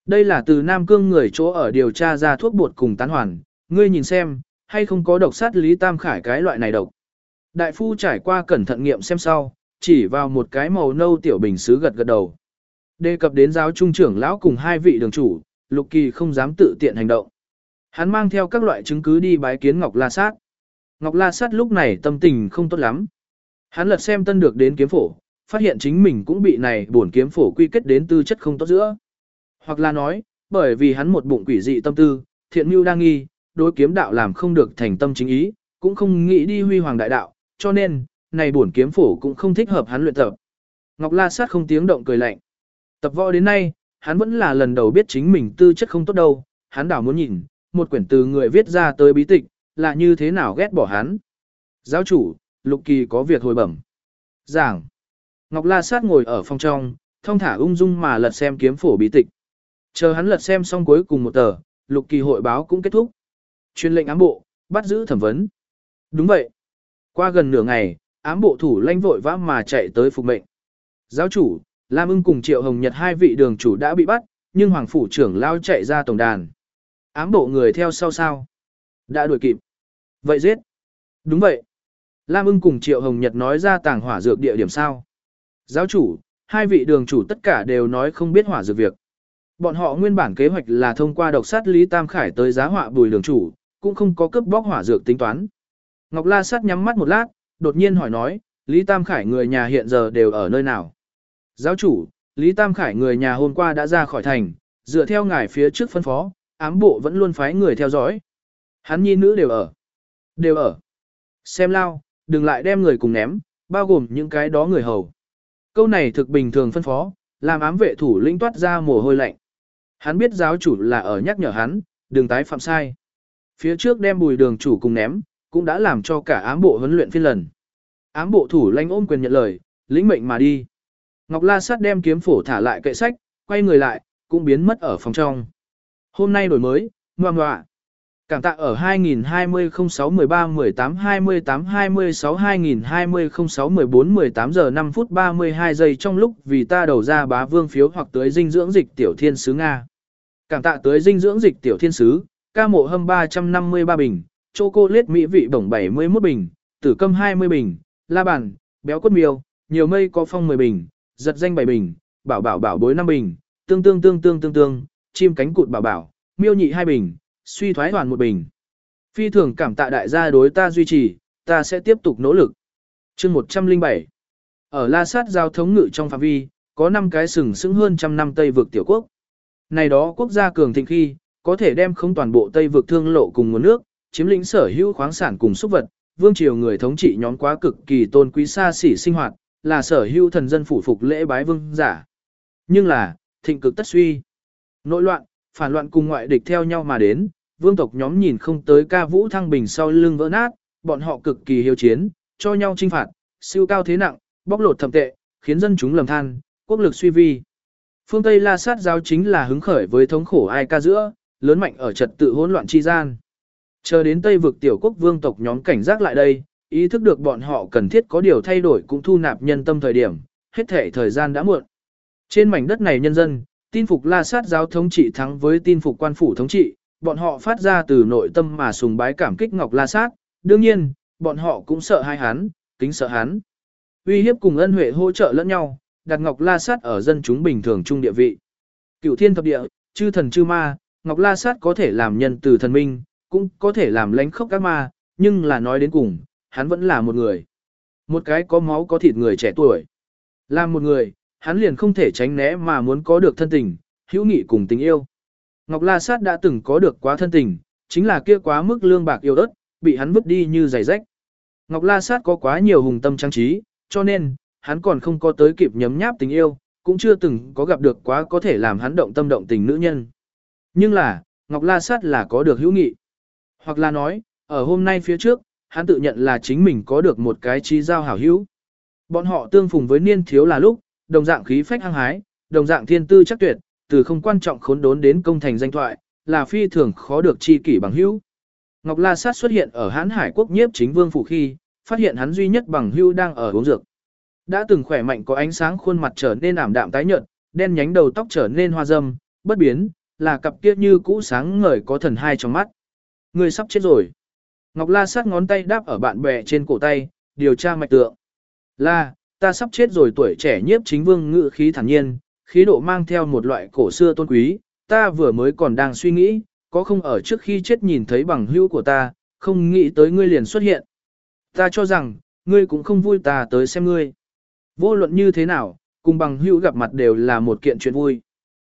A: Đây là từ Nam Cương người chỗ ở điều tra ra thuốc bột cùng tán hoàn, ngươi nhìn xem, hay không có độc sát Lý Tam Khải cái loại này độc. Đại phu trải qua cẩn thận nghiệm xem sau, chỉ vào một cái màu nâu tiểu bình sứ gật gật đầu. Đề cập đến giáo trung trưởng lão cùng hai vị đường chủ, Lục Kỳ không dám tự tiện hành động. Hắn mang theo các loại chứng cứ đi bái kiến Ngọc La Sát. Ngọc La Sát lúc này tâm tình không tốt lắm. Hắn lật xem tân được đến kiếm phổ, phát hiện chính mình cũng bị này buồn kiếm phổ quy kết đến tư chất không tốt giữa. Hoặc là nói, bởi vì hắn một bụng quỷ dị tâm tư, thiện mưu đang nghi, đối kiếm đạo làm không được thành tâm chính ý, cũng không nghĩ đi huy hoàng đại đạo, cho nên, này bổn kiếm phổ cũng không thích hợp hắn luyện tập. Ngọc La Sát không tiếng động cười lạnh. Tập võ đến nay, hắn vẫn là lần đầu biết chính mình tư chất không tốt đâu, hắn đảo muốn nhìn, một quyển từ người viết ra tới bí tịch, là như thế nào ghét bỏ hắn. Giáo chủ, Lục Kỳ có việc hồi bẩm. Giảng. Ngọc La Sát ngồi ở phòng trong, thông thả ung dung mà lật xem kiếm phổ bí tịch. Chờ hắn lật xem xong cuối cùng một tờ, Lục Kỳ hội báo cũng kết thúc. Chuyên lệnh ám bộ, bắt giữ thẩm vấn. Đúng vậy. Qua gần nửa ngày, ám bộ thủ lãnh vội vã mà chạy tới phục mệnh. Giáo chủ, Lam ưng cùng Triệu Hồng Nhật hai vị đường chủ đã bị bắt, nhưng Hoàng Phủ trưởng lao chạy ra tổng đàn. Ám bộ người theo sau sao? Đã đuổi kịp. Vậy giết. Đúng vậy. Lam ưng cùng Triệu Hồng Nhật nói ra tàng hỏa dược địa điểm sao. Giáo chủ, hai vị đường chủ tất cả đều nói không biết hỏa dược việc. Bọn họ nguyên bản kế hoạch là thông qua độc sát Lý Tam Khải tới giá họa bùi đường chủ, cũng không có cướp bóc hỏa dược tính toán. Ngọc La Sát nhắm mắt một lát, đột nhiên hỏi nói, Lý Tam Khải người nhà hiện giờ đều ở nơi nào? Giáo chủ, Lý Tam Khải người nhà hôm qua đã ra khỏi thành, dựa theo ngài phía trước phân phó, ám bộ vẫn luôn phái người theo dõi. Hắn nhi nữ đều ở. Đều ở. Xem lao, đừng lại đem người cùng ném, bao gồm những cái đó người hầu. Câu này thực bình thường phân phó, làm ám vệ thủ lĩnh toát ra mồ hôi lạnh. Hắn biết giáo chủ là ở nhắc nhở hắn, đừng tái phạm sai. Phía trước đem bùi đường chủ cùng ném, cũng đã làm cho cả ám bộ huấn luyện phiên lần. Ám bộ thủ lãnh ôm quyền nhận lời, lĩnh mệnh mà đi. Ngọc La Sát đem kiếm phổ thả lại kệ sách, quay người lại, cũng biến mất ở phòng trong. Hôm nay đổi mới, ngoan ngoạ. Cảm tạ ở 2020 06 13 18 28 26 2020 06 14 18 giờ 5 phút 32 giây trong lúc vì ta đầu ra bá vương phiếu hoặc tới dinh dưỡng dịch tiểu thiên sứ Nga. Cảm tạ tới dinh dưỡng dịch tiểu thiên sứ, ca mộ hâm 353 bình, chỗ cô lết mỹ vị bổng 71 bình, tử câm 20 bình, la bàn, béo cốt miêu, nhiều mây có phong 10 bình, giật danh 7 bình, bảo bảo bảo bối 5 bình, tương tương tương tương tương tương, chim cánh cụt bảo bảo, miêu nhị 2 bình, suy thoái hoàn một bình. Phi thường cảm tạ đại gia đối ta duy trì, ta sẽ tiếp tục nỗ lực. chương 107 Ở La Sát giao thống ngự trong phạm vi, có 5 cái sừng sững hơn trăm năm Tây vực tiểu quốc. Này đó quốc gia cường thịnh khi, có thể đem không toàn bộ Tây vực thương lộ cùng nguồn nước, chiếm lĩnh sở hữu khoáng sản cùng xúc vật, vương triều người thống trị nhóm quá cực kỳ tôn quý xa xỉ sinh hoạt, là sở hữu thần dân phủ phục lễ bái vương giả. Nhưng là, thịnh cực tất suy. Nội loạn, phản loạn cùng ngoại địch theo nhau mà đến, vương tộc nhóm nhìn không tới ca vũ thăng bình sau lưng vỡ nát, bọn họ cực kỳ hiếu chiến, cho nhau trinh phạt, siêu cao thế nặng, bóc lột thầm tệ, khiến dân chúng lầm than, quốc lực suy vi. Phương Tây La Sát giáo chính là hứng khởi với thống khổ ai ca giữa, lớn mạnh ở trật tự hỗn loạn chi gian. Chờ đến Tây vực tiểu quốc vương tộc nhóm cảnh giác lại đây, ý thức được bọn họ cần thiết có điều thay đổi cũng thu nạp nhân tâm thời điểm, hết thể thời gian đã muộn. Trên mảnh đất này nhân dân, tin phục la sát giáo thống trị thắng với tin phục quan phủ thống trị, bọn họ phát ra từ nội tâm mà sùng bái cảm kích Ngọc La Sát, đương nhiên, bọn họ cũng sợ hai hắn, kính sợ hắn. Uy hiếp cùng ân huệ hỗ trợ lẫn nhau, đặt Ngọc La Sát ở dân chúng bình thường trung địa vị. Cựu thiên thập địa, chư thần chư ma, Ngọc La Sát có thể làm nhân từ thần minh, cũng có thể làm lánh khốc các ma, nhưng là nói đến cùng, hắn vẫn là một người. Một cái có máu có thịt người trẻ tuổi. Làm một người, hắn liền không thể tránh né mà muốn có được thân tình, hữu nghị cùng tình yêu. Ngọc La Sát đã từng có được quá thân tình, chính là kia quá mức lương bạc yêu đất, bị hắn vứt đi như giày rách. Ngọc La Sát có quá nhiều hùng tâm trang trí, cho nên, hắn còn không có tới kịp nhấm nháp tình yêu, cũng chưa từng có gặp được quá có thể làm hắn động tâm động tình nữ nhân. Nhưng là, Ngọc La Sát là có được hữu nghị. Hoặc là nói, ở hôm nay phía trước, hắn tự nhận là chính mình có được một cái trí giao hảo hữu. Bọn họ tương phùng với niên thiếu là lúc, đồng dạng khí phách hăng hái, đồng dạng thiên tư chắc tuyệt, từ không quan trọng khốn đốn đến công thành danh thoại, là phi thường khó được chi kỷ bằng hữu. Ngọc La Sát xuất hiện ở Hán Hải quốc nhiếp chính vương phủ khi, phát hiện hắn duy nhất bằng hữu đang ở uống dược. Đã từng khỏe mạnh có ánh sáng khuôn mặt trở nên ảm đạm tái nhợt, đen nhánh đầu tóc trở nên hoa dâm, bất biến, là cặp kia như cũ sáng ngời có thần hai trong mắt. Người sắp chết rồi. Ngọc La sát ngón tay đáp ở bạn bè trên cổ tay, điều tra mạch tượng. La, ta sắp chết rồi tuổi trẻ nhiếp chính vương ngự khí thản nhiên, khí độ mang theo một loại cổ xưa tôn quý, ta vừa mới còn đang suy nghĩ, có không ở trước khi chết nhìn thấy bằng hữu của ta, không nghĩ tới ngươi liền xuất hiện. Ta cho rằng, ngươi cũng không vui ta tới xem ngươi. Vô luận như thế nào, cùng bằng hữu gặp mặt đều là một kiện chuyện vui.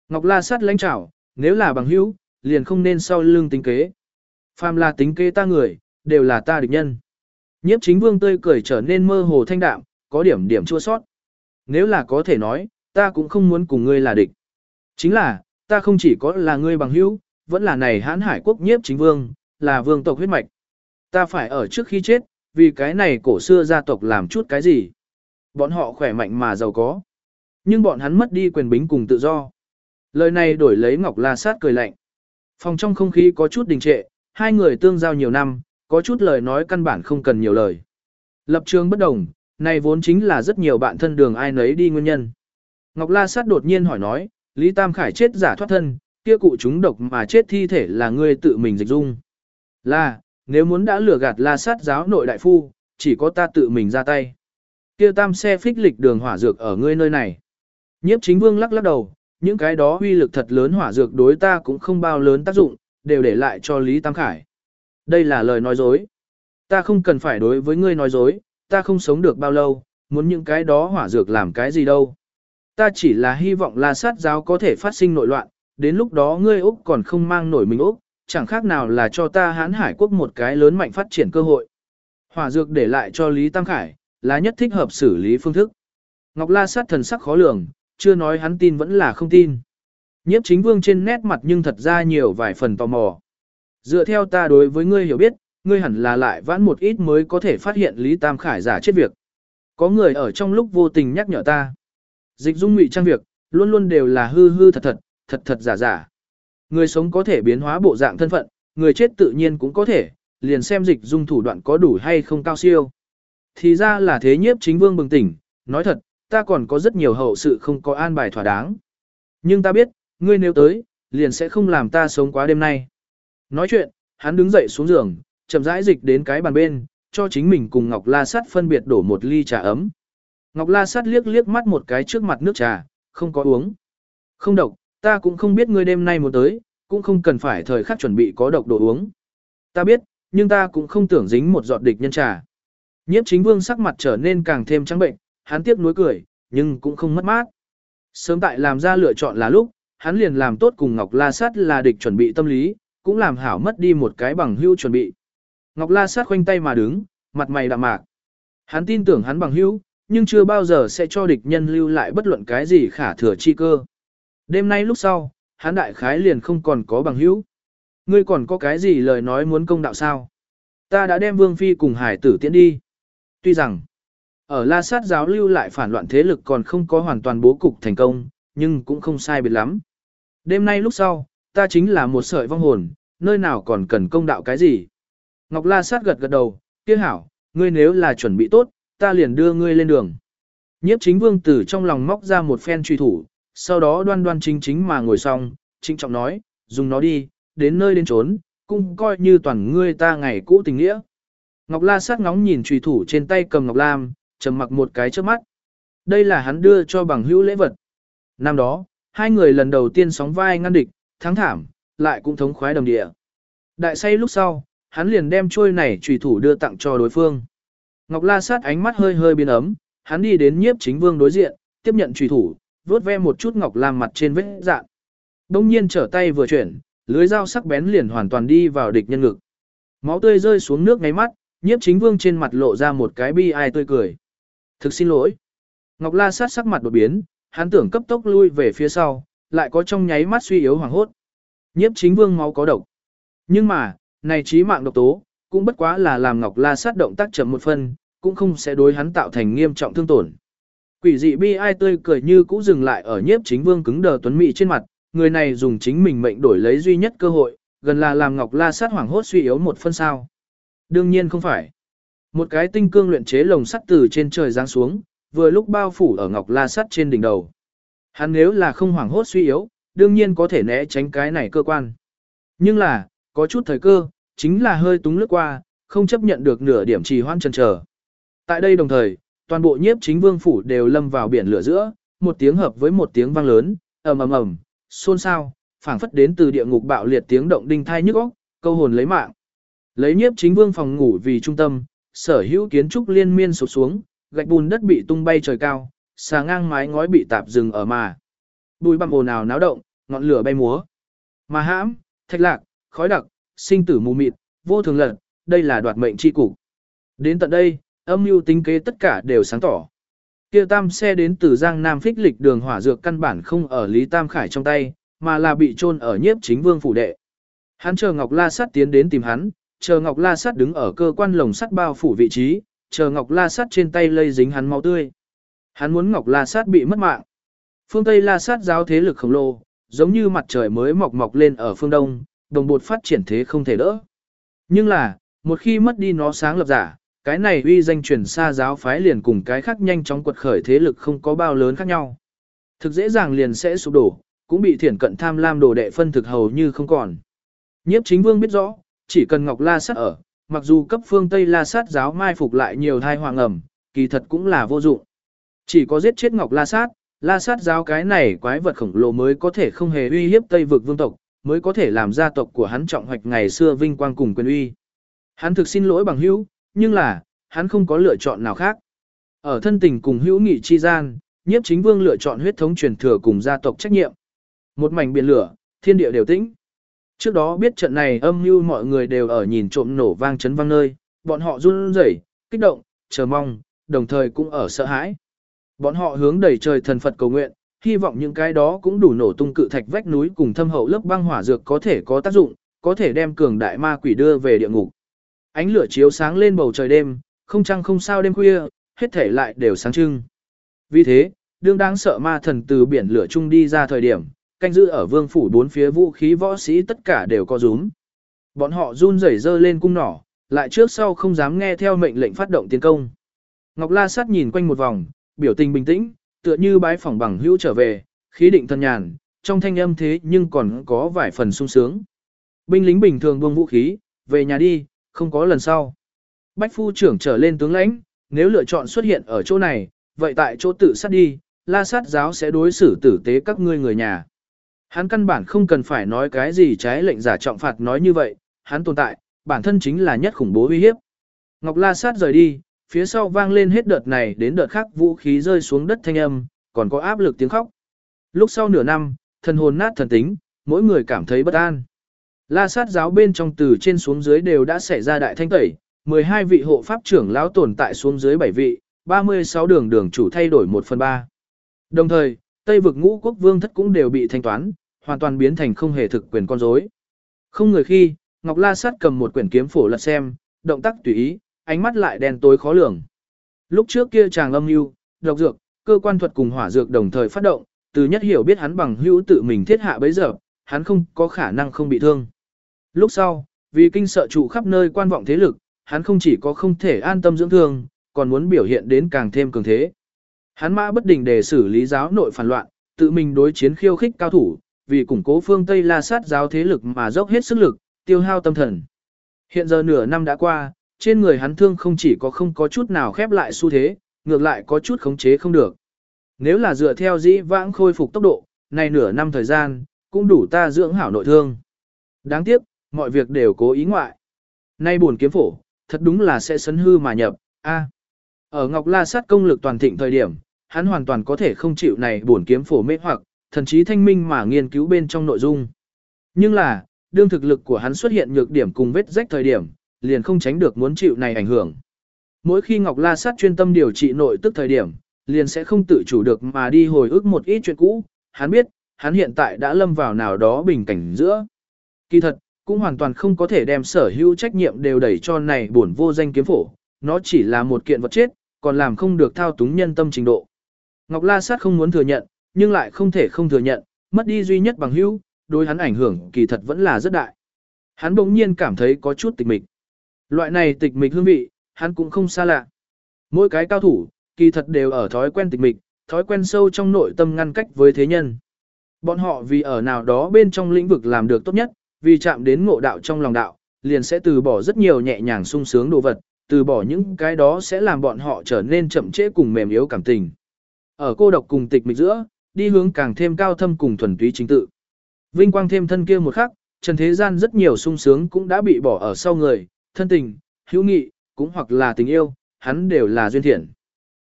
A: Ngọc La sát lãnh trảo, nếu là bằng hữu, liền không nên sau lưng tính kế. Phàm là tính kế ta người, đều là ta địch nhân. Nhiếp chính vương tươi cười trở nên mơ hồ thanh đạm, có điểm điểm chua sót. Nếu là có thể nói, ta cũng không muốn cùng ngươi là địch. Chính là, ta không chỉ có là ngươi bằng hữu, vẫn là này hãn hải quốc nhiếp chính vương, là vương tộc huyết mạch. Ta phải ở trước khi chết, vì cái này cổ xưa gia tộc làm chút cái gì. Bọn họ khỏe mạnh mà giàu có. Nhưng bọn hắn mất đi quyền bính cùng tự do. Lời này đổi lấy Ngọc La Sát cười lạnh. Phòng trong không khí có chút đình trệ, hai người tương giao nhiều năm, có chút lời nói căn bản không cần nhiều lời. Lập trường bất đồng, này vốn chính là rất nhiều bạn thân đường ai nấy đi nguyên nhân. Ngọc La Sát đột nhiên hỏi nói, Lý Tam Khải chết giả thoát thân, kia cụ chúng độc mà chết thi thể là ngươi tự mình dịch dung. Là, nếu muốn đã lừa gạt La Sát giáo nội đại phu, chỉ có ta tự mình ra tay. Kia tam xe phích lịch đường hỏa dược ở ngươi nơi này. Nhiếp chính vương lắc lắc đầu, những cái đó uy lực thật lớn hỏa dược đối ta cũng không bao lớn tác dụng, đều để lại cho Lý Tam Khải. Đây là lời nói dối. Ta không cần phải đối với ngươi nói dối, ta không sống được bao lâu, muốn những cái đó hỏa dược làm cái gì đâu. Ta chỉ là hy vọng là sát giáo có thể phát sinh nội loạn, đến lúc đó ngươi Úc còn không mang nổi mình Úc, chẳng khác nào là cho ta hán hải quốc một cái lớn mạnh phát triển cơ hội. Hỏa dược để lại cho Lý Tam Khải, là nhất thích hợp xử lý phương thức. Ngọc La sát thần sắc khó lường, chưa nói hắn tin vẫn là không tin. Nhiếp chính vương trên nét mặt nhưng thật ra nhiều vài phần tò mò. Dựa theo ta đối với ngươi hiểu biết, ngươi hẳn là lại vãn một ít mới có thể phát hiện Lý Tam Khải giả chết việc. Có người ở trong lúc vô tình nhắc nhở ta. Dịch dung ngụy trang việc, luôn luôn đều là hư hư thật thật, thật thật giả giả. Người sống có thể biến hóa bộ dạng thân phận, người chết tự nhiên cũng có thể, liền xem dịch dung thủ đoạn có đủ hay không cao siêu. Thì ra là thế nhiếp chính vương bừng tỉnh, nói thật, ta còn có rất nhiều hậu sự không có an bài thỏa đáng. Nhưng ta biết, ngươi nếu tới, liền sẽ không làm ta sống quá đêm nay. Nói chuyện, hắn đứng dậy xuống giường, chậm rãi dịch đến cái bàn bên, cho chính mình cùng Ngọc La Sắt phân biệt đổ một ly trà ấm. Ngọc La sát liếc liếc mắt một cái trước mặt nước trà, không có uống. Không độc, ta cũng không biết ngươi đêm nay muốn tới, cũng không cần phải thời khắc chuẩn bị có độc đồ uống. Ta biết, nhưng ta cũng không tưởng dính một giọt địch nhân trà. Nhiếp chính vương sắc mặt trở nên càng thêm trắng bệnh, hắn tiếc nuối cười, nhưng cũng không mất mát. Sớm tại làm ra lựa chọn là lúc, hắn liền làm tốt cùng Ngọc La Sát là địch chuẩn bị tâm lý, cũng làm hảo mất đi một cái bằng hưu chuẩn bị. Ngọc La Sát khoanh tay mà đứng, mặt mày đạm mạc. Hắn tin tưởng hắn bằng hưu, nhưng chưa bao giờ sẽ cho địch nhân lưu lại bất luận cái gì khả thừa chi cơ. Đêm nay lúc sau, hán đại khái liền không còn có bằng hữu. Ngươi còn có cái gì lời nói muốn công đạo sao? Ta đã đem Vương Phi cùng hải tử tiễn đi. Tuy rằng, ở La Sát giáo lưu lại phản loạn thế lực còn không có hoàn toàn bố cục thành công, nhưng cũng không sai biệt lắm. Đêm nay lúc sau, ta chính là một sợi vong hồn, nơi nào còn cần công đạo cái gì. Ngọc La Sát gật gật đầu, kia hảo, ngươi nếu là chuẩn bị tốt, ta liền đưa ngươi lên đường. Nhiếp chính vương tử trong lòng móc ra một phen truy thủ, sau đó đoan đoan chính chính mà ngồi xong, trinh trọng nói, dùng nó đi, đến nơi đến trốn, cũng coi như toàn ngươi ta ngày cũ tình nghĩa. Ngọc La sát ngóng nhìn truy thủ trên tay cầm Ngọc Lam, trầm mặc một cái trước mắt. Đây là hắn đưa cho bằng hữu lễ vật. Năm đó, hai người lần đầu tiên sóng vai ngăn địch, thắng thảm, lại cũng thống khoái đồng địa. Đại say lúc sau, hắn liền đem trôi này trùy thủ đưa tặng cho đối phương. Ngọc La sát ánh mắt hơi hơi biến ấm, hắn đi đến nhiếp chính vương đối diện, tiếp nhận trùy thủ, vuốt ve một chút Ngọc Lam mặt trên vết dạng. Đông nhiên trở tay vừa chuyển, lưới dao sắc bén liền hoàn toàn đi vào địch nhân ngực. Máu tươi rơi xuống nước ngay mắt, nhiếp chính vương trên mặt lộ ra một cái bi ai tươi cười. Thực xin lỗi. Ngọc La sát sắc mặt đột biến, hắn tưởng cấp tốc lui về phía sau, lại có trong nháy mắt suy yếu hoàng hốt. Nhiếp chính vương máu có độc. Nhưng mà, này trí mạng độc tố, cũng bất quá là làm Ngọc La sát động tác chậm một phần cũng không sẽ đối hắn tạo thành nghiêm trọng thương tổn. Quỷ dị bi ai tươi cười như cũ dừng lại ở nhiếp chính vương cứng đờ tuấn mỹ trên mặt, người này dùng chính mình mệnh đổi lấy duy nhất cơ hội, gần là làm Ngọc La sát hoảng hốt suy yếu một phân sao. Đương nhiên không phải. Một cái tinh cương luyện chế lồng sắt từ trên trời giáng xuống, vừa lúc bao phủ ở Ngọc La sắt trên đỉnh đầu. Hắn nếu là không hoảng hốt suy yếu, đương nhiên có thể né tránh cái này cơ quan. Nhưng là, có chút thời cơ, chính là hơi túng lướt qua, không chấp nhận được nửa điểm trì hoãn chần chờ. Tại đây đồng thời, toàn bộ nhiếp chính vương phủ đều lâm vào biển lửa giữa, một tiếng hợp với một tiếng vang lớn, ầm ầm ầm, xôn xao, phảng phất đến từ địa ngục bạo liệt tiếng động đinh thai nhức óc, câu hồn lấy mạng. Lấy nhiếp chính vương phòng ngủ vì trung tâm, sở hữu kiến trúc liên miên sụp xuống, gạch bùn đất bị tung bay trời cao, xà ngang mái ngói bị tạp dừng ở mà. Bùi bặm ồn ào náo động, ngọn lửa bay múa. Mà hãm, thạch lạc, khói đặc, sinh tử mù mịt, vô thường lật, đây là đoạt mệnh chi cục. Đến tận đây, âm mưu tính kế tất cả đều sáng tỏ. Kia tam xe đến từ Giang Nam phích lịch đường hỏa dược căn bản không ở Lý Tam Khải trong tay, mà là bị trôn ở nhiếp chính vương phủ đệ. Hắn chờ Ngọc La Sát tiến đến tìm hắn, chờ Ngọc La Sát đứng ở cơ quan lồng sắt bao phủ vị trí, chờ Ngọc La Sát trên tay lây dính hắn máu tươi. Hắn muốn Ngọc La Sát bị mất mạng. Phương Tây La Sát giáo thế lực khổng lồ, giống như mặt trời mới mọc mọc lên ở phương Đông, đồng bột phát triển thế không thể đỡ. Nhưng là, một khi mất đi nó sáng lập giả, cái này uy danh truyền xa giáo phái liền cùng cái khác nhanh chóng quật khởi thế lực không có bao lớn khác nhau. Thực dễ dàng liền sẽ sụp đổ, cũng bị thiển cận tham lam đồ đệ phân thực hầu như không còn. Nhiếp chính vương biết rõ, chỉ cần Ngọc La Sát ở, mặc dù cấp phương Tây La Sát giáo mai phục lại nhiều thai hoàng ẩm, kỳ thật cũng là vô dụng. Chỉ có giết chết Ngọc La Sát, La Sát giáo cái này quái vật khổng lồ mới có thể không hề uy hiếp Tây vực vương tộc, mới có thể làm gia tộc của hắn trọng hoạch ngày xưa vinh quang cùng quyền uy. Hắn thực xin lỗi bằng hữu, nhưng là, hắn không có lựa chọn nào khác. Ở thân tình cùng hữu nghị chi gian, nhiếp chính vương lựa chọn huyết thống truyền thừa cùng gia tộc trách nhiệm. Một mảnh biển lửa, thiên địa đều tĩnh. Trước đó biết trận này âm mưu mọi người đều ở nhìn trộm nổ vang chấn vang nơi, bọn họ run rẩy, kích động, chờ mong, đồng thời cũng ở sợ hãi. Bọn họ hướng đầy trời thần Phật cầu nguyện, hy vọng những cái đó cũng đủ nổ tung cự thạch vách núi cùng thâm hậu lớp băng hỏa dược có thể có tác dụng, có thể đem cường đại ma quỷ đưa về địa ngục. Ánh lửa chiếu sáng lên bầu trời đêm, không trăng không sao đêm khuya, hết thể lại đều sáng trưng. Vì thế, đương đáng sợ ma thần từ biển lửa chung đi ra thời điểm, canh giữ ở vương phủ bốn phía vũ khí võ sĩ tất cả đều có rúm. Bọn họ run rẩy dơ lên cung nỏ, lại trước sau không dám nghe theo mệnh lệnh phát động tiến công. Ngọc La Sát nhìn quanh một vòng, biểu tình bình tĩnh, tựa như bái phỏng bằng hữu trở về, khí định thân nhàn, trong thanh âm thế nhưng còn có vài phần sung sướng. Binh lính bình thường buông vũ khí, về nhà đi, không có lần sau. Bách phu trưởng trở lên tướng lãnh, nếu lựa chọn xuất hiện ở chỗ này, vậy tại chỗ tự sát đi, la sát giáo sẽ đối xử tử tế các ngươi người nhà. Hắn căn bản không cần phải nói cái gì trái lệnh giả trọng phạt nói như vậy, hắn tồn tại, bản thân chính là nhất khủng bố uy hiếp. Ngọc La Sát rời đi, phía sau vang lên hết đợt này đến đợt khác vũ khí rơi xuống đất thanh âm, còn có áp lực tiếng khóc. Lúc sau nửa năm, thần hồn nát thần tính, mỗi người cảm thấy bất an. La sát giáo bên trong từ trên xuống dưới đều đã xảy ra đại thanh tẩy, 12 vị hộ pháp trưởng lão tồn tại xuống dưới 7 vị, 36 đường đường chủ thay đổi 1 phần 3. Đồng thời, Tây vực ngũ quốc vương thất cũng đều bị thanh toán, hoàn toàn biến thành không hề thực quyền con rối. Không người khi, Ngọc La Sát cầm một quyển kiếm phổ lật xem, động tác tùy ý, ánh mắt lại đen tối khó lường. Lúc trước kia chàng âm mưu, độc dược, cơ quan thuật cùng hỏa dược đồng thời phát động, từ nhất hiểu biết hắn bằng hữu tự mình thiết hạ bấy giờ, hắn không có khả năng không bị thương. Lúc sau, vì kinh sợ trụ khắp nơi quan vọng thế lực, hắn không chỉ có không thể an tâm dưỡng thương, còn muốn biểu hiện đến càng thêm cường thế. Hắn mã bất định để xử lý giáo nội phản loạn, tự mình đối chiến khiêu khích cao thủ, vì củng cố phương Tây La sát giáo thế lực mà dốc hết sức lực, tiêu hao tâm thần. Hiện giờ nửa năm đã qua, trên người hắn thương không chỉ có không có chút nào khép lại xu thế, ngược lại có chút khống chế không được. Nếu là dựa theo dĩ vãng khôi phục tốc độ, này nửa năm thời gian, cũng đủ ta dưỡng hảo nội thương. Đáng tiếc, mọi việc đều cố ý ngoại. Nay buồn kiếm phổ, thật đúng là sẽ sấn hư mà nhập, a. Ở Ngọc La sát công lực toàn thịnh thời điểm, hắn hoàn toàn có thể không chịu này buồn kiếm phổ mê hoặc, thần trí thanh minh mà nghiên cứu bên trong nội dung. Nhưng là, đương thực lực của hắn xuất hiện nhược điểm cùng vết rách thời điểm, liền không tránh được muốn chịu này ảnh hưởng. Mỗi khi Ngọc La sát chuyên tâm điều trị nội tức thời điểm, liền sẽ không tự chủ được mà đi hồi ức một ít chuyện cũ, hắn biết, hắn hiện tại đã lâm vào nào đó bình cảnh giữa. Kỳ thật, cũng hoàn toàn không có thể đem sở hữu trách nhiệm đều đẩy cho này buồn vô danh kiếm phổ, nó chỉ là một kiện vật chết, còn làm không được thao túng nhân tâm trình độ. Ngọc La Sát không muốn thừa nhận, nhưng lại không thể không thừa nhận, mất đi duy nhất bằng hữu, đối hắn ảnh hưởng kỳ thật vẫn là rất đại. Hắn bỗng nhiên cảm thấy có chút tịch mịch. Loại này tịch mịch hương vị, hắn cũng không xa lạ. Mỗi cái cao thủ, kỳ thật đều ở thói quen tịch mịch, thói quen sâu trong nội tâm ngăn cách với thế nhân. Bọn họ vì ở nào đó bên trong lĩnh vực làm được tốt nhất, vì chạm đến ngộ đạo trong lòng đạo, liền sẽ từ bỏ rất nhiều nhẹ nhàng sung sướng đồ vật, từ bỏ những cái đó sẽ làm bọn họ trở nên chậm trễ cùng mềm yếu cảm tình. Ở cô độc cùng tịch mịch giữa, đi hướng càng thêm cao thâm cùng thuần túy chính tự. Vinh quang thêm thân kia một khắc, trần thế gian rất nhiều sung sướng cũng đã bị bỏ ở sau người, thân tình, hữu nghị, cũng hoặc là tình yêu, hắn đều là duyên thiện.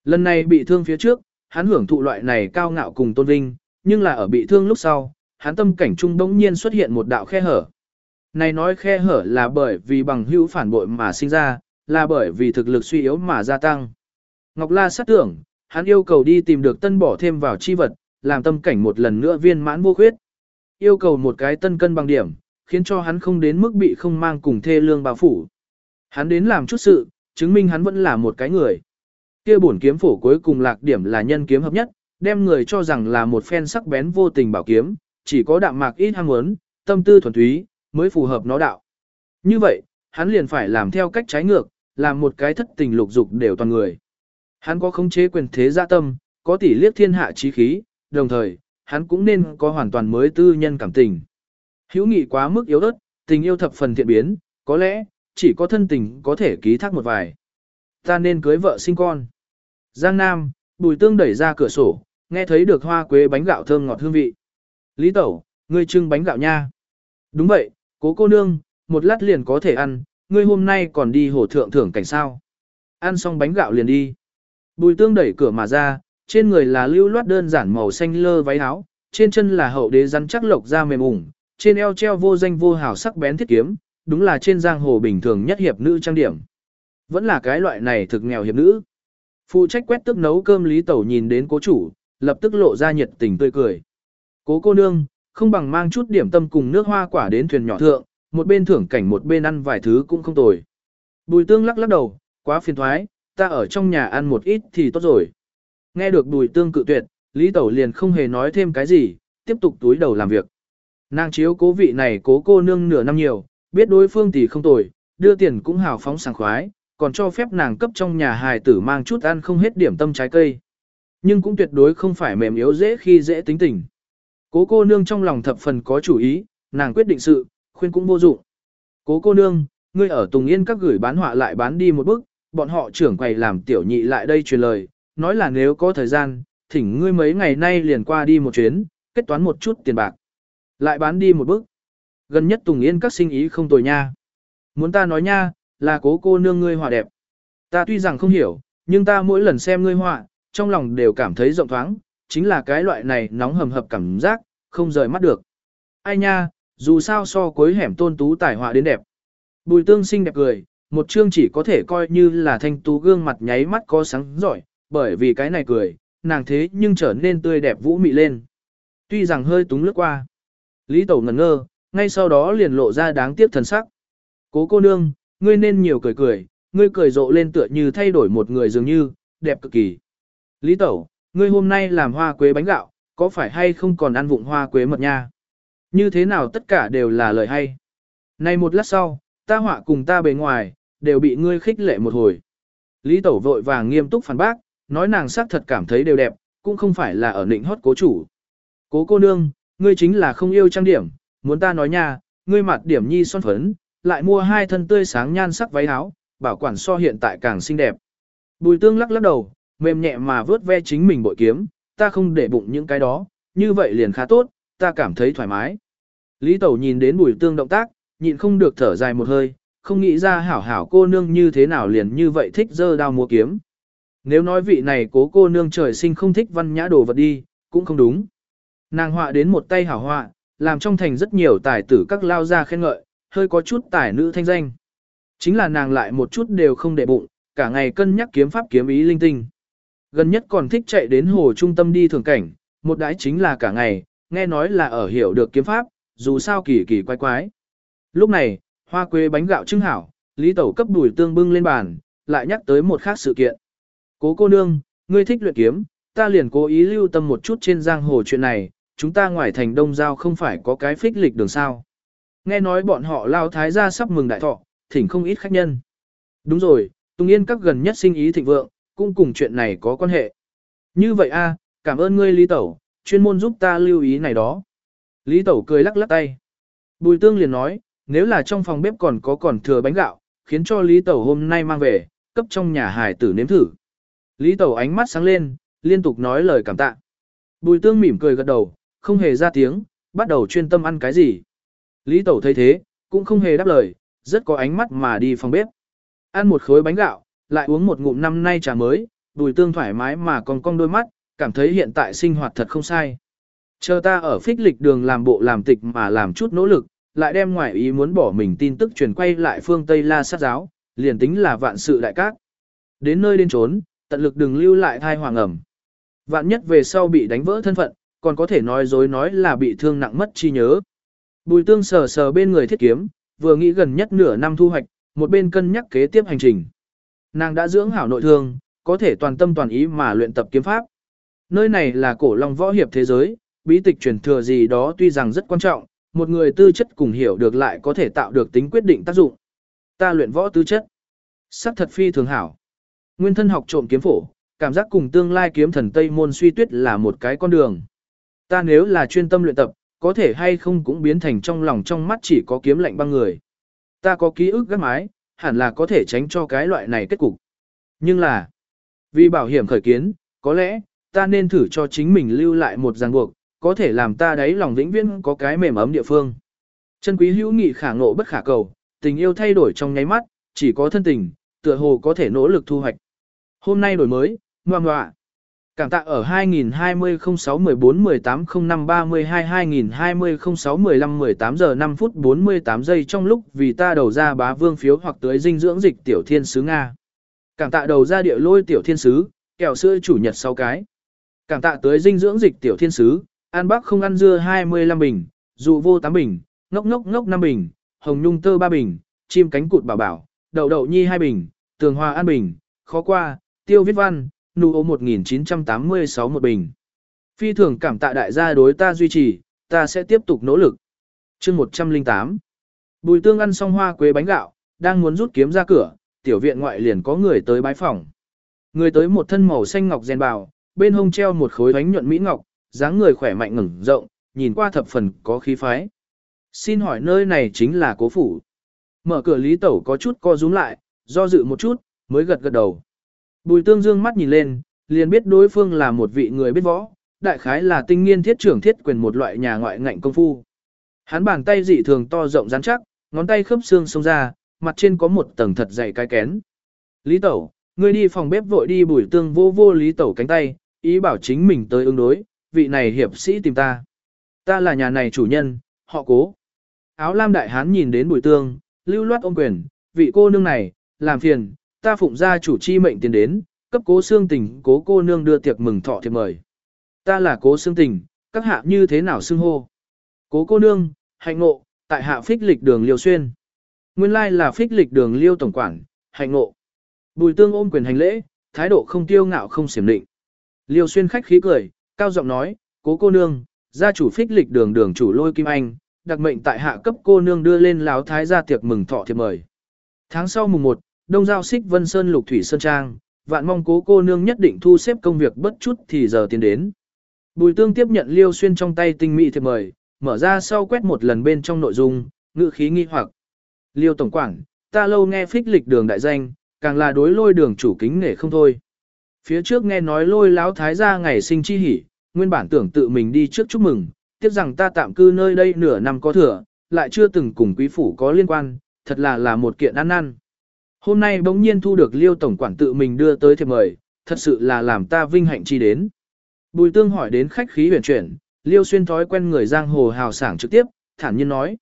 A: Lần này bị thương phía trước, hắn hưởng thụ loại này cao ngạo cùng tôn vinh, nhưng là ở bị thương lúc sau, hắn tâm cảnh trung bỗng nhiên xuất hiện một đạo khe hở. Này nói khe hở là bởi vì bằng hữu phản bội mà sinh ra, là bởi vì thực lực suy yếu mà gia tăng. Ngọc La sát tưởng, hắn yêu cầu đi tìm được tân bỏ thêm vào chi vật, làm tâm cảnh một lần nữa viên mãn vô khuyết. Yêu cầu một cái tân cân bằng điểm, khiến cho hắn không đến mức bị không mang cùng thê lương bao phủ. Hắn đến làm chút sự, chứng minh hắn vẫn là một cái người. Kia bổn kiếm phổ cuối cùng lạc điểm là nhân kiếm hợp nhất, đem người cho rằng là một phen sắc bén vô tình bảo kiếm, chỉ có đạm mạc ít ham muốn, tâm tư thuần túy, mới phù hợp nó đạo. Như vậy, hắn liền phải làm theo cách trái ngược, làm một cái thất tình lục dục đều toàn người. Hắn có khống chế quyền thế gia tâm, có tỷ liếc thiên hạ trí khí, đồng thời, hắn cũng nên có hoàn toàn mới tư nhân cảm tình. Hữu nghị quá mức yếu ớt, tình yêu thập phần thiện biến, có lẽ, chỉ có thân tình có thể ký thác một vài. Ta nên cưới vợ sinh con. Giang Nam, Bùi Tương đẩy ra cửa sổ, nghe thấy được hoa quế bánh gạo thơm ngọt hương vị. Lý Tẩu, ngươi trưng bánh gạo nha. Đúng vậy, cố cô nương, một lát liền có thể ăn, ngươi hôm nay còn đi hồ thượng thưởng cảnh sao. Ăn xong bánh gạo liền đi. Bùi Tương đẩy cửa mà ra, trên người là lưu loát đơn giản màu xanh lơ váy áo, trên chân là hậu đế rắn chắc lộc da mềm ủng, trên eo treo vô danh vô hào sắc bén thiết kiếm, đúng là trên giang hồ bình thường nhất hiệp nữ trang điểm. Vẫn là cái loại này thực nghèo hiệp nữ. Phụ trách quét tức nấu cơm Lý Tẩu nhìn đến cố chủ, lập tức lộ ra nhiệt tình tươi cười. Cố cô nương, không bằng mang chút điểm tâm cùng nước hoa quả đến thuyền nhỏ thượng, một bên thưởng cảnh một bên ăn vài thứ cũng không tồi. Bùi tương lắc lắc đầu, quá phiền thoái, ta ở trong nhà ăn một ít thì tốt rồi. Nghe được bùi tương cự tuyệt, Lý Tẩu liền không hề nói thêm cái gì, tiếp tục túi đầu làm việc. Nàng chiếu cố vị này cố cô nương nửa năm nhiều, biết đối phương thì không tồi, đưa tiền cũng hào phóng sảng khoái, còn cho phép nàng cấp trong nhà hài tử mang chút ăn không hết điểm tâm trái cây. Nhưng cũng tuyệt đối không phải mềm yếu dễ khi dễ tính tình. Cố cô nương trong lòng thập phần có chủ ý, nàng quyết định sự, khuyên cũng vô dụng. Cố cô nương, ngươi ở Tùng Yên các gửi bán họa lại bán đi một bước, bọn họ trưởng quầy làm tiểu nhị lại đây truyền lời, nói là nếu có thời gian, thỉnh ngươi mấy ngày nay liền qua đi một chuyến, kết toán một chút tiền bạc. Lại bán đi một bước. Gần nhất Tùng Yên các sinh ý không tồi nha. Muốn ta nói nha, là cố cô nương ngươi họa đẹp. Ta tuy rằng không hiểu, nhưng ta mỗi lần xem ngươi họa, trong lòng đều cảm thấy rộng thoáng, chính là cái loại này nóng hầm hập cảm giác, không rời mắt được. Ai nha, dù sao so cuối hẻm tôn tú tài họa đến đẹp. Bùi tương xinh đẹp cười, một chương chỉ có thể coi như là thanh tú gương mặt nháy mắt có sáng giỏi, bởi vì cái này cười, nàng thế nhưng trở nên tươi đẹp vũ mị lên. Tuy rằng hơi túng lướt qua. Lý Tẩu ngẩn ngơ, ngay sau đó liền lộ ra đáng tiếc thần sắc. Cố cô nương, ngươi nên nhiều cười cười, ngươi cười rộ lên tựa như thay đổi một người dường như, đẹp cực kỳ. Lý Tẩu, ngươi hôm nay làm hoa quế bánh gạo, có phải hay không còn ăn vụng hoa quế mật nha? Như thế nào tất cả đều là lời hay. Này một lát sau, ta họa cùng ta bề ngoài, đều bị ngươi khích lệ một hồi. Lý Tẩu vội vàng nghiêm túc phản bác, nói nàng xác thật cảm thấy đều đẹp, cũng không phải là ở nịnh hót cố chủ. Cố cô nương, ngươi chính là không yêu trang điểm, muốn ta nói nha, ngươi mặt điểm nhi son phấn, lại mua hai thân tươi sáng nhan sắc váy áo, bảo quản so hiện tại càng xinh đẹp. Bùi tương lắc lắc đầu, mềm nhẹ mà vớt ve chính mình bội kiếm, ta không để bụng những cái đó, như vậy liền khá tốt, ta cảm thấy thoải mái. Lý Tẩu nhìn đến bùi tương động tác, nhịn không được thở dài một hơi, không nghĩ ra hảo hảo cô nương như thế nào liền như vậy thích dơ đao mua kiếm. Nếu nói vị này cố cô nương trời sinh không thích văn nhã đồ vật đi, cũng không đúng. Nàng họa đến một tay hảo họa, làm trong thành rất nhiều tài tử các lao ra khen ngợi, hơi có chút tài nữ thanh danh. Chính là nàng lại một chút đều không để bụng, cả ngày cân nhắc kiếm pháp kiếm ý linh tinh. Gần nhất còn thích chạy đến hồ trung tâm đi thường cảnh, một đãi chính là cả ngày, nghe nói là ở hiểu được kiếm pháp, dù sao kỳ kỳ quái quái. Lúc này, hoa quế bánh gạo trưng hảo, Lý Tẩu cấp đùi tương bưng lên bàn, lại nhắc tới một khác sự kiện. Cố cô nương, ngươi thích luyện kiếm, ta liền cố ý lưu tâm một chút trên giang hồ chuyện này, chúng ta ngoài thành đông giao không phải có cái phích lịch đường sao. Nghe nói bọn họ lao thái gia sắp mừng đại thọ, thỉnh không ít khách nhân. Đúng rồi, Tùng Yên các gần nhất sinh ý thịnh vượng, cũng cùng chuyện này có quan hệ. Như vậy a, cảm ơn ngươi Lý Tẩu, chuyên môn giúp ta lưu ý này đó. Lý Tẩu cười lắc lắc tay. Bùi tương liền nói, nếu là trong phòng bếp còn có còn thừa bánh gạo, khiến cho Lý Tẩu hôm nay mang về, cấp trong nhà hải tử nếm thử. Lý Tẩu ánh mắt sáng lên, liên tục nói lời cảm tạ. Bùi tương mỉm cười gật đầu, không hề ra tiếng, bắt đầu chuyên tâm ăn cái gì. Lý Tẩu thấy thế, cũng không hề đáp lời, rất có ánh mắt mà đi phòng bếp. Ăn một khối bánh gạo, lại uống một ngụm năm nay trà mới, bùi tương thoải mái mà còn cong đôi mắt, cảm thấy hiện tại sinh hoạt thật không sai. Chờ ta ở phích lịch đường làm bộ làm tịch mà làm chút nỗ lực, lại đem ngoại ý muốn bỏ mình tin tức truyền quay lại phương Tây La sát giáo, liền tính là vạn sự đại cát. Đến nơi đến trốn, tận lực đừng lưu lại thai hoàng ẩm. Vạn nhất về sau bị đánh vỡ thân phận, còn có thể nói dối nói là bị thương nặng mất chi nhớ. Bùi tương sờ sờ bên người thiết kiếm, vừa nghĩ gần nhất nửa năm thu hoạch, một bên cân nhắc kế tiếp hành trình. Nàng đã dưỡng hảo nội thương, có thể toàn tâm toàn ý mà luyện tập kiếm pháp. Nơi này là cổ long võ hiệp thế giới, bí tịch truyền thừa gì đó tuy rằng rất quan trọng, một người tư chất cùng hiểu được lại có thể tạo được tính quyết định tác dụng. Ta luyện võ tư chất. Sắc thật phi thường hảo. Nguyên thân học trộm kiếm phổ, cảm giác cùng tương lai kiếm thần Tây môn suy tuyết là một cái con đường. Ta nếu là chuyên tâm luyện tập, có thể hay không cũng biến thành trong lòng trong mắt chỉ có kiếm lạnh băng người. Ta có ký ức gắt mái, hẳn là có thể tránh cho cái loại này kết cục. Nhưng là, vì bảo hiểm khởi kiến, có lẽ, ta nên thử cho chính mình lưu lại một ràng buộc, có thể làm ta đấy lòng vĩnh viễn có cái mềm ấm địa phương. Chân quý hữu nghị khả ngộ bất khả cầu, tình yêu thay đổi trong nháy mắt, chỉ có thân tình, tựa hồ có thể nỗ lực thu hoạch. Hôm nay đổi mới, ngoan ngoạ. Cảm tạ ở 2020 06 14 18 05 32 2020 06 15 18 giờ 5 phút 48 giây trong lúc vì ta đầu ra bá vương phiếu hoặc tới dinh dưỡng dịch tiểu thiên sứ Nga. Cảm tạ đầu ra địa lôi tiểu thiên sứ, kẹo sữa chủ nhật 6 cái. Cảm tạ tới dinh dưỡng dịch tiểu thiên sứ, An Bắc không ăn dưa 25 bình, dụ vô 8 bình, ngốc ngốc ngốc 5 bình, hồng nhung tơ 3 bình, chim cánh cụt bảo bảo, đậu đậu nhi 2 bình, tường hòa an bình, khó qua, tiêu viết văn, nụ ô 1986 một bình. Phi thường cảm tạ đại gia đối ta duy trì, ta sẽ tiếp tục nỗ lực. chương 108 Bùi tương ăn xong hoa quế bánh gạo, đang muốn rút kiếm ra cửa, tiểu viện ngoại liền có người tới bái phòng. Người tới một thân màu xanh ngọc rèn bào, bên hông treo một khối bánh nhuận mỹ ngọc, dáng người khỏe mạnh ngẩng rộng, nhìn qua thập phần có khí phái. Xin hỏi nơi này chính là cố phủ. Mở cửa Lý Tẩu có chút co rúm lại, do dự một chút, mới gật gật đầu. Bùi tương dương mắt nhìn lên, liền biết đối phương là một vị người biết võ, đại khái là tinh nghiên thiết trưởng thiết quyền một loại nhà ngoại ngạnh công phu. Hắn bàn tay dị thường to rộng rắn chắc, ngón tay khớp xương xông ra, mặt trên có một tầng thật dày cái kén. Lý Tẩu, ngươi đi phòng bếp vội đi bùi tương vô vô Lý Tẩu cánh tay, ý bảo chính mình tới ứng đối, vị này hiệp sĩ tìm ta. Ta là nhà này chủ nhân, họ cố. Áo lam đại hán nhìn đến bùi tương, lưu loát ôm quyền, vị cô nương này, làm phiền, ta phụng gia chủ chi mệnh tiền đến, cấp cố xương tình cố cô nương đưa tiệc mừng thọ thiệp mời. Ta là cố xương tình, các hạ như thế nào xưng hô. Cố cô nương, hạnh ngộ, tại hạ phích lịch đường liêu xuyên. Nguyên lai là phích lịch đường liêu tổng quản, hạnh ngộ. Bùi tương ôm quyền hành lễ, thái độ không tiêu ngạo không xiểm định. Liêu xuyên khách khí cười, cao giọng nói, cố cô nương, gia chủ phích lịch đường đường chủ lôi kim anh, đặc mệnh tại hạ cấp cô nương đưa lên láo thái gia tiệc mừng thọ thiệp mời. Tháng sau mùng 1, đông giao xích vân sơn lục thủy sơn trang, vạn mong cố cô nương nhất định thu xếp công việc bất chút thì giờ tiến đến. Bùi tương tiếp nhận liêu xuyên trong tay tinh mỹ thiệp mời, mở ra sau quét một lần bên trong nội dung, ngữ khí nghi hoặc. Liêu tổng quản, ta lâu nghe phích lịch đường đại danh, càng là đối lôi đường chủ kính nể không thôi. Phía trước nghe nói lôi láo thái gia ngày sinh chi hỉ, nguyên bản tưởng tự mình đi trước chúc mừng, tiếc rằng ta tạm cư nơi đây nửa năm có thừa, lại chưa từng cùng quý phủ có liên quan, thật là là một kiện ăn năn. Hôm nay bỗng nhiên thu được liêu tổng quản tự mình đưa tới thiệp mời, thật sự là làm ta vinh hạnh chi đến. Bùi tương hỏi đến khách khí huyền chuyển, liêu xuyên thói quen người giang hồ hào sảng trực tiếp, thản nhiên nói.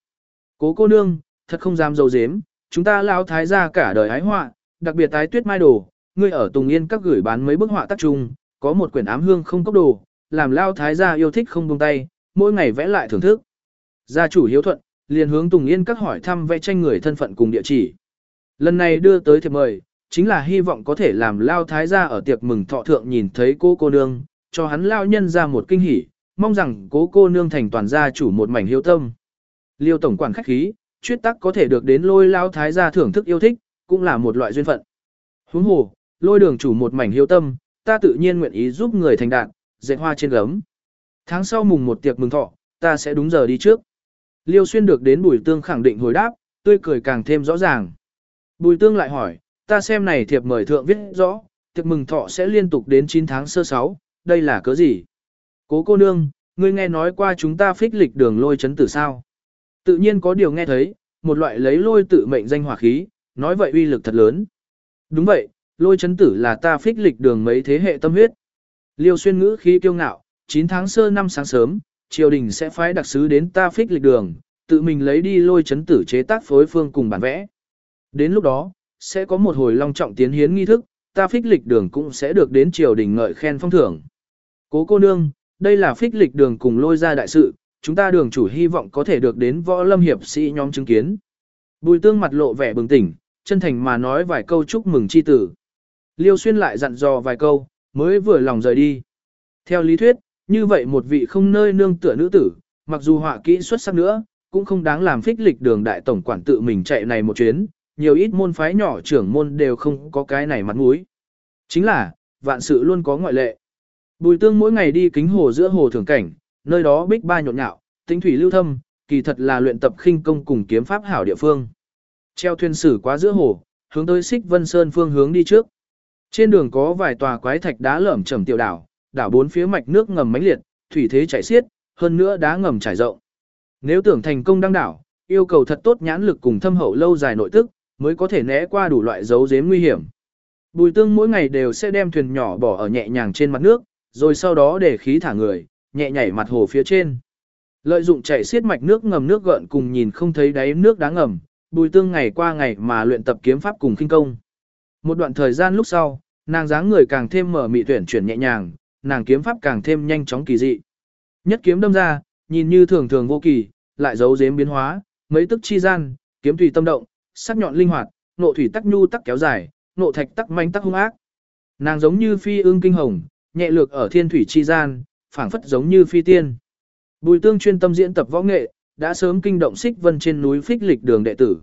A: Cố cô nương, thật không dám dâu dếm, chúng ta lão thái ra cả đời ái họa, đặc biệt tái tuyết mai đồ, ngươi ở Tùng Yên các gửi bán mấy bức họa tác trung, có một quyển ám hương không cốc đồ, làm lao thái gia yêu thích không buông tay, mỗi ngày vẽ lại thưởng thức. Gia chủ hiếu thuận, liền hướng Tùng Yên các hỏi thăm vẽ tranh người thân phận cùng địa chỉ. Lần này đưa tới thiệp mời, chính là hy vọng có thể làm lao thái gia ở tiệc mừng thọ thượng nhìn thấy cô cô nương, cho hắn lao nhân ra một kinh hỉ, mong rằng cố cô nương thành toàn gia chủ một mảnh hiếu tâm. Liêu tổng quản khách khí, chuyết tắc có thể được đến lôi lao thái gia thưởng thức yêu thích, cũng là một loại duyên phận. Huống hồ, lôi đường chủ một mảnh hiếu tâm, ta tự nhiên nguyện ý giúp người thành đạt, dạy hoa trên gấm. Tháng sau mùng một tiệc mừng thọ, ta sẽ đúng giờ đi trước. Liêu xuyên được đến bùi tương khẳng định hồi đáp, tươi cười càng thêm rõ ràng. Bùi tương lại hỏi, ta xem này thiệp mời thượng viết rõ, tiệc mừng thọ sẽ liên tục đến 9 tháng sơ 6, đây là cớ gì? Cố cô nương, ngươi nghe nói qua chúng ta phích lịch đường lôi chấn tử sao? Tự nhiên có điều nghe thấy, một loại lấy lôi tự mệnh danh hỏa khí, nói vậy uy lực thật lớn. Đúng vậy, lôi chấn tử là ta phích lịch đường mấy thế hệ tâm huyết. Liêu xuyên ngữ khí kiêu ngạo, 9 tháng sơ năm sáng sớm, triều đình sẽ phái đặc sứ đến ta phích lịch đường, tự mình lấy đi lôi chấn tử chế tác phối phương cùng bản vẽ. Đến lúc đó, sẽ có một hồi long trọng tiến hiến nghi thức, ta phích lịch đường cũng sẽ được đến triều đình ngợi khen phong thưởng. Cố cô nương, đây là phích lịch đường cùng lôi ra đại sự, chúng ta đường chủ hy vọng có thể được đến võ lâm hiệp sĩ nhóm chứng kiến. Bùi tương mặt lộ vẻ bừng tỉnh, chân thành mà nói vài câu chúc mừng chi tử. Liêu xuyên lại dặn dò vài câu, mới vừa lòng rời đi. Theo lý thuyết, như vậy một vị không nơi nương tựa nữ tử, mặc dù họa kỹ xuất sắc nữa, cũng không đáng làm phích lịch đường đại tổng quản tự mình chạy này một chuyến, nhiều ít môn phái nhỏ trưởng môn đều không có cái này mặt mũi. Chính là, vạn sự luôn có ngoại lệ. Bùi tương mỗi ngày đi kính hồ giữa hồ thường cảnh, nơi đó bích ba nhộn nhạo, tính thủy lưu thâm, kỳ thật là luyện tập khinh công cùng kiếm pháp hảo địa phương. Treo thuyền sử qua giữa hồ, hướng tới xích vân sơn phương hướng đi trước. Trên đường có vài tòa quái thạch đá lởm chầm tiểu đảo, đảo bốn phía mạch nước ngầm mãnh liệt, thủy thế chảy xiết, hơn nữa đá ngầm trải rộng. Nếu tưởng thành công đăng đảo, yêu cầu thật tốt nhãn lực cùng thâm hậu lâu dài nội tức, mới có thể né qua đủ loại dấu giếm nguy hiểm. Bùi tương mỗi ngày đều sẽ đem thuyền nhỏ bỏ ở nhẹ nhàng trên mặt nước, rồi sau đó để khí thả người, nhẹ nhảy mặt hồ phía trên. Lợi dụng chảy xiết mạch nước ngầm nước gợn cùng nhìn không thấy đáy nước đá ngầm, bùi tương ngày qua ngày mà luyện tập kiếm pháp cùng kinh công. Một đoạn thời gian lúc sau, nàng dáng người càng thêm mở mị tuyển chuyển nhẹ nhàng, nàng kiếm pháp càng thêm nhanh chóng kỳ dị. Nhất kiếm đâm ra, nhìn như thường thường vô kỳ, lại giấu giếm biến hóa, mấy tức chi gian, kiếm tùy tâm động, sắc nhọn linh hoạt, nộ thủy tắc nhu tắc kéo dài, nộ thạch tắc manh tắc hung ác. Nàng giống như phi ương kinh hồng, nhẹ lược ở thiên thủy chi gian, phảng phất giống như phi tiên. Bùi tương chuyên tâm diễn tập võ nghệ, đã sớm kinh động xích vân trên núi phích lịch đường đệ tử.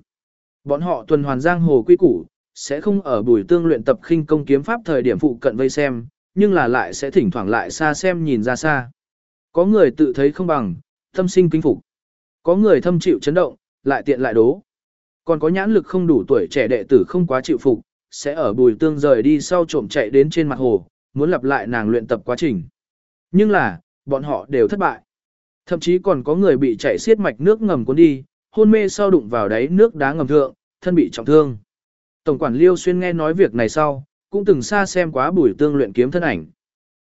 A: Bọn họ tuần hoàn giang hồ quy củ, sẽ không ở bùi tương luyện tập khinh công kiếm pháp thời điểm phụ cận vây xem, nhưng là lại sẽ thỉnh thoảng lại xa xem nhìn ra xa. Có người tự thấy không bằng, tâm sinh kính phục. Có người thâm chịu chấn động, lại tiện lại đố. Còn có nhãn lực không đủ tuổi trẻ đệ tử không quá chịu phục, sẽ ở bùi tương rời đi sau trộm chạy đến trên mặt hồ, muốn lặp lại nàng luyện tập quá trình. Nhưng là, bọn họ đều thất bại. Thậm chí còn có người bị chạy xiết mạch nước ngầm cuốn đi, hôn mê sau đụng vào đáy nước đá ngầm thượng, thân bị trọng thương. Tổng quản Liêu Xuyên nghe nói việc này sau, cũng từng xa xem quá bùi tương luyện kiếm thân ảnh.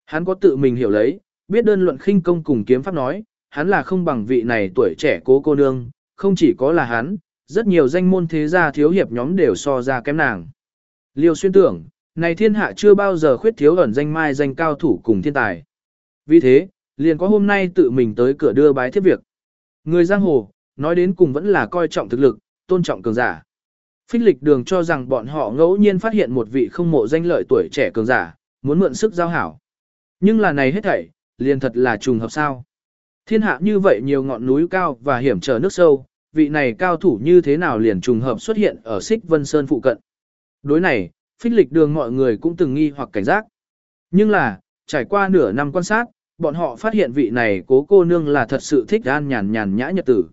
A: Hắn có tự mình hiểu lấy, biết đơn luận khinh công cùng kiếm pháp nói, hắn là không bằng vị này tuổi trẻ cố cô nương, không chỉ có là hắn, rất nhiều danh môn thế gia thiếu hiệp nhóm đều so ra kém nàng. Liêu xuyên tưởng, này thiên hạ chưa bao giờ khuyết thiếu ẩn danh mai danh cao thủ cùng thiên tài. Vì thế, liền có hôm nay tự mình tới cửa đưa bái thiết việc. Người giang hồ, nói đến cùng vẫn là coi trọng thực lực, tôn trọng cường giả. Phích lịch đường cho rằng bọn họ ngẫu nhiên phát hiện một vị không mộ danh lợi tuổi trẻ cường giả, muốn mượn sức giao hảo. Nhưng là này hết thảy, liền thật là trùng hợp sao. Thiên hạ như vậy nhiều ngọn núi cao và hiểm trở nước sâu, vị này cao thủ như thế nào liền trùng hợp xuất hiện ở Xích Vân Sơn phụ cận. Đối này, phích lịch đường mọi người cũng từng nghi hoặc cảnh giác. Nhưng là, trải qua nửa năm quan sát, bọn họ phát hiện vị này cố cô nương là thật sự thích an nhàn nhàn nhã nhật tử.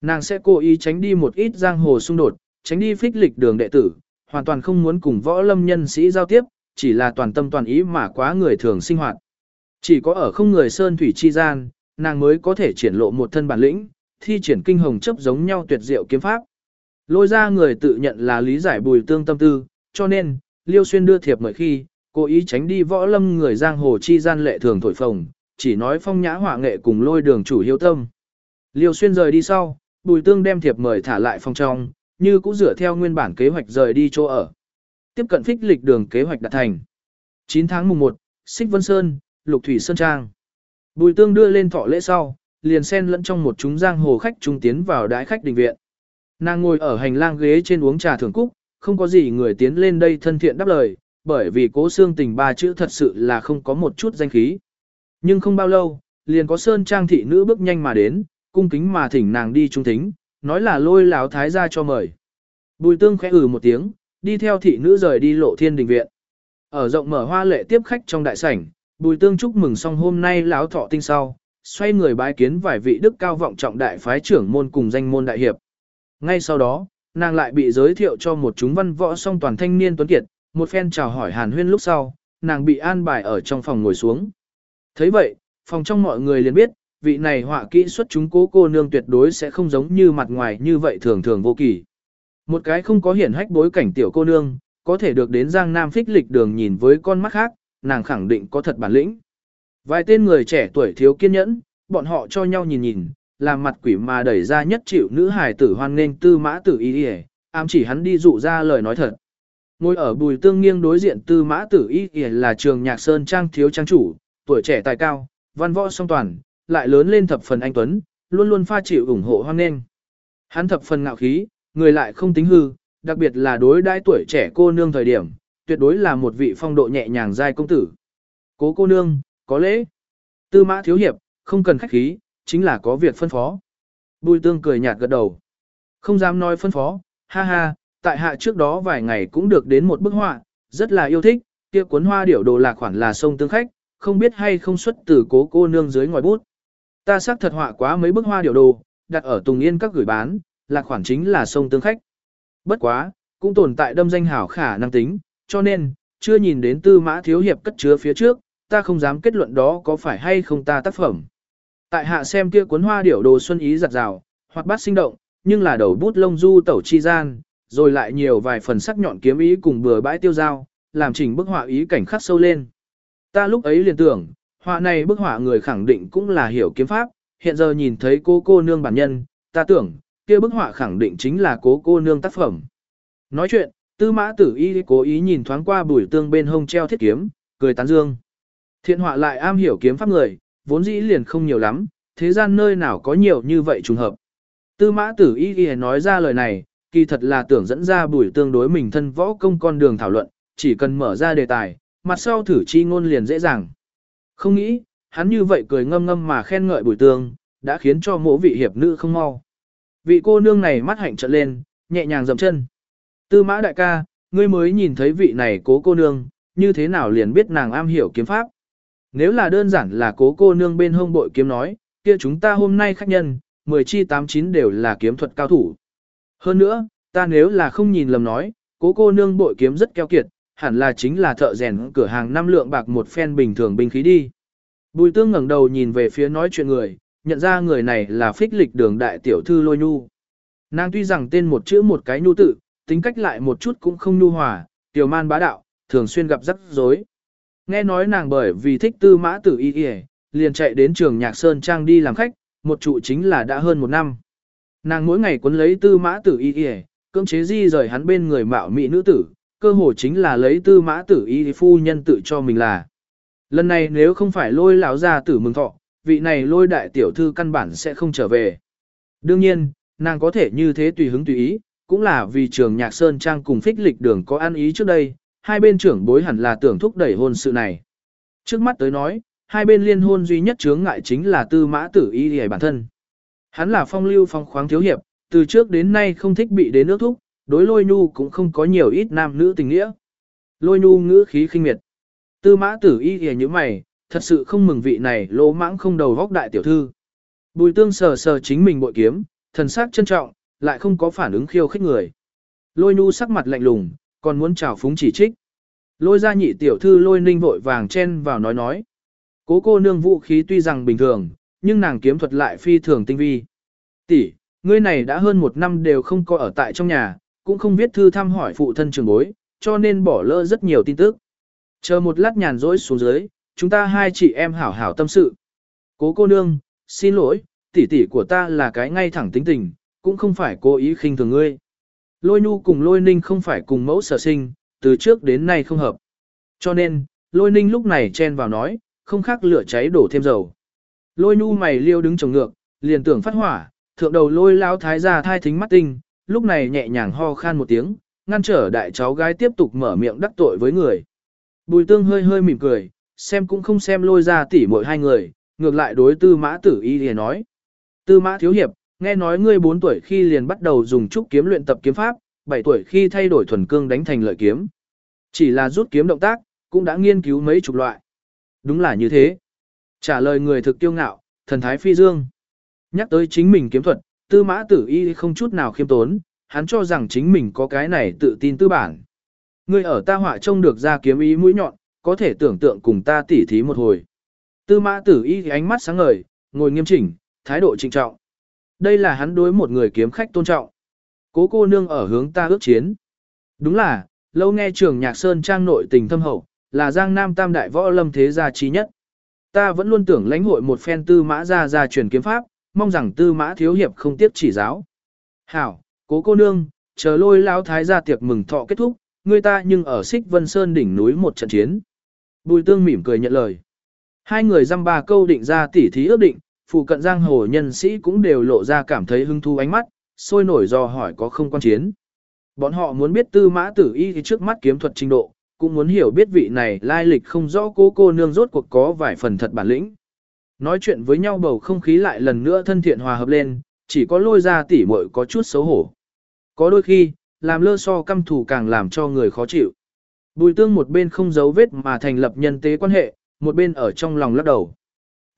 A: Nàng sẽ cố ý tránh đi một ít giang hồ xung đột, tránh đi phích lịch đường đệ tử, hoàn toàn không muốn cùng võ lâm nhân sĩ giao tiếp, chỉ là toàn tâm toàn ý mà quá người thường sinh hoạt. Chỉ có ở không người sơn thủy chi gian, nàng mới có thể triển lộ một thân bản lĩnh, thi triển kinh hồng chấp giống nhau tuyệt diệu kiếm pháp. Lôi ra người tự nhận là lý giải bùi tương tâm tư, cho nên, Liêu Xuyên đưa thiệp mời khi, cố ý tránh đi võ lâm người giang hồ chi gian lệ thường thổi phồng, chỉ nói phong nhã họa nghệ cùng lôi đường chủ hiếu tâm. Liêu Xuyên rời đi sau, bùi tương đem thiệp mời thả lại phòng trong, như cũng dựa theo nguyên bản kế hoạch rời đi chỗ ở. Tiếp cận phích lịch đường kế hoạch đạt thành. 9 tháng mùng 1, Xích Vân Sơn, Lục Thủy Sơn Trang. Bùi tương đưa lên thọ lễ sau, liền xen lẫn trong một chúng giang hồ khách trung tiến vào đái khách đình viện. Nàng ngồi ở hành lang ghế trên uống trà thưởng cúc, không có gì người tiến lên đây thân thiện đáp lời, bởi vì cố xương tình ba chữ thật sự là không có một chút danh khí. Nhưng không bao lâu, liền có sơn trang thị nữ bước nhanh mà đến, cung kính mà thỉnh nàng đi trung thính, nói là lôi láo thái ra cho mời. Bùi tương khẽ ừ một tiếng, đi theo thị nữ rời đi lộ thiên đình viện. Ở rộng mở hoa lệ tiếp khách trong đại sảnh, bùi tương chúc mừng xong hôm nay láo thọ tinh sau, xoay người bái kiến vài vị đức cao vọng trọng đại phái trưởng môn cùng danh môn đại hiệp. Ngay sau đó, nàng lại bị giới thiệu cho một chúng văn võ song toàn thanh niên tuấn kiệt, một phen chào hỏi hàn huyên lúc sau, nàng bị an bài ở trong phòng ngồi xuống. thấy vậy, phòng trong mọi người liền biết, vị này họa kỹ xuất chúng cố cô nương tuyệt đối sẽ không giống như mặt ngoài như vậy thường thường vô kỳ. Một cái không có hiển hách bối cảnh tiểu cô nương, có thể được đến Giang Nam phích lịch đường nhìn với con mắt khác, nàng khẳng định có thật bản lĩnh. Vài tên người trẻ tuổi thiếu kiên nhẫn, bọn họ cho nhau nhìn nhìn, làm mặt quỷ mà đẩy ra nhất chịu nữ hài tử hoan nên tư mã tử y y ám chỉ hắn đi dụ ra lời nói thật. Ngồi ở bùi tương nghiêng đối diện tư mã tử y y là trường nhạc sơn trang thiếu trang chủ, tuổi trẻ tài cao, văn võ song toàn, lại lớn lên thập phần anh tuấn, luôn luôn pha chịu ủng hộ hoan nghênh. Hắn thập phần ngạo khí, người lại không tính hư, đặc biệt là đối đãi tuổi trẻ cô nương thời điểm, tuyệt đối là một vị phong độ nhẹ nhàng giai công tử. Cố cô nương, có lễ. Tư mã thiếu hiệp, không cần khách khí, chính là có việc phân phó. Bùi tương cười nhạt gật đầu. Không dám nói phân phó, ha ha, tại hạ trước đó vài ngày cũng được đến một bức họa, rất là yêu thích, kia cuốn hoa điểu đồ lạc khoản là sông tương khách, không biết hay không xuất từ cố cô nương dưới ngòi bút. Ta xác thật họa quá mấy bức hoa điểu đồ, đặt ở Tùng Yên các gửi bán, lạc khoản chính là sông tương khách. Bất quá, cũng tồn tại đâm danh hảo khả năng tính, cho nên, chưa nhìn đến tư mã thiếu hiệp cất chứa phía trước, ta không dám kết luận đó có phải hay không ta tác phẩm. Tại hạ xem kia cuốn hoa điểu đồ xuân ý giặt rào, hoặc bát sinh động, nhưng là đầu bút lông du tẩu chi gian, rồi lại nhiều vài phần sắc nhọn kiếm ý cùng bừa bãi tiêu dao, làm chỉnh bức họa ý cảnh khắc sâu lên. Ta lúc ấy liền tưởng, họa này bức họa người khẳng định cũng là hiểu kiếm pháp, hiện giờ nhìn thấy cô cô nương bản nhân, ta tưởng, kia bức họa khẳng định chính là cố cô nương tác phẩm. Nói chuyện, tư mã tử y cố ý nhìn thoáng qua bùi tương bên hông treo thiết kiếm, cười tán dương. Thiện họa lại am hiểu kiếm pháp người, vốn dĩ liền không nhiều lắm, thế gian nơi nào có nhiều như vậy trùng hợp. Tư mã tử y ghi nói ra lời này, kỳ thật là tưởng dẫn ra bùi tương đối mình thân võ công con đường thảo luận, chỉ cần mở ra đề tài, mặt sau thử chi ngôn liền dễ dàng. Không nghĩ, hắn như vậy cười ngâm ngâm mà khen ngợi bùi tương, đã khiến cho mỗi vị hiệp nữ không mau. Vị cô nương này mắt hạnh trợn lên, nhẹ nhàng dậm chân. Tư mã đại ca, ngươi mới nhìn thấy vị này cố cô nương, như thế nào liền biết nàng am hiểu kiếm pháp. Nếu là đơn giản là cố cô nương bên hông bội kiếm nói, kia chúng ta hôm nay khách nhân, 10 chi 89 đều là kiếm thuật cao thủ. Hơn nữa, ta nếu là không nhìn lầm nói, cố cô nương bội kiếm rất keo kiệt, hẳn là chính là thợ rèn cửa hàng năm lượng bạc một phen bình thường binh khí đi. Bùi tương ngẩng đầu nhìn về phía nói chuyện người, nhận ra người này là phích lịch đường đại tiểu thư lôi nhu. Nàng tuy rằng tên một chữ một cái nhu tự, tính cách lại một chút cũng không nhu hòa, tiểu man bá đạo, thường xuyên gặp rắc rối. Nghe nói nàng bởi vì thích tư mã tử y y, liền chạy đến trường nhạc sơn trang đi làm khách, một trụ chính là đã hơn một năm. Nàng mỗi ngày quấn lấy tư mã tử y y, cưỡng chế di rời hắn bên người mạo mỹ nữ tử, cơ hồ chính là lấy tư mã tử y phu nhân tự cho mình là. Lần này nếu không phải lôi lão ra tử mừng thọ, vị này lôi đại tiểu thư căn bản sẽ không trở về. Đương nhiên, nàng có thể như thế tùy hứng tùy ý, cũng là vì trường nhạc sơn trang cùng phích lịch đường có ăn ý trước đây, hai bên trưởng bối hẳn là tưởng thúc đẩy hôn sự này. Trước mắt tới nói, hai bên liên hôn duy nhất chướng ngại chính là tư mã tử y hề bản thân. Hắn là phong lưu phong khoáng thiếu hiệp, từ trước đến nay không thích bị đến nước thúc, đối lôi nhu cũng không có nhiều ít nam nữ tình nghĩa. Lôi nhu ngữ khí khinh miệt. Tư mã tử y hề như mày, thật sự không mừng vị này lỗ mãng không đầu góc đại tiểu thư. Bùi tương sờ sờ chính mình bội kiếm, thần sắc trân trọng, lại không có phản ứng khiêu khích người. Lôi nhu sắc mặt lạnh lùng, còn muốn chào phúng chỉ trích. Lôi ra nhị tiểu thư lôi ninh vội vàng chen vào nói nói. Cố cô nương vũ khí tuy rằng bình thường, nhưng nàng kiếm thuật lại phi thường tinh vi. Tỷ, ngươi này đã hơn một năm đều không có ở tại trong nhà, cũng không viết thư thăm hỏi phụ thân trường bối, cho nên bỏ lỡ rất nhiều tin tức. Chờ một lát nhàn rỗi xuống dưới, chúng ta hai chị em hảo hảo tâm sự. Cố cô nương, xin lỗi, tỷ tỷ của ta là cái ngay thẳng tính tình, cũng không phải cố ý khinh thường ngươi. Lôi nhu cùng lôi ninh không phải cùng mẫu sở sinh, từ trước đến nay không hợp. Cho nên, lôi ninh lúc này chen vào nói, không khác lửa cháy đổ thêm dầu. Lôi nhu mày liêu đứng trồng ngược, liền tưởng phát hỏa, thượng đầu lôi lao thái ra thai thính mắt tinh, lúc này nhẹ nhàng ho khan một tiếng, ngăn trở đại cháu gái tiếp tục mở miệng đắc tội với người. Bùi tương hơi hơi mỉm cười, xem cũng không xem lôi ra tỉ mỗi hai người, ngược lại đối tư mã tử y liền nói. Tư mã thiếu hiệp, nghe nói ngươi 4 tuổi khi liền bắt đầu dùng trúc kiếm luyện tập kiếm pháp, 7 tuổi khi thay đổi thuần cương đánh thành lợi kiếm. Chỉ là rút kiếm động tác, cũng đã nghiên cứu mấy chục loại. Đúng là như thế. Trả lời người thực kiêu ngạo, thần thái phi dương. Nhắc tới chính mình kiếm thuật, tư mã tử y không chút nào khiêm tốn, hắn cho rằng chính mình có cái này tự tin tư bản. Ngươi ở ta họa trông được ra kiếm ý mũi nhọn, có thể tưởng tượng cùng ta tỉ thí một hồi. Tư mã tử y ánh mắt sáng ngời, ngồi nghiêm chỉnh, thái độ trịnh trọng. Đây là hắn đối một người kiếm khách tôn trọng. Cố cô nương ở hướng ta ước chiến. Đúng là, lâu nghe trường nhạc sơn trang nội tình thâm hậu, là giang nam tam đại võ lâm thế gia trí nhất. Ta vẫn luôn tưởng lãnh hội một phen tư mã ra ra truyền kiếm pháp, mong rằng tư mã thiếu hiệp không tiếp chỉ giáo. Hảo, cố cô nương, chờ lôi lão thái gia tiệc mừng thọ kết thúc, người ta nhưng ở xích vân sơn đỉnh núi một trận chiến. Bùi tương mỉm cười nhận lời. Hai người dăm ba câu định ra tỉ thí ước định, phụ cận giang hồ nhân sĩ cũng đều lộ ra cảm thấy hứng thú ánh mắt, sôi nổi do hỏi có không quan chiến. Bọn họ muốn biết tư mã tử y thì trước mắt kiếm thuật trình độ, cũng muốn hiểu biết vị này lai lịch không rõ cố cô nương rốt cuộc có vài phần thật bản lĩnh. Nói chuyện với nhau bầu không khí lại lần nữa thân thiện hòa hợp lên, chỉ có lôi ra tỉ muội có chút xấu hổ. Có đôi khi, làm lơ so căm thù càng làm cho người khó chịu. Bùi tương một bên không giấu vết mà thành lập nhân tế quan hệ, một bên ở trong lòng lắc đầu.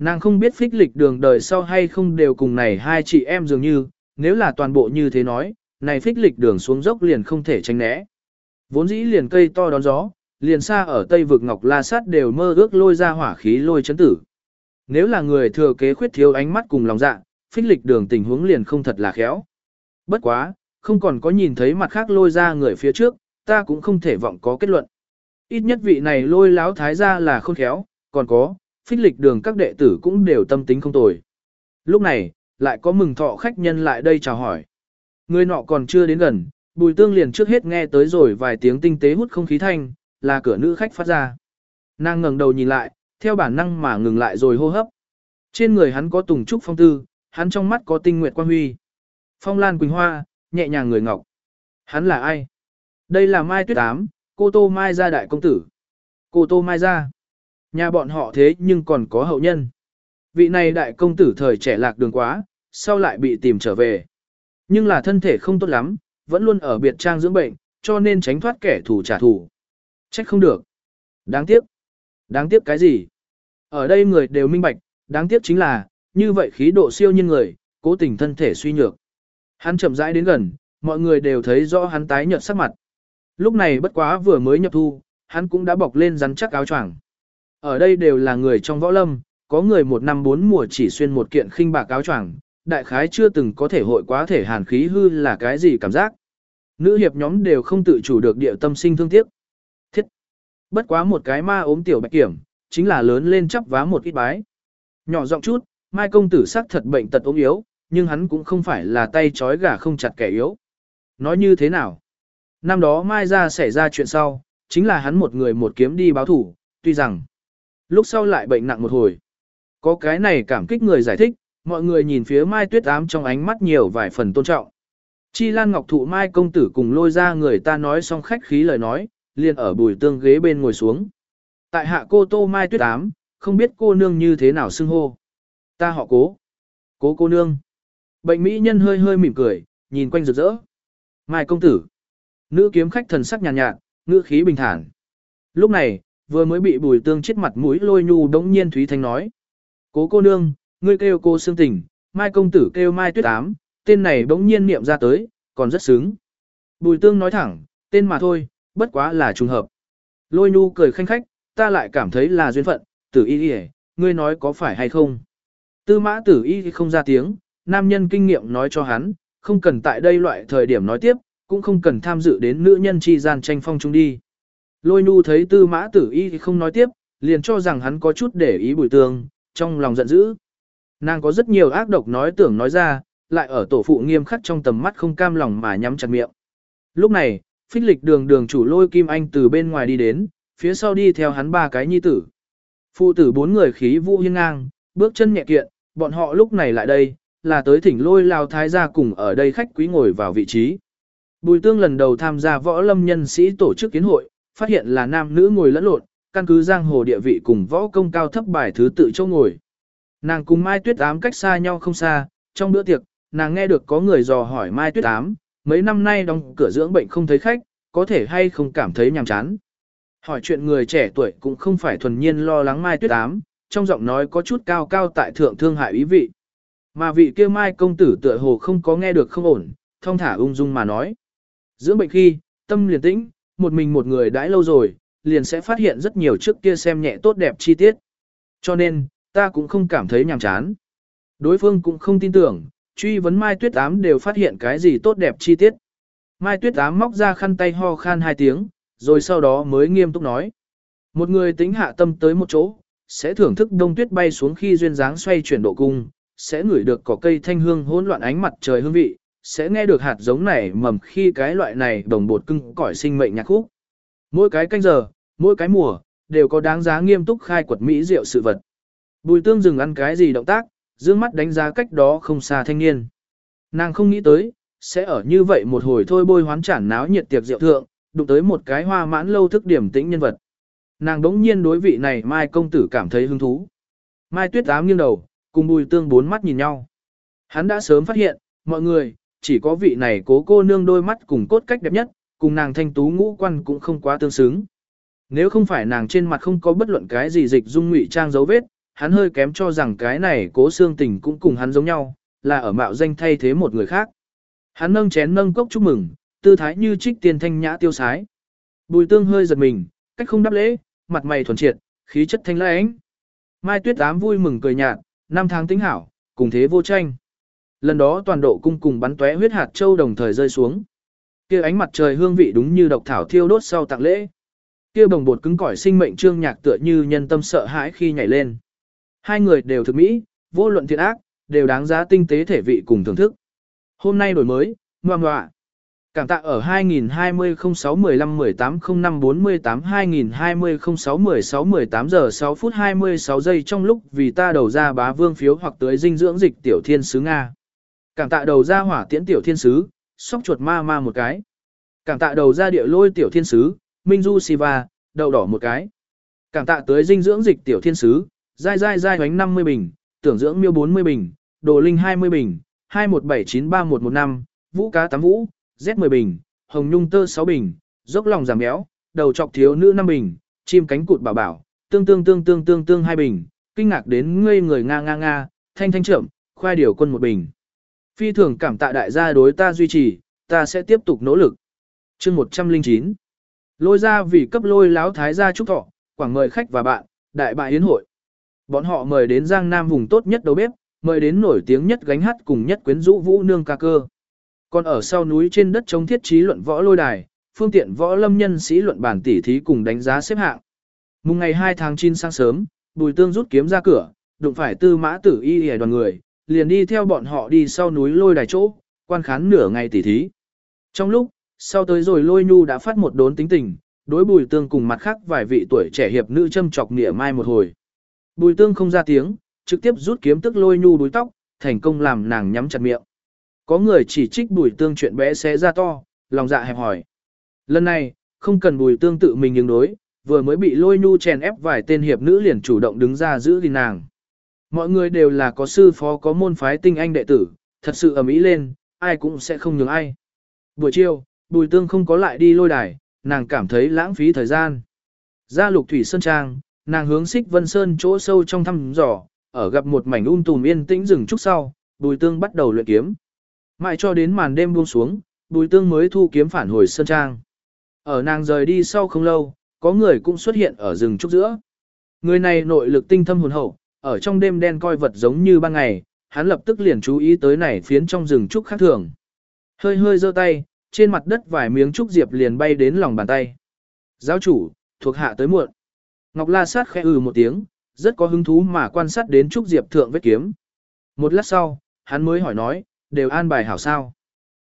A: Nàng không biết phích lịch đường đời sau hay không đều cùng này hai chị em dường như, nếu là toàn bộ như thế nói, này phích lịch đường xuống dốc liền không thể tránh né. Vốn dĩ liền cây to đón gió, liền xa ở tây vực ngọc la sát đều mơ ước lôi ra hỏa khí lôi chấn tử. Nếu là người thừa kế khuyết thiếu ánh mắt cùng lòng dạ, phích lịch đường tình huống liền không thật là khéo. Bất quá, không còn có nhìn thấy mặt khác lôi ra người phía trước, ta cũng không thể vọng có kết luận. Ít nhất vị này lôi láo thái ra là không khéo, còn có, phích lịch đường các đệ tử cũng đều tâm tính không tồi. Lúc này, lại có mừng thọ khách nhân lại đây chào hỏi. Người nọ còn chưa đến gần, bùi tương liền trước hết nghe tới rồi vài tiếng tinh tế hút không khí thanh, là cửa nữ khách phát ra. Nàng ngẩng đầu nhìn lại, theo bản năng mà ngừng lại rồi hô hấp. Trên người hắn có tùng trúc phong tư, hắn trong mắt có tinh nguyệt quan huy. Phong lan quỳnh hoa, nhẹ nhàng người ngọc. Hắn là ai? Đây là Mai Tuyết Ám, cô Tô Mai gia đại công tử. Cô Tô Mai gia. Nhà bọn họ thế nhưng còn có hậu nhân. Vị này đại công tử thời trẻ lạc đường quá, sau lại bị tìm trở về. Nhưng là thân thể không tốt lắm, vẫn luôn ở biệt trang dưỡng bệnh, cho nên tránh thoát kẻ thù trả thù. Trách không được. Đáng tiếc. Đáng tiếc cái gì? Ở đây người đều minh bạch, đáng tiếc chính là, như vậy khí độ siêu nhiên người, cố tình thân thể suy nhược. Hắn chậm rãi đến gần, mọi người đều thấy rõ hắn tái nhợt sắc mặt. Lúc này bất quá vừa mới nhập thu, hắn cũng đã bọc lên rắn chắc áo choàng. Ở đây đều là người trong võ lâm, có người một năm bốn mùa chỉ xuyên một kiện khinh bạc áo choàng, đại khái chưa từng có thể hội quá thể hàn khí hư là cái gì cảm giác. Nữ hiệp nhóm đều không tự chủ được địa tâm sinh thương tiếc. Thiết! Bất quá một cái ma ốm tiểu bạch kiểm, chính là lớn lên chắp vá một ít bái. Nhỏ giọng chút, mai công tử sắc thật bệnh tật ốm yếu, nhưng hắn cũng không phải là tay trói gà không chặt kẻ yếu. Nói như thế nào? Năm đó mai ra xảy ra chuyện sau, chính là hắn một người một kiếm đi báo thủ, tuy rằng lúc sau lại bệnh nặng một hồi. Có cái này cảm kích người giải thích, mọi người nhìn phía Mai Tuyết Ám trong ánh mắt nhiều vài phần tôn trọng. Chi Lan Ngọc Thụ Mai công tử cùng lôi ra người ta nói xong khách khí lời nói, liền ở bùi tương ghế bên ngồi xuống. Tại hạ cô Tô Mai Tuyết Ám, không biết cô nương như thế nào xưng hô. Ta họ cố. Cố cô nương. Bệnh mỹ nhân hơi hơi mỉm cười, nhìn quanh rực rỡ. Mai công tử. Nữ kiếm khách thần sắc nhàn nhạt, nhạt, ngữ khí bình thản. Lúc này, vừa mới bị bùi tương chết mặt mũi lôi nhu đống nhiên Thúy Thanh nói. Cố cô nương, ngươi kêu cô xương tình, Mai công tử kêu Mai tuyết ám, tên này đống nhiên niệm ra tới, còn rất sướng. Bùi tương nói thẳng, tên mà thôi, bất quá là trùng hợp. Lôi nhu cười khanh khách, ta lại cảm thấy là duyên phận, tử y y ngươi nói có phải hay không. Tư mã tử y không ra tiếng, nam nhân kinh nghiệm nói cho hắn, không cần tại đây loại thời điểm nói tiếp, cũng không cần tham dự đến nữ nhân chi gian tranh phong chung đi. Lôi nhu thấy tư mã tử y không nói tiếp, liền cho rằng hắn có chút để ý bùi tương, trong lòng giận dữ. Nàng có rất nhiều ác độc nói tưởng nói ra, lại ở tổ phụ nghiêm khắc trong tầm mắt không cam lòng mà nhắm chặt miệng. Lúc này, phích lịch đường đường chủ lôi kim anh từ bên ngoài đi đến, phía sau đi theo hắn ba cái nhi tử. Phụ tử bốn người khí vũ hiên ngang, bước chân nhẹ kiện, bọn họ lúc này lại đây, là tới thỉnh lôi lao thái gia cùng ở đây khách quý ngồi vào vị trí. Bùi tương lần đầu tham gia võ lâm nhân sĩ tổ chức kiến hội, phát hiện là nam nữ ngồi lẫn lộn, căn cứ giang hồ địa vị cùng võ công cao thấp bài thứ tự châu ngồi. Nàng cùng Mai Tuyết Ám cách xa nhau không xa, trong bữa tiệc, nàng nghe được có người dò hỏi Mai Tuyết Ám, mấy năm nay đóng cửa dưỡng bệnh không thấy khách, có thể hay không cảm thấy nhàm chán. Hỏi chuyện người trẻ tuổi cũng không phải thuần nhiên lo lắng Mai Tuyết Ám, trong giọng nói có chút cao cao tại thượng thương hại ý vị. Mà vị kia Mai công tử tựa hồ không có nghe được không ổn, thông thả ung dung mà nói. Dưỡng bệnh khi, tâm liền tĩnh, một mình một người đãi lâu rồi, liền sẽ phát hiện rất nhiều trước kia xem nhẹ tốt đẹp chi tiết. Cho nên, ta cũng không cảm thấy nhàm chán. Đối phương cũng không tin tưởng, truy vấn Mai Tuyết Ám đều phát hiện cái gì tốt đẹp chi tiết. Mai Tuyết Ám móc ra khăn tay ho khan hai tiếng, rồi sau đó mới nghiêm túc nói. Một người tính hạ tâm tới một chỗ, sẽ thưởng thức đông tuyết bay xuống khi duyên dáng xoay chuyển độ cung, sẽ ngửi được cỏ cây thanh hương hỗn loạn ánh mặt trời hương vị, sẽ nghe được hạt giống này mầm khi cái loại này đồng bột cưng cõi sinh mệnh nhạc khúc. Mỗi cái canh giờ, mỗi cái mùa, đều có đáng giá nghiêm túc khai quật mỹ diệu sự vật. Bùi tương dừng ăn cái gì động tác, dương mắt đánh giá cách đó không xa thanh niên. Nàng không nghĩ tới, sẽ ở như vậy một hồi thôi bôi hoán chản náo nhiệt tiệc rượu thượng, đụng tới một cái hoa mãn lâu thức điểm tĩnh nhân vật. Nàng đống nhiên đối vị này Mai công tử cảm thấy hứng thú. Mai tuyết ám nghiêng đầu, cùng bùi tương bốn mắt nhìn nhau. Hắn đã sớm phát hiện, mọi người, chỉ có vị này cố cô nương đôi mắt cùng cốt cách đẹp nhất, cùng nàng thanh tú ngũ quan cũng không quá tương xứng. Nếu không phải nàng trên mặt không có bất luận cái gì dịch dung ngụy trang dấu vết, hắn hơi kém cho rằng cái này cố xương tình cũng cùng hắn giống nhau, là ở mạo danh thay thế một người khác. Hắn nâng chén nâng cốc chúc mừng, tư thái như trích tiền thanh nhã tiêu sái. Bùi tương hơi giật mình, cách không đáp lễ, mặt mày thuần triệt, khí chất thanh lãnh. Mai tuyết ám vui mừng cười nhạt, năm tháng tính hảo, cùng thế vô tranh. Lần đó toàn độ cung cùng bắn tóe huyết hạt châu đồng thời rơi xuống. Kia ánh mặt trời hương vị đúng như độc thảo thiêu đốt sau tặng lễ. Kia bồng bột cứng cỏi sinh mệnh trương nhạc tựa như nhân tâm sợ hãi khi nhảy lên. Hai người đều thực mỹ, vô luận thiện ác, đều đáng giá tinh tế thể vị cùng thưởng thức. Hôm nay đổi mới, ngoan ngoạ. Cảm tạ ở 2020 06 15 18 05 48 2020 06 16 18 giờ 6 phút 26 giây trong lúc vì ta đầu ra bá vương phiếu hoặc tới dinh dưỡng dịch tiểu thiên sứ Nga. Cảm tạ đầu ra hỏa tiễn tiểu thiên sứ, sóc chuột ma ma một cái. Cảm tạ đầu ra địa lôi tiểu thiên sứ, Minh Du Siva, đậu đỏ một cái. Cảm tạ tới dinh dưỡng dịch tiểu thiên sứ, dai dai dai hoánh 50 bình, tưởng dưỡng miêu 40 bình, đồ linh 20 bình, 21793115, vũ cá 8 vũ, Z10 bình, hồng nhung tơ 6 bình, dốc lòng giảm béo, đầu chọc thiếu nữ 5 bình, chim cánh cụt bảo bảo, tương tương tương tương tương tương 2 bình, kinh ngạc đến ngây người nga nga nga, thanh thanh trưởng, khoai điều quân 1 bình. Phi thường cảm tạ đại gia đối ta duy trì, ta sẽ tiếp tục nỗ lực. chương 109 Lôi ra vì cấp lôi láo thái gia trúc thọ, quảng mời khách và bạn, đại bại yến hội. Bọn họ mời đến Giang Nam vùng tốt nhất đầu bếp, mời đến nổi tiếng nhất gánh hát cùng nhất quyến rũ vũ nương ca cơ. Còn ở sau núi trên đất chống thiết trí luận võ lôi đài, phương tiện võ lâm nhân sĩ luận bản tỉ thí cùng đánh giá xếp hạng. Mùng ngày 2 tháng 9 sáng sớm, Bùi Tương rút kiếm ra cửa, đụng phải Tư Mã Tử Y y đoàn người, liền đi theo bọn họ đi sau núi lôi đài chỗ, quan khán nửa ngày tỉ thí. Trong lúc, sau tới rồi lôi nhu đã phát một đốn tính tình, đối Bùi Tương cùng mặt khác vài vị tuổi trẻ hiệp nữ châm chọc nịa mai một hồi. Bùi Tương không ra tiếng, trực tiếp rút kiếm tức lôi nhu đuôi tóc, thành công làm nàng nhắm chặt miệng. Có người chỉ trích bùi tương chuyện bé xé ra to, lòng dạ hẹp hỏi. Lần này, không cần bùi tương tự mình ứng đối, vừa mới bị lôi nhu chèn ép vài tên hiệp nữ liền chủ động đứng ra giữ gìn nàng. Mọi người đều là có sư phó có môn phái tinh anh đệ tử, thật sự ầm ĩ lên, ai cũng sẽ không nhường ai. Buổi chiều, bùi tương không có lại đi lôi đài, nàng cảm thấy lãng phí thời gian. Ra lục thủy sơn trang, nàng hướng xích vân sơn chỗ sâu trong thăm dò, ở gặp một mảnh um tùm yên tĩnh rừng trúc sau, bùi tương bắt đầu luyện kiếm. Mãi cho đến màn đêm buông xuống, bùi tương mới thu kiếm phản hồi sơn trang. Ở nàng rời đi sau không lâu, có người cũng xuất hiện ở rừng trúc giữa. Người này nội lực tinh thâm hồn hậu, ở trong đêm đen coi vật giống như ban ngày, hắn lập tức liền chú ý tới này phiến trong rừng trúc khác thường. Hơi hơi giơ tay, trên mặt đất vài miếng trúc diệp liền bay đến lòng bàn tay. Giáo chủ, thuộc hạ tới muộn. Ngọc La Sát khẽ ừ một tiếng, rất có hứng thú mà quan sát đến trúc diệp thượng vết kiếm. Một lát sau, hắn mới hỏi nói, đều an bài hảo sao.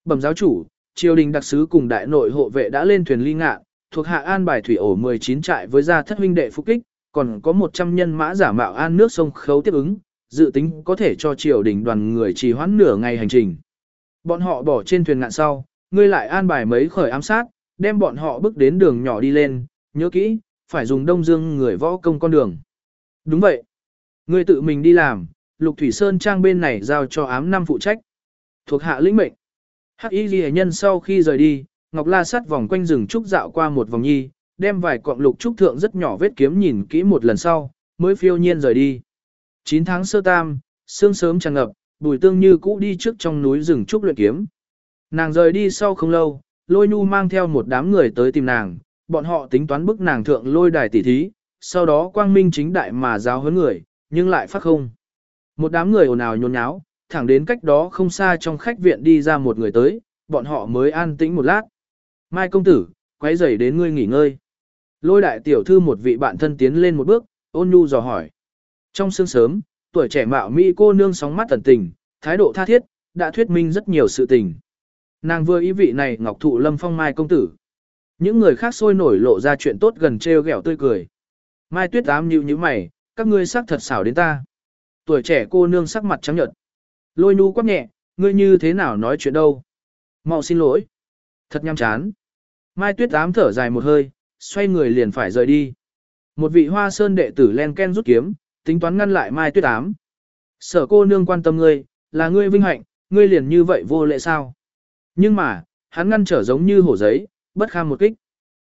A: Bẩm giáo chủ, triều đình đặc sứ cùng đại nội hộ vệ đã lên thuyền ly ngạ, thuộc hạ an bài thủy ổ 19 trại với gia thất huynh đệ phục kích, còn có 100 nhân mã giả mạo an nước sông khấu tiếp ứng, dự tính có thể cho triều đình đoàn người trì hoãn nửa ngày hành trình. Bọn họ bỏ trên thuyền ngạn sau, ngươi lại an bài mấy khởi ám sát, đem bọn họ bước đến đường nhỏ đi lên, nhớ kỹ, phải dùng đông dương người võ công con đường. Đúng vậy. Ngươi tự mình đi làm, Lục Thủy Sơn trang bên này giao cho ám năm phụ trách. Thuộc hạ lĩnh mệnh. Hắc Y Ghi nhân sau khi rời đi, Ngọc La sát vòng quanh rừng trúc dạo qua một vòng nhi, đem vài quặng lục trúc thượng rất nhỏ vết kiếm nhìn kỹ một lần sau, mới phiêu nhiên rời đi. 9 tháng sơ tam, sương sớm tràn ngập, bùi tương như cũ đi trước trong núi rừng trúc luyện kiếm. Nàng rời đi sau không lâu, lôi nu mang theo một đám người tới tìm nàng, bọn họ tính toán bức nàng thượng lôi đài tỷ thí, sau đó quang minh chính đại mà giáo huấn người, nhưng lại phát không. Một đám người ồn ào nhốn nháo, thẳng đến cách đó không xa trong khách viện đi ra một người tới, bọn họ mới an tĩnh một lát. Mai công tử, quấy rầy đến ngươi nghỉ ngơi. Lôi đại tiểu thư một vị bạn thân tiến lên một bước, ôn nhu dò hỏi. Trong sương sớm, tuổi trẻ mạo mỹ cô nương sóng mắt tần tình, thái độ tha thiết, đã thuyết minh rất nhiều sự tình. Nàng vừa ý vị này ngọc thụ lâm phong mai công tử. Những người khác sôi nổi lộ ra chuyện tốt gần treo gẹo tươi cười. Mai tuyết ám nhíu như mày, các ngươi sắc thật xảo đến ta. Tuổi trẻ cô nương sắc mặt trắng nhợt. Lôi nu quát nhẹ, ngươi như thế nào nói chuyện đâu. Mau xin lỗi. Thật nhăm chán. Mai tuyết ám thở dài một hơi, xoay người liền phải rời đi. Một vị hoa sơn đệ tử len ken rút kiếm, tính toán ngăn lại Mai tuyết ám. Sở cô nương quan tâm ngươi, là ngươi vinh hạnh, ngươi liền như vậy vô lệ sao. Nhưng mà, hắn ngăn trở giống như hổ giấy, bất kham một kích.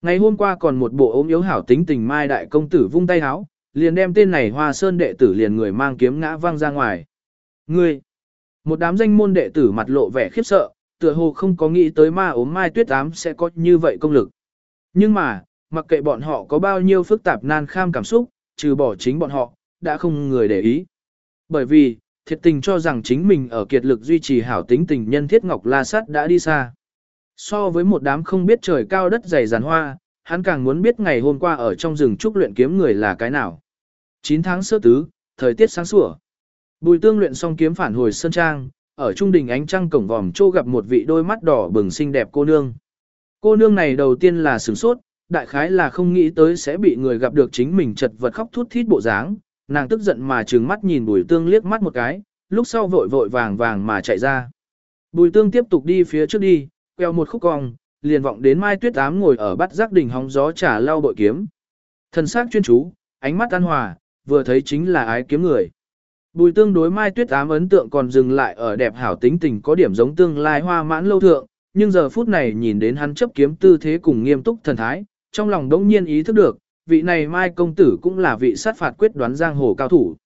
A: Ngày hôm qua còn một bộ ốm yếu hảo tính tình Mai đại công tử vung tay háo, liền đem tên này hoa sơn đệ tử liền người mang kiếm ngã văng ra ngoài. Ngươi! Một đám danh môn đệ tử mặt lộ vẻ khiếp sợ, tựa hồ không có nghĩ tới ma ốm mai tuyết ám sẽ có như vậy công lực. Nhưng mà, mặc kệ bọn họ có bao nhiêu phức tạp nan kham cảm xúc, trừ bỏ chính bọn họ, đã không người để ý. Bởi vì, thiệt tình cho rằng chính mình ở kiệt lực duy trì hảo tính tình nhân thiết ngọc la sát đã đi xa. So với một đám không biết trời cao đất dày giàn hoa, hắn càng muốn biết ngày hôm qua ở trong rừng trúc luyện kiếm người là cái nào. 9 tháng sơ tứ, thời tiết sáng sủa. Bùi tương luyện xong kiếm phản hồi sơn trang, ở trung đình ánh trăng cổng vòm trô gặp một vị đôi mắt đỏ bừng xinh đẹp cô nương. Cô nương này đầu tiên là sửng sốt, đại khái là không nghĩ tới sẽ bị người gặp được chính mình chật vật khóc thút thít bộ dáng, nàng tức giận mà trừng mắt nhìn bùi tương liếc mắt một cái, lúc sau vội vội vàng vàng mà chạy ra. Bùi tương tiếp tục đi phía trước đi, queo một khúc cong, liền vọng đến mai tuyết ám ngồi ở bắt giác đỉnh hóng gió trả lau bội kiếm. Thần sắc chuyên chú, ánh mắt an hòa, vừa thấy chính là ái kiếm người. Bùi tương đối mai tuyết ám ấn tượng còn dừng lại ở đẹp hảo tính tình có điểm giống tương lai hoa mãn lâu thượng, nhưng giờ phút này nhìn đến hắn chấp kiếm tư thế cùng nghiêm túc thần thái, trong lòng đống nhiên ý thức được, vị này mai công tử cũng là vị sát phạt quyết đoán giang hồ cao thủ.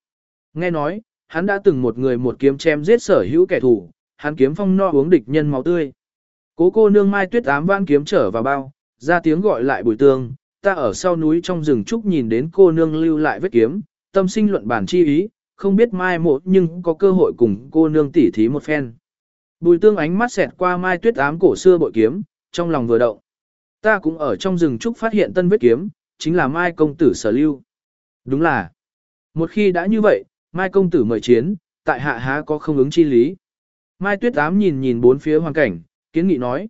A: Nghe nói, hắn đã từng một người một kiếm chém giết sở hữu kẻ thù, hắn kiếm phong no uống địch nhân máu tươi. Cố cô nương mai tuyết ám vãn kiếm trở vào bao, ra tiếng gọi lại bùi tương, ta ở sau núi trong rừng trúc nhìn đến cô nương lưu lại vết kiếm, tâm sinh luận bản chi ý, không biết mai một nhưng có cơ hội cùng cô nương tỉ thí một phen. Bùi tương ánh mắt xẹt qua mai tuyết ám cổ xưa bội kiếm, trong lòng vừa động. Ta cũng ở trong rừng trúc phát hiện tân vết kiếm, chính là mai công tử sở lưu. Đúng là, một khi đã như vậy, mai công tử mời chiến, tại hạ há có không ứng chi lý. Mai tuyết ám nhìn nhìn bốn phía hoàn cảnh, kiến nghị nói.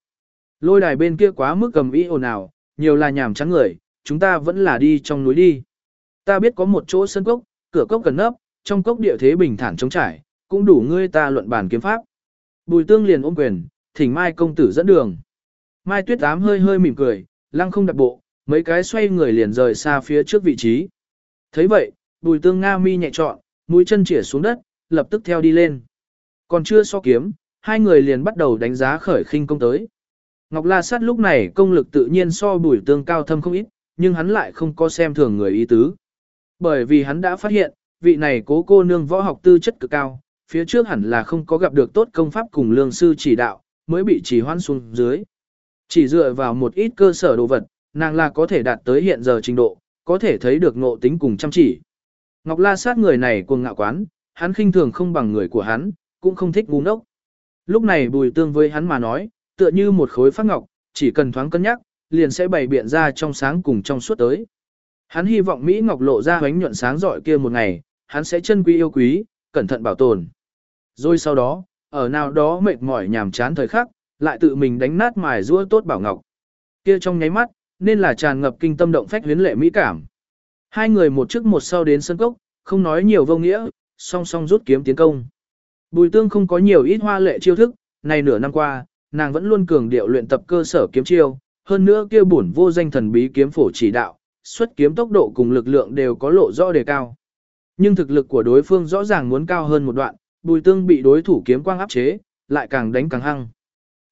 A: Lôi đài bên kia quá mức cầm ý ồn ào, nhiều là nhảm trắng người, chúng ta vẫn là đi trong núi đi. Ta biết có một chỗ sân cốc, cửa cốc gần nấp, trong cốc địa thế bình thản trống trải, cũng đủ ngươi ta luận bàn kiếm pháp. Bùi tương liền ôm quyền, thỉnh Mai công tử dẫn đường. Mai tuyết ám hơi hơi mỉm cười, lăng không đặt bộ, mấy cái xoay người liền rời xa phía trước vị trí. thấy vậy, bùi tương Nga mi nhẹ trọn, mũi chân chỉa xuống đất, lập tức theo đi lên. Còn chưa so kiếm, hai người liền bắt đầu đánh giá khởi khinh công tới. Ngọc La Sát lúc này công lực tự nhiên so bùi tương cao thâm không ít, nhưng hắn lại không có xem thường người ý tứ. Bởi vì hắn đã phát hiện, vị này cố cô nương võ học tư chất cực cao, phía trước hẳn là không có gặp được tốt công pháp cùng lương sư chỉ đạo, mới bị chỉ hoan xuống dưới. Chỉ dựa vào một ít cơ sở đồ vật, nàng là có thể đạt tới hiện giờ trình độ, có thể thấy được ngộ tính cùng chăm chỉ. Ngọc La sát người này cuồng ngạo quán, hắn khinh thường không bằng người của hắn, cũng không thích ngu ngốc. Lúc này bùi tương với hắn mà nói, tựa như một khối phát ngọc, chỉ cần thoáng cân nhắc, liền sẽ bày biện ra trong sáng cùng trong suốt tới. Hắn hy vọng Mỹ Ngọc lộ ra ánh nhuận sáng rọi kia một ngày, hắn sẽ chân quý yêu quý, cẩn thận bảo tồn. Rồi sau đó, ở nào đó mệt mỏi nhàm chán thời khắc, lại tự mình đánh nát mài rũa tốt bảo ngọc. Kia trong nháy mắt, nên là tràn ngập kinh tâm động phách huyến lệ mỹ cảm. Hai người một trước một sau đến sân cốc, không nói nhiều vô nghĩa, song song rút kiếm tiến công. Bùi tương không có nhiều ít hoa lệ chiêu thức, này nửa năm qua, nàng vẫn luôn cường điệu luyện tập cơ sở kiếm chiêu, hơn nữa kia bổn vô danh thần bí kiếm phổ chỉ đạo, xuất kiếm tốc độ cùng lực lượng đều có lộ rõ đề cao. Nhưng thực lực của đối phương rõ ràng muốn cao hơn một đoạn, bùi tương bị đối thủ kiếm quang áp chế, lại càng đánh càng hăng.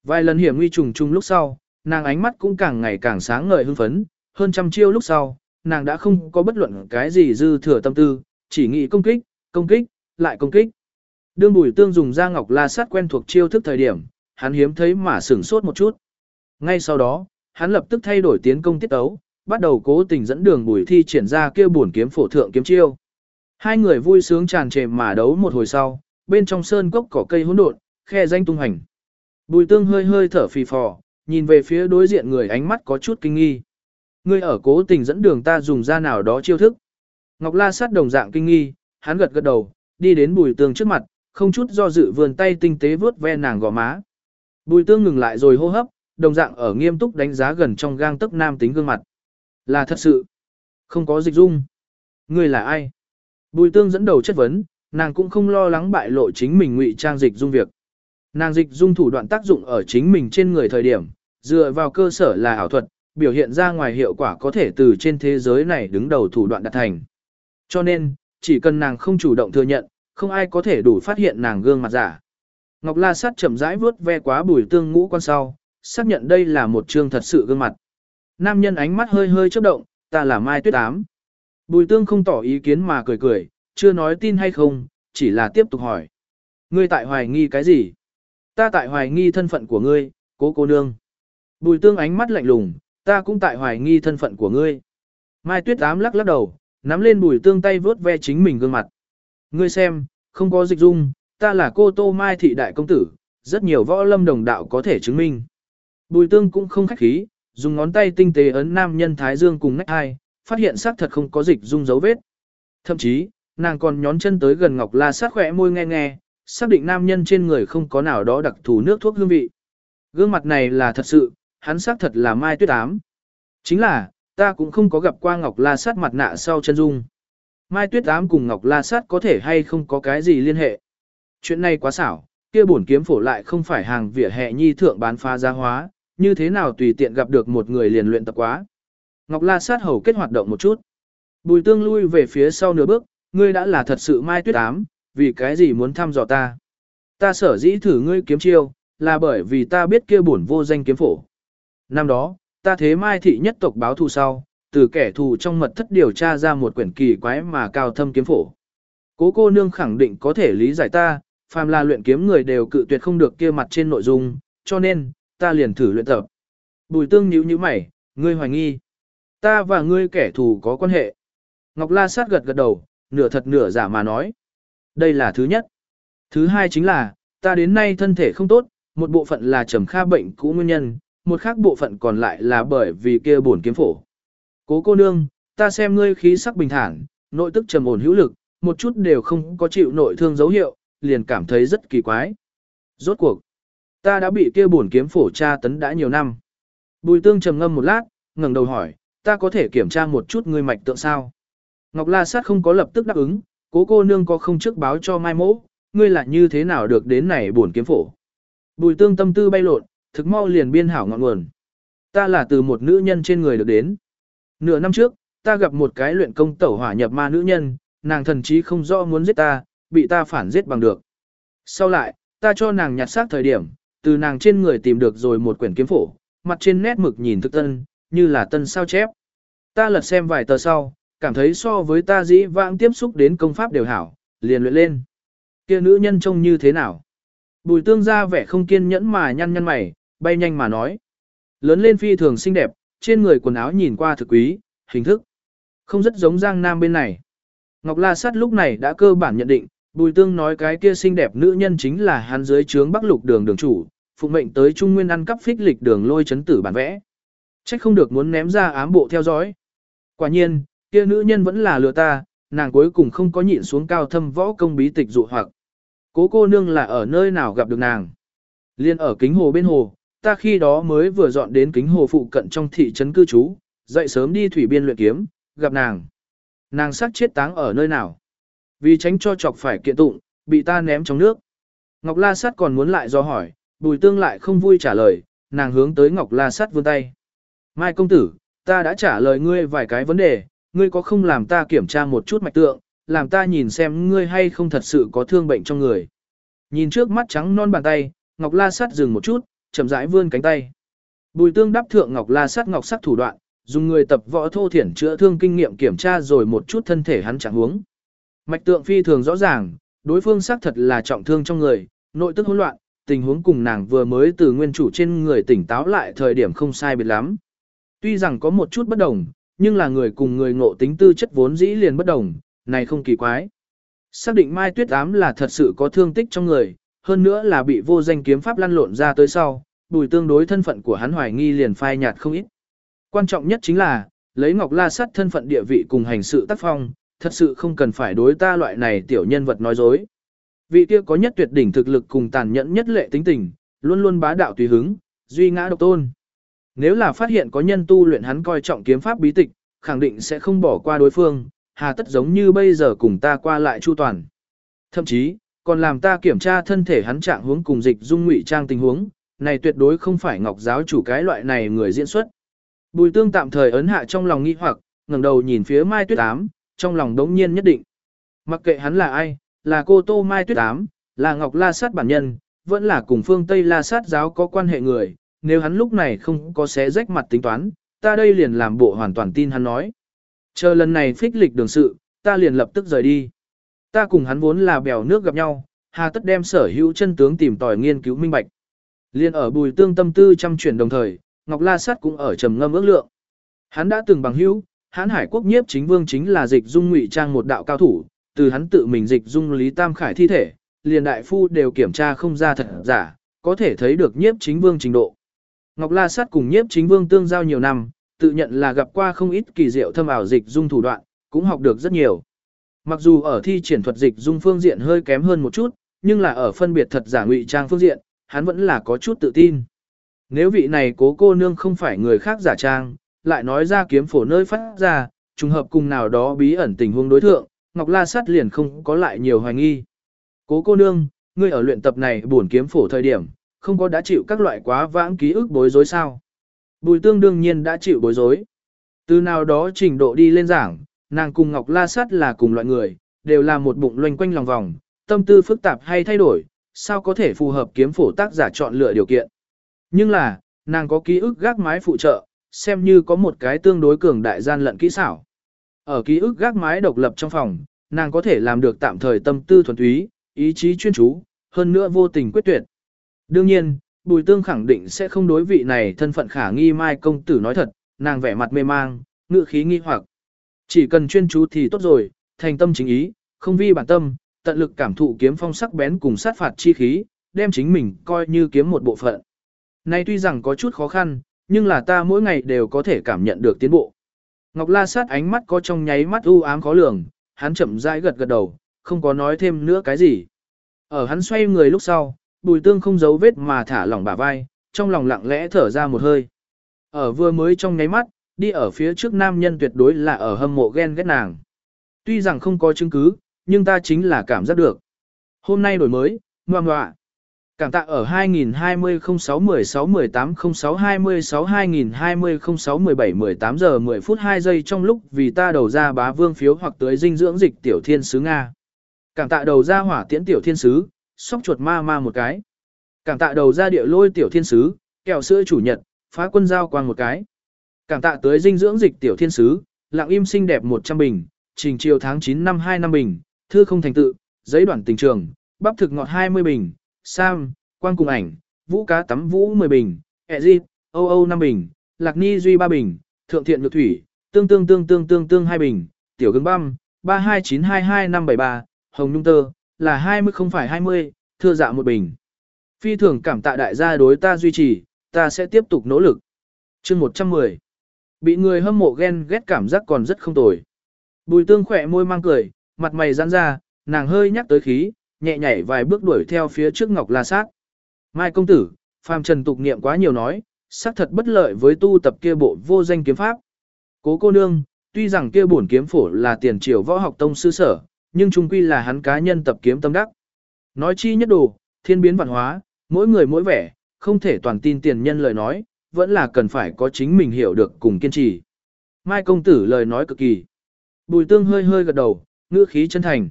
A: Vài lần hiểm nguy trùng trùng lúc sau, nàng ánh mắt cũng càng ngày càng sáng ngời hưng phấn, hơn trăm chiêu lúc sau, nàng đã không có bất luận cái gì dư thừa tâm tư, chỉ nghĩ công kích, công kích, lại công kích. Đương bùi tương dùng ra ngọc la sát quen thuộc chiêu thức thời điểm, hắn hiếm thấy mà sửng sốt một chút. Ngay sau đó, hắn lập tức thay đổi tiến công tiết tấu, bắt đầu cố tình dẫn đường bùi thi triển ra kia buồn kiếm phổ thượng kiếm chiêu. Hai người vui sướng tràn trề mà đấu một hồi sau, bên trong sơn cốc cỏ cây hỗn độn, khe danh tung hành. Bùi tương hơi hơi thở phì phò, nhìn về phía đối diện người ánh mắt có chút kinh nghi. Ngươi ở cố tình dẫn đường ta dùng ra nào đó chiêu thức. Ngọc La sát đồng dạng kinh nghi, hắn gật gật đầu, đi đến bùi tương trước mặt, không chút do dự vườn tay tinh tế vướt ve nàng gò má. Bùi tương ngừng lại rồi hô hấp, đồng dạng ở nghiêm túc đánh giá gần trong gang tức nam tính gương mặt. Là thật sự. Không có dịch dung. Ngươi là ai? Bùi tương dẫn đầu chất vấn, nàng cũng không lo lắng bại lộ chính mình ngụy trang dịch dung việc. Nàng dịch dung thủ đoạn tác dụng ở chính mình trên người thời điểm, dựa vào cơ sở là ảo thuật, biểu hiện ra ngoài hiệu quả có thể từ trên thế giới này đứng đầu thủ đoạn đạt thành. Cho nên, chỉ cần nàng không chủ động thừa nhận, không ai có thể đủ phát hiện nàng gương mặt giả. Ngọc La Sát chậm rãi vuốt ve quá bùi tương ngũ quan sau, xác nhận đây là một trương thật sự gương mặt. Nam nhân ánh mắt hơi hơi chớp động, ta là Mai Tuyết Ám. Bùi tương không tỏ ý kiến mà cười cười, chưa nói tin hay không, chỉ là tiếp tục hỏi. Ngươi tại hoài nghi cái gì? Ta tại hoài nghi thân phận của ngươi, cố cô nương. Bùi tương ánh mắt lạnh lùng, ta cũng tại hoài nghi thân phận của ngươi. Mai tuyết ám lắc lắc đầu, nắm lên bùi tương tay vớt ve chính mình gương mặt. Ngươi xem, không có dịch dung, ta là cô tô mai thị đại công tử, rất nhiều võ lâm đồng đạo có thể chứng minh. Bùi tương cũng không khách khí, dùng ngón tay tinh tế ấn nam nhân thái dương cùng nách hai, phát hiện xác thật không có dịch dung dấu vết. Thậm chí, nàng còn nhón chân tới gần Ngọc La sát khỏe môi nghe nghe, xác định nam nhân trên người không có nào đó đặc thù nước thuốc hương vị. Gương mặt này là thật sự, hắn xác thật là Mai Tuyết Ám. Chính là, ta cũng không có gặp qua Ngọc La sát mặt nạ sau chân dung. Mai Tuyết Ám cùng Ngọc La sát có thể hay không có cái gì liên hệ. Chuyện này quá xảo, kia bổn kiếm phổ lại không phải hàng vỉa hè nhi thượng bán phá giá hóa, như thế nào tùy tiện gặp được một người liền luyện tập quá. Ngọc La sát hầu kết hoạt động một chút. Bùi tương lui về phía sau nửa bước, ngươi đã là thật sự mai tuyết ám, vì cái gì muốn thăm dò ta. Ta sở dĩ thử ngươi kiếm chiêu, là bởi vì ta biết kia bổn vô danh kiếm phổ. Năm đó, ta thế mai thị nhất tộc báo thù sau, từ kẻ thù trong mật thất điều tra ra một quyển kỳ quái mà cao thâm kiếm phổ. Cố cô nương khẳng định có thể lý giải ta, phàm là luyện kiếm người đều cự tuyệt không được kia mặt trên nội dung, cho nên, ta liền thử luyện tập. Bùi tương nhíu nhíu mày, ngươi hoài nghi. Ta và ngươi kẻ thù có quan hệ. Ngọc La sát gật gật đầu, nửa thật nửa giả mà nói. Đây là thứ nhất. Thứ hai chính là, ta đến nay thân thể không tốt, một bộ phận là trầm kha bệnh cũ nguyên nhân, một khác bộ phận còn lại là bởi vì kia bổn kiếm phổ. Cố cô nương, ta xem ngươi khí sắc bình thản, nội tức trầm ổn hữu lực, một chút đều không có chịu nội thương dấu hiệu, liền cảm thấy rất kỳ quái. Rốt cuộc, ta đã bị kia bổn kiếm phổ tra tấn đã nhiều năm. Bùi tương trầm ngâm một lát, ngẩng đầu hỏi, ta có thể kiểm tra một chút ngươi mạch tượng sao? Ngọc La Sát không có lập tức đáp ứng, cố cô nương có không trước báo cho mai mỗ, ngươi là như thế nào được đến này buồn kiếm phổ. Bùi tương tâm tư bay lộn, thực mau liền biên hảo ngọn nguồn. Ta là từ một nữ nhân trên người được đến. Nửa năm trước, ta gặp một cái luyện công tẩu hỏa nhập ma nữ nhân, nàng thần chí không rõ muốn giết ta, bị ta phản giết bằng được. Sau lại, ta cho nàng nhặt xác thời điểm, từ nàng trên người tìm được rồi một quyển kiếm phổ, mặt trên nét mực nhìn thực tân, như là tân sao chép. Ta lật xem vài tờ sau, cảm thấy so với ta dĩ vãng tiếp xúc đến công pháp đều hảo, liền luyện lên. Kia nữ nhân trông như thế nào? Bùi tương ra vẻ không kiên nhẫn mà nhăn nhăn mày, bay nhanh mà nói. Lớn lên phi thường xinh đẹp, trên người quần áo nhìn qua thực quý, hình thức. Không rất giống Giang Nam bên này. Ngọc La Sát lúc này đã cơ bản nhận định, Bùi Tương nói cái kia xinh đẹp nữ nhân chính là hắn dưới trướng Bắc Lục Đường đường chủ, phụ mệnh tới Trung Nguyên ăn cắp phích lịch đường lôi chấn tử bản vẽ. Trách không được muốn ném ra ám bộ theo dõi. Quả nhiên, kia nữ nhân vẫn là lừa ta, nàng cuối cùng không có nhịn xuống cao thâm võ công bí tịch dụ hoặc. Cố cô nương là ở nơi nào gặp được nàng. Liên ở kính hồ bên hồ, ta khi đó mới vừa dọn đến kính hồ phụ cận trong thị trấn cư trú, dậy sớm đi thủy biên luyện kiếm, gặp nàng. Nàng sát chết táng ở nơi nào. Vì tránh cho chọc phải kiện tụng, bị ta ném trong nước. Ngọc La Sát còn muốn lại do hỏi, Bùi Tương lại không vui trả lời, nàng hướng tới Ngọc La Sát vươn tay. Mai công tử, ta đã trả lời ngươi vài cái vấn đề, ngươi có không làm ta kiểm tra một chút mạch tượng, làm ta nhìn xem ngươi hay không thật sự có thương bệnh trong người. Nhìn trước mắt trắng non bàn tay, Ngọc La Sát dừng một chút, chậm rãi vươn cánh tay. Bùi tương đáp thượng Ngọc La Sát Ngọc Sắc thủ đoạn, dùng người tập võ thô thiển chữa thương kinh nghiệm kiểm tra rồi một chút thân thể hắn trạng huống. Mạch tượng phi thường rõ ràng, đối phương xác thật là trọng thương trong người, nội tức hỗn loạn, tình huống cùng nàng vừa mới từ nguyên chủ trên người tỉnh táo lại thời điểm không sai biệt lắm. Tuy rằng có một chút bất đồng, nhưng là người cùng người ngộ tính tư chất vốn dĩ liền bất đồng, này không kỳ quái. Xác định Mai Tuyết Ám là thật sự có thương tích trong người, hơn nữa là bị vô danh kiếm pháp lăn lộn ra tới sau, bùi tương đối thân phận của hắn hoài nghi liền phai nhạt không ít. Quan trọng nhất chính là, lấy Ngọc La Sắt thân phận địa vị cùng hành sự tác phong, thật sự không cần phải đối ta loại này tiểu nhân vật nói dối. Vị kia có nhất tuyệt đỉnh thực lực cùng tàn nhẫn nhất lệ tính tình, luôn luôn bá đạo tùy hứng, duy ngã độc tôn. Nếu là phát hiện có nhân tu luyện hắn coi trọng kiếm pháp bí tịch, khẳng định sẽ không bỏ qua đối phương, hà tất giống như bây giờ cùng ta qua lại chu toàn. Thậm chí, còn làm ta kiểm tra thân thể hắn trạng huống cùng dịch dung ngụy trang tình huống, này tuyệt đối không phải ngọc giáo chủ cái loại này người diễn xuất. Bùi tương tạm thời ấn hạ trong lòng nghi hoặc, ngẩng đầu nhìn phía Mai Tuyết Ám, trong lòng đống nhiên nhất định. Mặc kệ hắn là ai, là cô Tô Mai Tuyết Ám, là Ngọc La Sát bản nhân, vẫn là cùng phương Tây La Sát giáo có quan hệ người, nếu hắn lúc này không có xé rách mặt tính toán, ta đây liền làm bộ hoàn toàn tin hắn nói. Chờ lần này phích lịch đường sự, ta liền lập tức rời đi. Ta cùng hắn vốn là bèo nước gặp nhau, hà tất đem sở hữu chân tướng tìm tòi nghiên cứu minh bạch. Liên ở bùi tương tâm tư chăm chuyển đồng thời, Ngọc La Sát cũng ở trầm ngâm ước lượng. Hắn đã từng bằng hữu, hắn Hải quốc nhiếp chính vương chính là dịch dung ngụy trang một đạo cao thủ, từ hắn tự mình dịch dung Lý Tam Khải thi thể, liền đại phu đều kiểm tra không ra thật giả, có thể thấy được nhiếp chính vương trình độ. Ngọc La Sát cùng nhiếp chính vương tương giao nhiều năm, tự nhận là gặp qua không ít kỳ diệu thâm ảo dịch dung thủ đoạn, cũng học được rất nhiều. Mặc dù ở thi triển thuật dịch dung phương diện hơi kém hơn một chút, nhưng là ở phân biệt thật giả ngụy trang phương diện, hắn vẫn là có chút tự tin. Nếu vị này cố cô nương không phải người khác giả trang, lại nói ra kiếm phổ nơi phát ra, trùng hợp cùng nào đó bí ẩn tình huống đối thượng, Ngọc La Sát liền không có lại nhiều hoài nghi. Cố cô nương, ngươi ở luyện tập này buồn kiếm phổ thời điểm, không có đã chịu các loại quá vãng ký ức bối rối sao? Bùi tương đương nhiên đã chịu bối rối. Từ nào đó trình độ đi lên giảng, nàng cùng Ngọc La Sát là cùng loại người, đều là một bụng loanh quanh lòng vòng, tâm tư phức tạp hay thay đổi, sao có thể phù hợp kiếm phổ tác giả chọn lựa điều kiện. Nhưng là, nàng có ký ức gác mái phụ trợ, xem như có một cái tương đối cường đại gian lận kỹ xảo. Ở ký ức gác mái độc lập trong phòng, nàng có thể làm được tạm thời tâm tư thuần túy, ý chí chuyên chú, hơn nữa vô tình quyết tuyệt. Đương nhiên, Bùi Tương khẳng định sẽ không đối vị này thân phận khả nghi mai công tử nói thật, nàng vẻ mặt mê mang, ngựa khí nghi hoặc. Chỉ cần chuyên chú thì tốt rồi, thành tâm chính ý, không vi bản tâm, tận lực cảm thụ kiếm phong sắc bén cùng sát phạt chi khí, đem chính mình coi như kiếm một bộ phận. nay tuy rằng có chút khó khăn, nhưng là ta mỗi ngày đều có thể cảm nhận được tiến bộ. Ngọc La sát ánh mắt có trong nháy mắt u ám khó lường, hắn chậm rãi gật gật đầu, không có nói thêm nữa cái gì. Ở hắn xoay người lúc sau, bùi tương không giấu vết mà thả lỏng bả vai, trong lòng lặng lẽ thở ra một hơi. Ở vừa mới trong nháy mắt, đi ở phía trước nam nhân tuyệt đối là ở hâm mộ ghen ghét nàng. Tuy rằng không có chứng cứ, nhưng ta chính là cảm giác được. Hôm nay đổi mới, ngoan ngoạ. Cảm tạ ở 2020 06 16 18 06 26 2020 06 17 18 giờ 10 phút 2 giây trong lúc vì ta đầu ra bá vương phiếu hoặc tới dinh dưỡng dịch tiểu thiên sứ Nga. Cảm tạ đầu ra hỏa tiễn tiểu thiên sứ, sóc chuột ma ma một cái. Cảm tạ đầu ra địa lôi tiểu thiên sứ, kẹo sữa chủ nhật, phá quân giao quang một cái. Cảm tạ tới dinh dưỡng dịch tiểu thiên sứ, lặng im xinh đẹp 100 bình, trình chiều tháng 9 năm 2 năm bình, thư không thành tự, giấy đoạn tình trường, bắp thực ngọt 20 bình, Sam, Quang cùng ảnh, Vũ cá tắm Vũ 10 bình, ẹ di, Âu Âu 5 bình, Lạc Ni Duy 3 bình, Thượng Thiện Nhược Thủy, Tương Tương Tương Tương Tương Tương 2 bình, Tiểu Gương Băm, 32922573, Hồng Nhung Tơ, là 20 không phải 20, thưa dạ một bình. Phi thường cảm tạ đại gia đối ta duy trì, ta sẽ tiếp tục nỗ lực. chương 110. Bị người hâm mộ ghen ghét cảm giác còn rất không tồi. Bùi tương khỏe môi mang cười, mặt mày giãn ra, nàng hơi nhắc tới khí, nhẹ nhảy vài bước đuổi theo phía trước Ngọc La Sát. Mai công tử, phàm trần tục niệm quá nhiều nói, xác thật bất lợi với tu tập kia bộ vô danh kiếm pháp. Cố cô nương, tuy rằng kia bổn kiếm phổ là tiền triều võ học tông sư sở, nhưng chung quy là hắn cá nhân tập kiếm tâm đắc. Nói chi nhất đồ, thiên biến văn hóa, mỗi người mỗi vẻ, không thể toàn tin tiền nhân lời nói, vẫn là cần phải có chính mình hiểu được cùng kiên trì. Mai công tử lời nói cực kỳ. Bùi tương hơi hơi gật đầu, ngữ khí chân thành.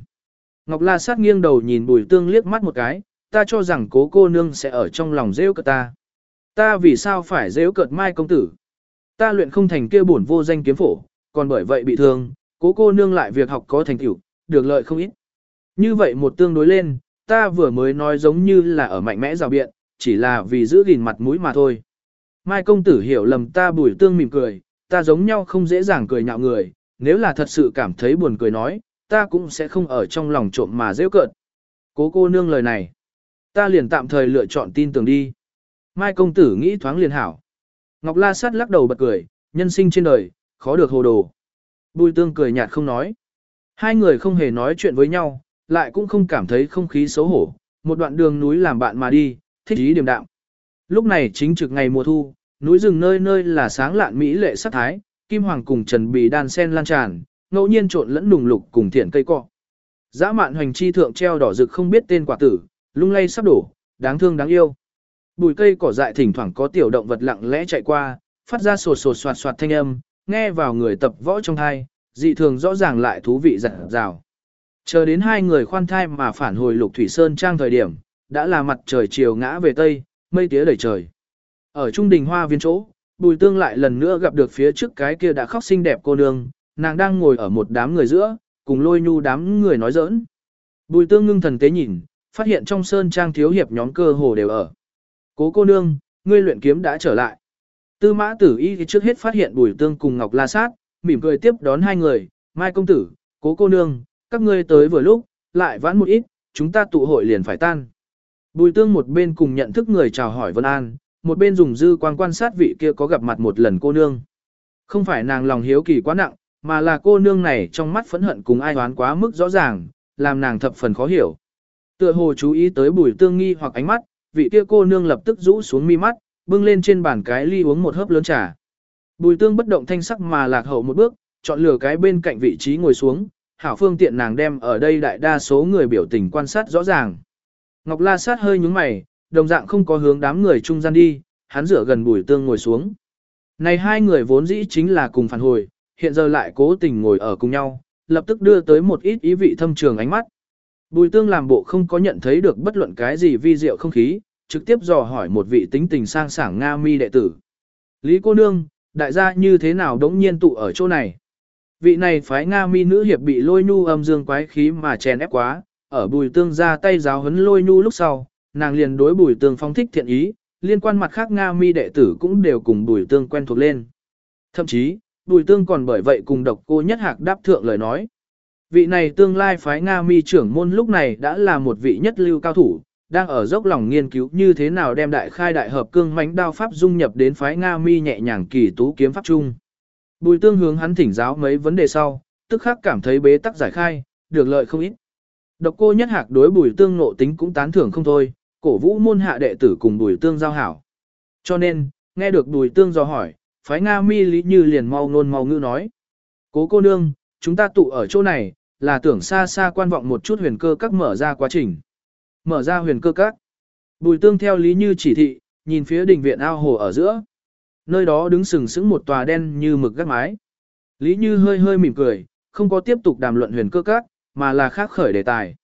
A: Ngọc La sát nghiêng đầu nhìn bùi tương liếc mắt một cái, ta cho rằng cố cô nương sẽ ở trong lòng rêu cợt ta. Ta vì sao phải rêu cợt mai công tử? Ta luyện không thành kia bổn vô danh kiếm phổ, còn bởi vậy bị thương, cố cô nương lại việc học có thành tựu, được lợi không ít. Như vậy một tương đối lên, ta vừa mới nói giống như là ở mạnh mẽ rào biện, chỉ là vì giữ gìn mặt mũi mà thôi. Mai công tử hiểu lầm ta bùi tương mỉm cười, ta giống nhau không dễ dàng cười nhạo người, nếu là thật sự cảm thấy buồn cười nói, ta cũng sẽ không ở trong lòng trộm mà dễ cợt. Cố cô nương lời này, ta liền tạm thời lựa chọn tin tưởng đi. Mai công tử nghĩ thoáng liền hảo. Ngọc La Sát lắc đầu bật cười, nhân sinh trên đời, khó được hồ đồ. Bùi tương cười nhạt không nói. Hai người không hề nói chuyện với nhau, lại cũng không cảm thấy không khí xấu hổ, một đoạn đường núi làm bạn mà đi, thích ý điềm đạm. Lúc này chính trực ngày mùa thu, núi rừng nơi nơi là sáng lạn mỹ lệ sắc thái, kim hoàng cùng trần bì đan sen lan tràn, ngẫu nhiên trộn lẫn nùng lục cùng thiện cây cọ. Dã mạn hoành chi thượng treo đỏ rực không biết tên quả tử, lung lay sắp đổ, đáng thương đáng yêu. Bùi cây cỏ dại thỉnh thoảng có tiểu động vật lặng lẽ chạy qua, phát ra sột sột soạt soạt thanh âm, nghe vào người tập võ trong hai dị thường rõ ràng lại thú vị dặn dào. Chờ đến hai người khoan thai mà phản hồi lục thủy sơn trang thời điểm, đã là mặt trời chiều ngã về tây, mây tía đầy trời. Ở trung đình hoa viên chỗ, bùi tương lại lần nữa gặp được phía trước cái kia đã khóc xinh đẹp cô nương, nàng đang ngồi ở một đám người giữa, cùng lôi nhu đám người nói giỡn. Bùi tương ngưng thần tế nhìn, phát hiện trong sơn trang thiếu hiệp nhóm cơ hồ đều ở. Cố cô nương, ngươi luyện kiếm đã trở lại. Tư mã tử y trước hết phát hiện bùi tương cùng Ngọc La Sát, mỉm cười tiếp đón hai người, Mai công tử, cố cô nương, các ngươi tới vừa lúc, lại vãn một ít, chúng ta tụ hội liền phải tan. Bùi tương một bên cùng nhận thức người chào hỏi Vân An, một bên dùng dư quan quan sát vị kia có gặp mặt một lần cô nương. Không phải nàng lòng hiếu kỳ quá nặng, mà là cô nương này trong mắt phẫn hận cùng ai oán quá mức rõ ràng, làm nàng thập phần khó hiểu. Tựa hồ chú ý tới bùi tương nghi hoặc ánh mắt, vị kia cô nương lập tức rũ xuống mi mắt, bưng lên trên bàn cái ly uống một hớp lớn trà. Bùi tương bất động thanh sắc mà lạc hậu một bước, chọn lựa cái bên cạnh vị trí ngồi xuống, hảo phương tiện nàng đem ở đây đại đa số người biểu tình quan sát rõ ràng. Ngọc La Sát hơi nhúng mày, đồng dạng không có hướng đám người trung gian đi, hắn rửa gần bùi tương ngồi xuống. Này hai người vốn dĩ chính là cùng phản hồi, hiện giờ lại cố tình ngồi ở cùng nhau, lập tức đưa tới một ít ý vị thâm trường ánh mắt. Bùi tương làm bộ không có nhận thấy được bất luận cái gì vi diệu không khí, trực tiếp dò hỏi một vị tính tình sang sảng Nga mi đệ tử. Lý cô nương, đại gia như thế nào đống nhiên tụ ở chỗ này? Vị này phái Nga mi nữ hiệp bị lôi nhu âm dương quái khí mà chèn ép quá, ở bùi tương ra tay giáo huấn lôi nhu lúc sau, nàng liền đối bùi tương phong thích thiện ý, liên quan mặt khác Nga mi đệ tử cũng đều cùng bùi tương quen thuộc lên. Thậm chí, bùi tương còn bởi vậy cùng độc cô nhất hạc đáp thượng lời nói. Vị này tương lai phái Nga mi trưởng môn lúc này đã là một vị nhất lưu cao thủ, đang ở dốc lòng nghiên cứu như thế nào đem đại khai đại hợp cương mãnh đao pháp dung nhập đến phái Nga mi nhẹ nhàng kỳ tú kiếm pháp chung. Bùi tương hướng hắn thỉnh giáo mấy vấn đề sau, tức khắc cảm thấy bế tắc giải khai, được lợi không ít. Độc cô nhất hạc đối bùi tương nộ tính cũng tán thưởng không thôi, cổ vũ môn hạ đệ tử cùng bùi tương giao hảo. Cho nên, nghe được bùi tương do hỏi, phái Nga mi lý như liền mau nôn mau ngữ nói. Cố cô nương, chúng ta tụ ở chỗ này, là tưởng xa xa quan vọng một chút huyền cơ các mở ra quá trình. Mở ra huyền cơ các. Bùi tương theo lý như chỉ thị, nhìn phía đình viện ao hồ ở giữa. Nơi đó đứng sừng sững một tòa đen như mực gác mái. Lý như hơi hơi mỉm cười, không có tiếp tục đàm luận huyền cơ các, mà là khác khởi đề tài.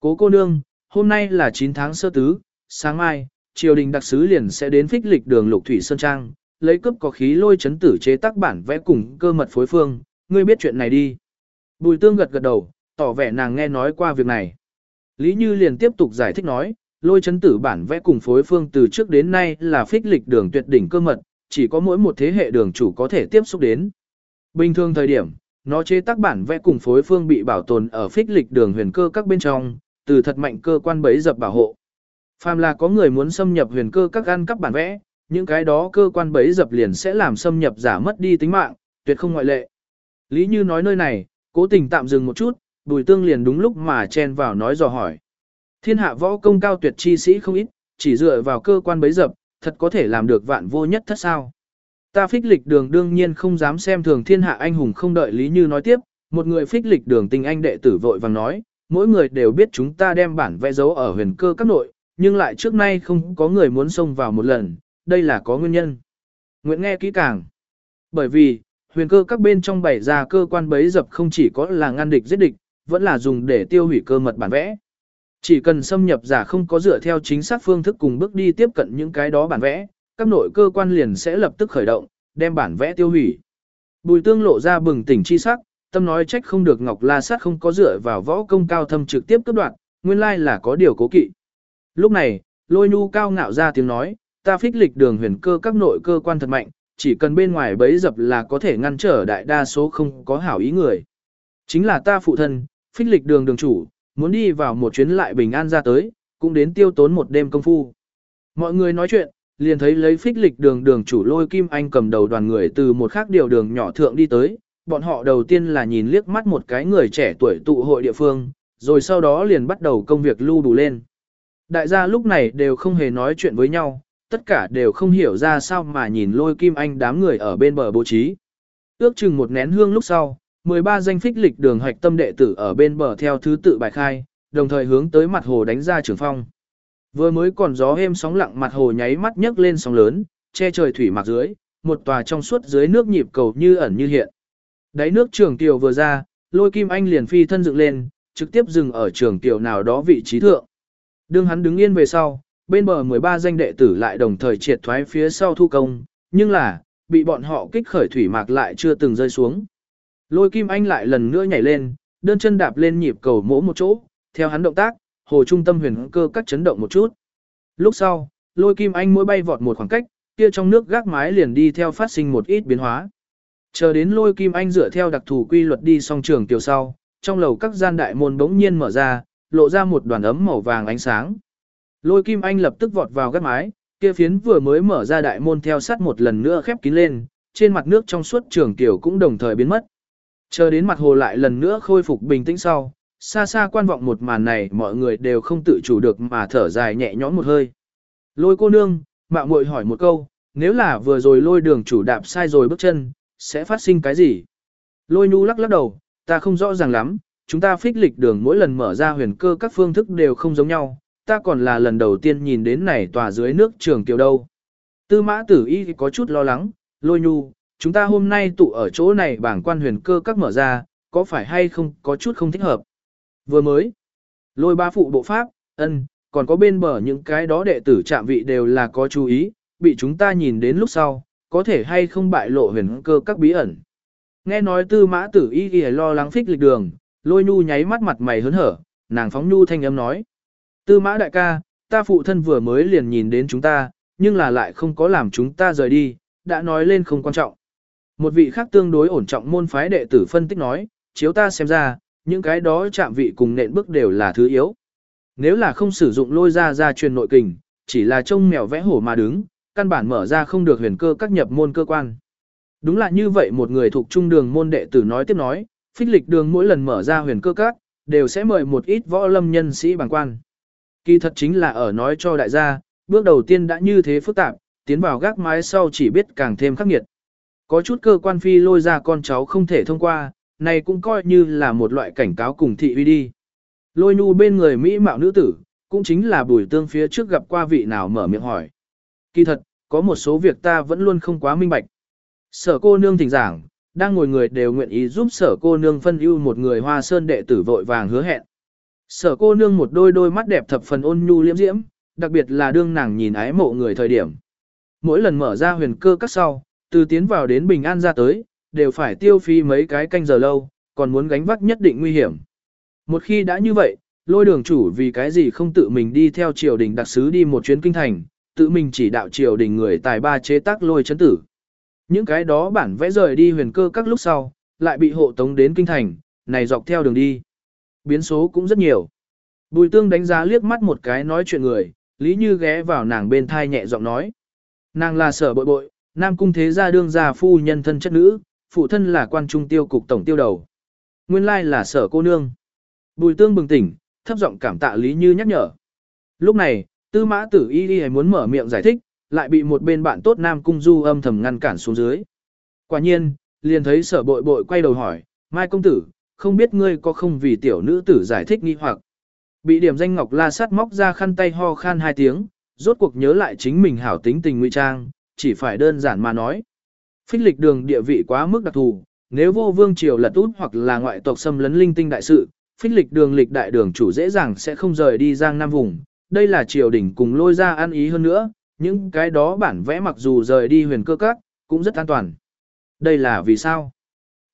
A: Cố cô nương, hôm nay là 9 tháng sơ tứ, sáng mai, triều đình đặc sứ liền sẽ đến phích lịch đường lục thủy sơn trang, lấy cướp có khí lôi chấn tử chế tác bản vẽ cùng cơ mật phối phương, ngươi biết chuyện này đi. Bùi tương gật gật đầu, tỏ vẻ nàng nghe nói qua việc này. Lý Như liền tiếp tục giải thích nói, lôi chấn tử bản vẽ cùng phối phương từ trước đến nay là phích lịch đường tuyệt đỉnh cơ mật, chỉ có mỗi một thế hệ đường chủ có thể tiếp xúc đến. Bình thường thời điểm, nó chế tác bản vẽ cùng phối phương bị bảo tồn ở phích lịch đường huyền cơ các bên trong, từ thật mạnh cơ quan bấy dập bảo hộ. Phàm là có người muốn xâm nhập huyền cơ các ăn cắp bản vẽ, những cái đó cơ quan bấy dập liền sẽ làm xâm nhập giả mất đi tính mạng, tuyệt không ngoại lệ. Lý Như nói nơi này, cố tình tạm dừng một chút, bùi tương liền đúng lúc mà chen vào nói dò hỏi. Thiên hạ võ công cao tuyệt chi sĩ không ít, chỉ dựa vào cơ quan bấy dập, thật có thể làm được vạn vô nhất thất sao. Ta phích lịch đường đương nhiên không dám xem thường thiên hạ anh hùng không đợi Lý Như nói tiếp, một người phích lịch đường tình anh đệ tử vội vàng nói, mỗi người đều biết chúng ta đem bản vẽ dấu ở huyền cơ các nội, nhưng lại trước nay không có người muốn xông vào một lần, đây là có nguyên nhân. Nguyện nghe kỹ càng. Bởi vì, huyền cơ các bên trong bảy ra cơ quan bấy dập không chỉ có là ngăn địch giết địch, vẫn là dùng để tiêu hủy cơ mật bản vẽ. Chỉ cần xâm nhập giả không có dựa theo chính xác phương thức cùng bước đi tiếp cận những cái đó bản vẽ, các nội cơ quan liền sẽ lập tức khởi động, đem bản vẽ tiêu hủy. Bùi tương lộ ra bừng tỉnh chi sắc, tâm nói trách không được Ngọc La Sát không có dựa vào võ công cao thâm trực tiếp cấp đoạn, nguyên lai là có điều cố kỵ. Lúc này, lôi nhu cao ngạo ra tiếng nói, ta phích lịch đường huyền cơ các nội cơ quan thật mạnh, chỉ cần bên ngoài bấy dập là có thể ngăn trở đại đa số không có hảo ý người. Chính là ta phụ thân, phích lịch đường đường chủ, muốn đi vào một chuyến lại bình an ra tới, cũng đến tiêu tốn một đêm công phu. Mọi người nói chuyện, liền thấy lấy phích lịch đường đường chủ lôi kim anh cầm đầu đoàn người từ một khác điều đường nhỏ thượng đi tới, bọn họ đầu tiên là nhìn liếc mắt một cái người trẻ tuổi tụ hội địa phương, rồi sau đó liền bắt đầu công việc lưu đủ lên. Đại gia lúc này đều không hề nói chuyện với nhau, tất cả đều không hiểu ra sao mà nhìn lôi kim anh đám người ở bên bờ bố trí. Ước chừng một nén hương lúc sau, 13 danh phích lịch đường hoạch tâm đệ tử ở bên bờ theo thứ tự bài khai, đồng thời hướng tới mặt hồ đánh ra trường phong. Vừa mới còn gió êm sóng lặng mặt hồ nháy mắt nhấc lên sóng lớn, che trời thủy mặc dưới, một tòa trong suốt dưới nước nhịp cầu như ẩn như hiện. Đáy nước trường tiểu vừa ra, lôi kim anh liền phi thân dựng lên, trực tiếp dừng ở trường tiểu nào đó vị trí thượng. Đương hắn đứng yên về sau, bên bờ 13 danh đệ tử lại đồng thời triệt thoái phía sau thu công, nhưng là, bị bọn họ kích khởi thủy mạc lại chưa từng rơi xuống. Lôi kim anh lại lần nữa nhảy lên, đơn chân đạp lên nhịp cầu mỗ một chỗ, theo hắn động tác, hồ trung tâm huyền cơ các chấn động một chút. Lúc sau, lôi kim anh mỗi bay vọt một khoảng cách, kia trong nước gác mái liền đi theo phát sinh một ít biến hóa. Chờ đến lôi kim anh dựa theo đặc thù quy luật đi song trường tiểu sau, trong lầu các gian đại môn bỗng nhiên mở ra, lộ ra một đoàn ấm màu vàng ánh sáng. Lôi kim anh lập tức vọt vào gác mái, kia phiến vừa mới mở ra đại môn theo sát một lần nữa khép kín lên, trên mặt nước trong suốt trường tiểu cũng đồng thời biến mất. Chờ đến mặt hồ lại lần nữa khôi phục bình tĩnh sau, xa xa quan vọng một màn này mọi người đều không tự chủ được mà thở dài nhẹ nhõm một hơi. Lôi cô nương, mạo muội hỏi một câu, nếu là vừa rồi lôi đường chủ đạp sai rồi bước chân, sẽ phát sinh cái gì? Lôi nhu lắc lắc đầu, ta không rõ ràng lắm, chúng ta phích lịch đường mỗi lần mở ra huyền cơ các phương thức đều không giống nhau, ta còn là lần đầu tiên nhìn đến này tòa dưới nước trường tiểu đâu. Tư mã tử y có chút lo lắng, lôi nhu, chúng ta hôm nay tụ ở chỗ này bảng quan huyền cơ các mở ra, có phải hay không có chút không thích hợp. Vừa mới, lôi ba phụ bộ pháp, ân, còn có bên bờ những cái đó đệ tử trạm vị đều là có chú ý, bị chúng ta nhìn đến lúc sau, có thể hay không bại lộ huyền cơ các bí ẩn. Nghe nói tư mã tử y ghi lo lắng phích lịch đường, lôi nhu nháy mắt mặt mày hớn hở, nàng phóng nhu thanh âm nói. Tư mã đại ca, ta phụ thân vừa mới liền nhìn đến chúng ta, nhưng là lại không có làm chúng ta rời đi, đã nói lên không quan trọng. Một vị khác tương đối ổn trọng môn phái đệ tử phân tích nói, chiếu ta xem ra, những cái đó chạm vị cùng nện bước đều là thứ yếu. Nếu là không sử dụng lôi ra ra truyền nội kình, chỉ là trông mèo vẽ hổ mà đứng, căn bản mở ra không được huyền cơ các nhập môn cơ quan. Đúng là như vậy một người thuộc trung đường môn đệ tử nói tiếp nói, phích lịch đường mỗi lần mở ra huyền cơ các, đều sẽ mời một ít võ lâm nhân sĩ bằng quan. Kỳ thật chính là ở nói cho đại gia, bước đầu tiên đã như thế phức tạp, tiến vào gác mái sau chỉ biết càng thêm khắc nghiệt. Có chút cơ quan phi lôi ra con cháu không thể thông qua, này cũng coi như là một loại cảnh cáo cùng thị uy đi. Lôi nhu bên người Mỹ mạo nữ tử, cũng chính là bùi tương phía trước gặp qua vị nào mở miệng hỏi. Kỳ thật, có một số việc ta vẫn luôn không quá minh bạch. Sở cô nương thỉnh giảng, đang ngồi người đều nguyện ý giúp sở cô nương phân ưu một người hoa sơn đệ tử vội vàng hứa hẹn. Sở cô nương một đôi đôi mắt đẹp thập phần ôn nhu liễm diễm, đặc biệt là đương nàng nhìn ái mộ người thời điểm. Mỗi lần mở ra huyền cơ các sau, từ tiến vào đến bình an ra tới, đều phải tiêu phí mấy cái canh giờ lâu, còn muốn gánh vác nhất định nguy hiểm. Một khi đã như vậy, lôi đường chủ vì cái gì không tự mình đi theo triều đình đặc sứ đi một chuyến kinh thành, tự mình chỉ đạo triều đình người tài ba chế tác lôi chấn tử. Những cái đó bản vẽ rời đi huyền cơ các lúc sau, lại bị hộ tống đến kinh thành, này dọc theo đường đi. Biến số cũng rất nhiều. Bùi tương đánh giá liếc mắt một cái nói chuyện người, lý như ghé vào nàng bên thai nhẹ giọng nói. Nàng là sở bội bội, nam cung thế gia đương gia phu nhân thân chất nữ, phụ thân là quan trung tiêu cục tổng tiêu đầu. Nguyên lai là sở cô nương. Bùi tương bừng tỉnh, thấp giọng cảm tạ lý như nhắc nhở. Lúc này, tư mã tử y y muốn mở miệng giải thích, lại bị một bên bạn tốt nam cung du âm thầm ngăn cản xuống dưới. Quả nhiên, liền thấy sở bội bội quay đầu hỏi, Mai công tử, không biết ngươi có không vì tiểu nữ tử giải thích nghi hoặc. Bị điểm danh ngọc la sát móc ra khăn tay ho khan hai tiếng, rốt cuộc nhớ lại chính mình hảo tính tình nguy trang, chỉ phải đơn giản mà nói. Phích lịch đường địa vị quá mức đặc thù, nếu vô vương triều lật út hoặc là ngoại tộc xâm lấn linh tinh đại sự, phích lịch đường lịch đại đường chủ dễ dàng sẽ không rời đi giang nam vùng. Đây là triều đình cùng lôi ra ăn ý hơn nữa, những cái đó bản vẽ mặc dù rời đi huyền cơ các, cũng rất an toàn. Đây là vì sao?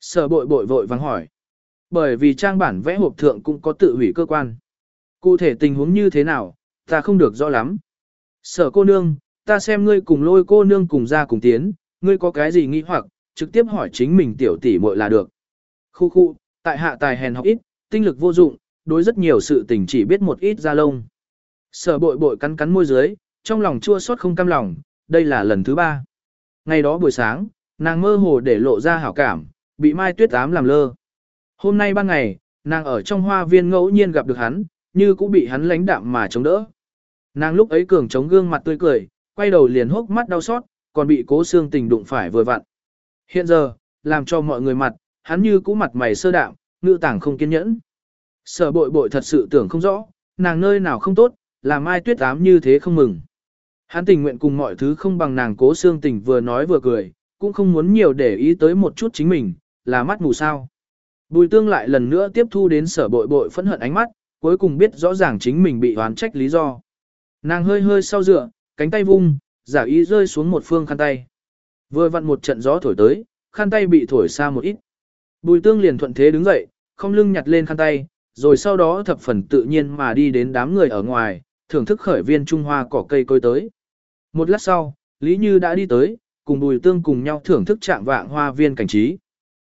A: Sở bội bội vội vắng hỏi. Bởi vì trang bản vẽ hộp thượng cũng có tự hủy cơ quan. Cụ thể tình huống như thế nào, ta không được rõ lắm. Sở cô nương, ta xem ngươi cùng lôi cô nương cùng ra cùng tiến, ngươi có cái gì nghi hoặc, trực tiếp hỏi chính mình tiểu tỷ muội là được. Khu khu, tại hạ tài hèn học ít, tinh lực vô dụng, đối rất nhiều sự tình chỉ biết một ít ra lông. Sở bội bội cắn cắn môi dưới, trong lòng chua xót không cam lòng, đây là lần thứ ba. Ngày đó buổi sáng, nàng mơ hồ để lộ ra hảo cảm, bị Mai Tuyết ám làm lơ. Hôm nay ban ngày, nàng ở trong hoa viên ngẫu nhiên gặp được hắn, như cũng bị hắn lánh đạm mà chống đỡ. Nàng lúc ấy cường chống gương mặt tươi cười, quay đầu liền hốc mắt đau xót, còn bị cố xương tình đụng phải vừa vặn. Hiện giờ, làm cho mọi người mặt, hắn như cũ mặt mày sơ đạm, ngự tảng không kiên nhẫn. Sở bội bội thật sự tưởng không rõ, nàng nơi nào không tốt, làm ai tuyết ám như thế không mừng. Hắn tình nguyện cùng mọi thứ không bằng nàng cố xương tình vừa nói vừa cười, cũng không muốn nhiều để ý tới một chút chính mình, là mắt mù sao. Bùi tương lại lần nữa tiếp thu đến sở bội bội phẫn hận ánh mắt, cuối cùng biết rõ ràng chính mình bị oán trách lý do. Nàng hơi hơi sau dựa, cánh tay vung, giả ý rơi xuống một phương khăn tay. Vừa vặn một trận gió thổi tới, khăn tay bị thổi xa một ít. Bùi tương liền thuận thế đứng dậy, không lưng nhặt lên khăn tay, rồi sau đó thập phần tự nhiên mà đi đến đám người ở ngoài, thưởng thức khởi viên Trung Hoa cỏ cây cối tới. Một lát sau, Lý Như đã đi tới, cùng bùi tương cùng nhau thưởng thức trạng vạng hoa viên cảnh trí.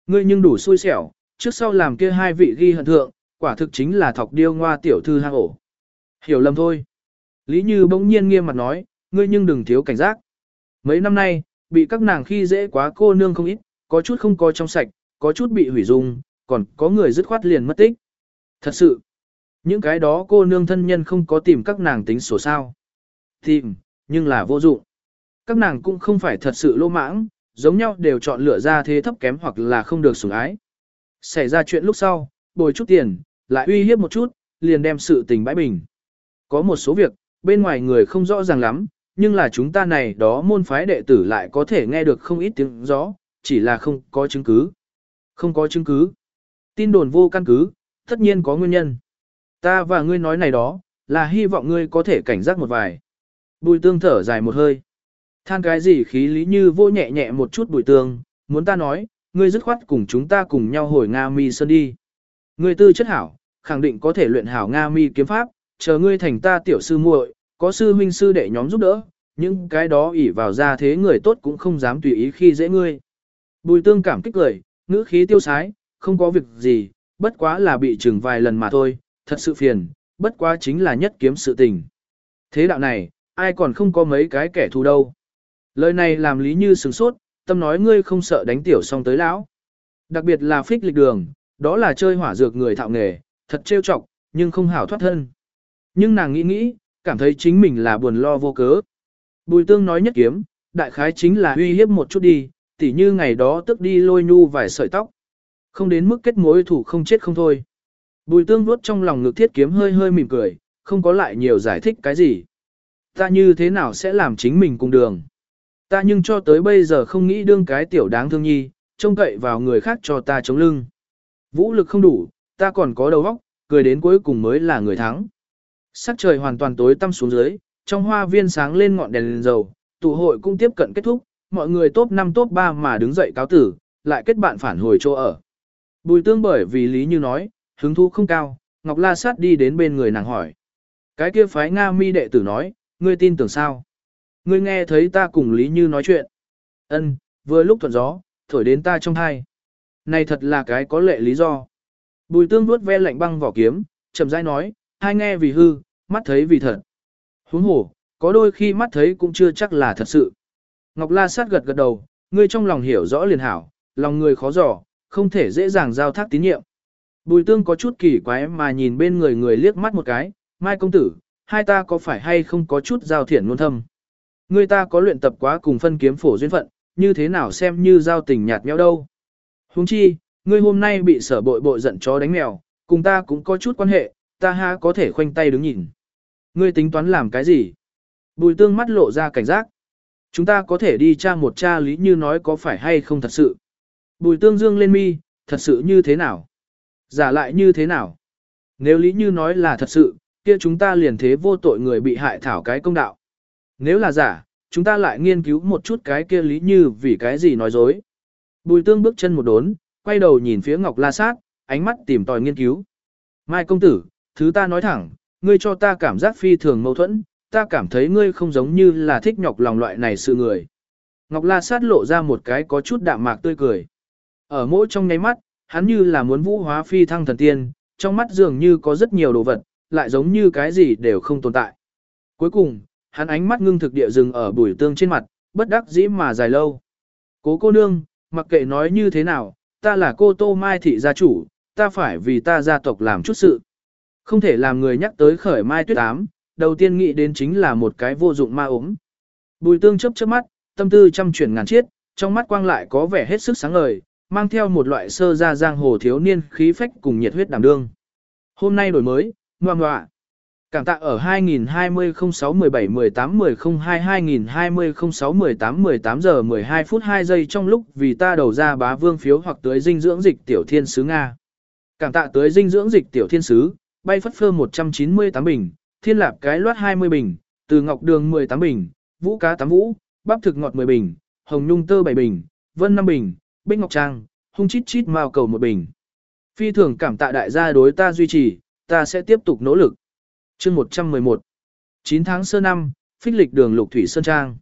A: Ngươi nhưng đủ xui xẻo, trước sau làm kia hai vị ghi hận thượng, quả thực chính là thọc điêu ngoa tiểu thư hang ổ. Hiểu lầm thôi. Lý Như bỗng nhiên nghiêm mặt nói, ngươi nhưng đừng thiếu cảnh giác. Mấy năm nay, bị các nàng khi dễ quá cô nương không ít, có chút không có trong sạch, có chút bị hủy dung, còn có người dứt khoát liền mất tích. Thật sự, những cái đó cô nương thân nhân không có tìm các nàng tính sổ sao. Tìm, nhưng là vô dụng. Các nàng cũng không phải thật sự lô mãng, giống nhau đều chọn lựa ra thế thấp kém hoặc là không được sủng ái. Xảy ra chuyện lúc sau, bồi chút tiền, lại uy hiếp một chút, liền đem sự tình bãi bình. Có một số việc, bên ngoài người không rõ ràng lắm, nhưng là chúng ta này đó môn phái đệ tử lại có thể nghe được không ít tiếng gió chỉ là không có chứng cứ. Không có chứng cứ. Tin đồn vô căn cứ, tất nhiên có nguyên nhân. Ta và ngươi nói này đó, là hy vọng ngươi có thể cảnh giác một vài. Bùi tương thở dài một hơi. Than cái gì khí lý như vô nhẹ nhẹ một chút bùi tương, muốn ta nói, ngươi dứt khoát cùng chúng ta cùng nhau hồi Nga mi sơn đi. Ngươi tư chất hảo, khẳng định có thể luyện hảo Nga mi kiếm pháp, chờ ngươi thành ta tiểu sư muội, có sư huynh sư đệ nhóm giúp đỡ, những cái đó ỷ vào ra thế người tốt cũng không dám tùy ý khi dễ ngươi. Bùi tương cảm kích cười, ngữ khí tiêu sái, không có việc gì, bất quá là bị chừng vài lần mà thôi, thật sự phiền, bất quá chính là nhất kiếm sự tình. Thế đạo này, ai còn không có mấy cái kẻ thù đâu. Lời này làm lý như sừng sốt, tâm nói ngươi không sợ đánh tiểu xong tới lão. Đặc biệt là phích lịch đường, đó là chơi hỏa dược người thạo nghề, thật trêu chọc, nhưng không hảo thoát thân. Nhưng nàng nghĩ nghĩ, cảm thấy chính mình là buồn lo vô cớ. Bùi tương nói nhất kiếm, đại khái chính là uy hiếp một chút đi, tỉ như ngày đó tức đi lôi nhu vài sợi tóc. Không đến mức kết mối thủ không chết không thôi. Bùi tương vuốt trong lòng ngực thiết kiếm hơi hơi mỉm cười, không có lại nhiều giải thích cái gì. Ta như thế nào sẽ làm chính mình cùng đường. Ta nhưng cho tới bây giờ không nghĩ đương cái tiểu đáng thương nhi, trông cậy vào người khác cho ta chống lưng. Vũ lực không đủ, ta còn có đầu óc, cười đến cuối cùng mới là người thắng. Sắc trời hoàn toàn tối tăm xuống dưới, trong hoa viên sáng lên ngọn đèn lên dầu, tụ hội cũng tiếp cận kết thúc, mọi người top 5 top 3 mà đứng dậy cáo tử, lại kết bạn phản hồi chỗ ở. Bùi tương bởi vì lý như nói, hứng thú không cao, Ngọc La Sát đi đến bên người nàng hỏi. Cái kia phái Nga mi đệ tử nói, ngươi tin tưởng sao? Ngươi nghe thấy ta cùng Lý Như nói chuyện. Ân, vừa lúc thuận gió, thổi đến ta trong thai. Này thật là cái có lệ lý do. Bùi tương vuốt ve lạnh băng vỏ kiếm, chậm rãi nói, hai nghe vì hư, mắt thấy vì thật. Huống hồ, có đôi khi mắt thấy cũng chưa chắc là thật sự. Ngọc La sát gật gật đầu, ngươi trong lòng hiểu rõ liền hảo, lòng người khó dò, không thể dễ dàng giao thác tín nhiệm. Bùi tương có chút kỳ quái mà nhìn bên người người liếc mắt một cái, Mai công tử, hai ta có phải hay không có chút giao thiện ngôn thâm. Người ta có luyện tập quá cùng phân kiếm phổ duyên phận, như thế nào xem như giao tình nhạt nhẽo đâu. Huống chi, ngươi hôm nay bị sở bội bội giận chó đánh mèo, cùng ta cũng có chút quan hệ, ta ha có thể khoanh tay đứng nhìn. Ngươi tính toán làm cái gì? Bùi tương mắt lộ ra cảnh giác. Chúng ta có thể đi tra một tra lý như nói có phải hay không thật sự. Bùi tương dương lên mi, thật sự như thế nào? Giả lại như thế nào? Nếu lý như nói là thật sự, kia chúng ta liền thế vô tội người bị hại thảo cái công đạo. Nếu là giả, chúng ta lại nghiên cứu một chút cái kia lý như vì cái gì nói dối. Bùi tương bước chân một đốn, quay đầu nhìn phía Ngọc La Sát, ánh mắt tìm tòi nghiên cứu. Mai công tử, thứ ta nói thẳng, ngươi cho ta cảm giác phi thường mâu thuẫn, ta cảm thấy ngươi không giống như là thích nhọc lòng loại này sự người. Ngọc La Sát lộ ra một cái có chút đạm mạc tươi cười. Ở mỗi trong nháy mắt, hắn như là muốn vũ hóa phi thăng thần tiên, trong mắt dường như có rất nhiều đồ vật, lại giống như cái gì đều không tồn tại. Cuối cùng, hắn ánh mắt ngưng thực địa dừng ở bùi tương trên mặt, bất đắc dĩ mà dài lâu. Cố cô nương, mặc kệ nói như thế nào, ta là cô Tô Mai thị gia chủ, ta phải vì ta gia tộc làm chút sự. Không thể làm người nhắc tới khởi Mai Tuyết Ám, đầu tiên nghĩ đến chính là một cái vô dụng ma ốm. Bùi tương chấp chớp mắt, tâm tư trăm chuyển ngàn chiết, trong mắt quang lại có vẻ hết sức sáng ngời, mang theo một loại sơ ra giang hồ thiếu niên khí phách cùng nhiệt huyết đảm đương. Hôm nay đổi mới, ngoan ngoạ. Cảm tạ ở 2020 06 17 18 10 02 2020 06 18 18 giờ 12 phút 2 giây trong lúc vì ta đầu ra bá vương phiếu hoặc tới dinh dưỡng dịch tiểu thiên sứ Nga. Cảm tạ tới dinh dưỡng dịch tiểu thiên sứ, bay phất phơ 198 bình, thiên lạp cái loát 20 bình, từ ngọc đường 18 bình, vũ cá 8 vũ, bắp thực ngọt 10 bình, hồng nhung tơ 7 bình, vân 5 bình, bích ngọc trang, hung chít chít mao cầu 1 bình. Phi thường cảm tạ đại gia đối ta duy trì, ta sẽ tiếp tục nỗ lực. chương 111 9 tháng sơ năm, phích lịch đường lục thủy sơn trang.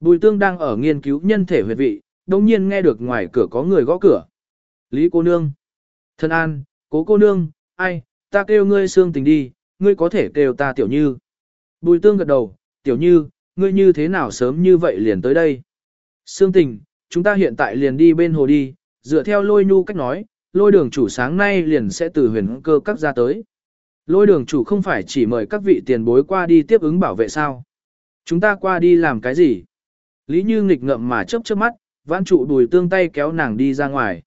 A: Bùi tương đang ở nghiên cứu nhân thể huyệt vị, đồng nhiên nghe được ngoài cửa có người gõ cửa. Lý cô nương. Thân an, cố cô nương, ai, ta kêu ngươi xương tình đi, ngươi có thể kêu ta tiểu như. Bùi tương gật đầu, tiểu như, ngươi như thế nào sớm như vậy liền tới đây. Sương tình, chúng ta hiện tại liền đi bên hồ đi, dựa theo lôi nhu cách nói, lôi đường chủ sáng nay liền sẽ từ huyền cơ các ra tới. Lôi đường chủ không phải chỉ mời các vị tiền bối qua đi tiếp ứng bảo vệ sao. Chúng ta qua đi làm cái gì? Lý Như nghịch ngậm mà chớp chớp mắt, vãn trụ đùi tương tay kéo nàng đi ra ngoài.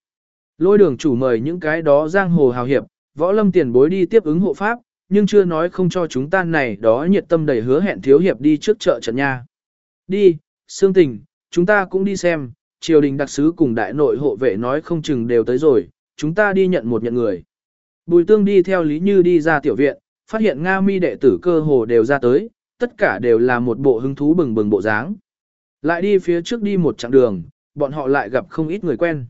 A: Lôi đường chủ mời những cái đó giang hồ hào hiệp, võ lâm tiền bối đi tiếp ứng hộ pháp, nhưng chưa nói không cho chúng ta này đó nhiệt tâm đầy hứa hẹn thiếu hiệp đi trước chợ trận nha. Đi, xương tình, chúng ta cũng đi xem, triều đình đặc sứ cùng đại nội hộ vệ nói không chừng đều tới rồi, chúng ta đi nhận một nhận người. Bùi tương đi theo Lý Như đi ra tiểu viện, phát hiện Nga mi đệ tử cơ hồ đều ra tới, tất cả đều là một bộ hứng thú bừng bừng bộ dáng. Lại đi phía trước đi một chặng đường, bọn họ lại gặp không ít người quen.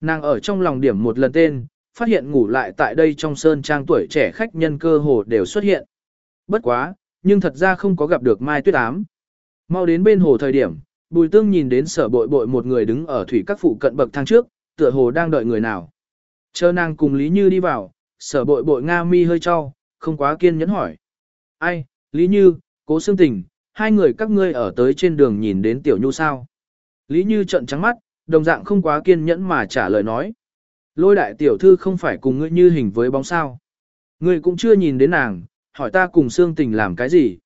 A: Nàng ở trong lòng điểm một lần tên, phát hiện ngủ lại tại đây trong sơn trang tuổi trẻ khách nhân cơ hồ đều xuất hiện. Bất quá, nhưng thật ra không có gặp được Mai Tuyết Ám. Mau đến bên hồ thời điểm, Bùi Tương nhìn đến sở bội bội một người đứng ở thủy các phụ cận bậc thang trước, tựa hồ đang đợi người nào. Chờ nàng cùng Lý Như đi vào, sở bội bội Nga mi hơi cho, không quá kiên nhẫn hỏi. Ai, Lý Như, cố xương tình, hai người các ngươi ở tới trên đường nhìn đến tiểu nhu sao. Lý Như trận trắng mắt, đồng dạng không quá kiên nhẫn mà trả lời nói. Lôi đại tiểu thư không phải cùng ngươi như hình với bóng sao. Ngươi cũng chưa nhìn đến nàng, hỏi ta cùng xương tình làm cái gì.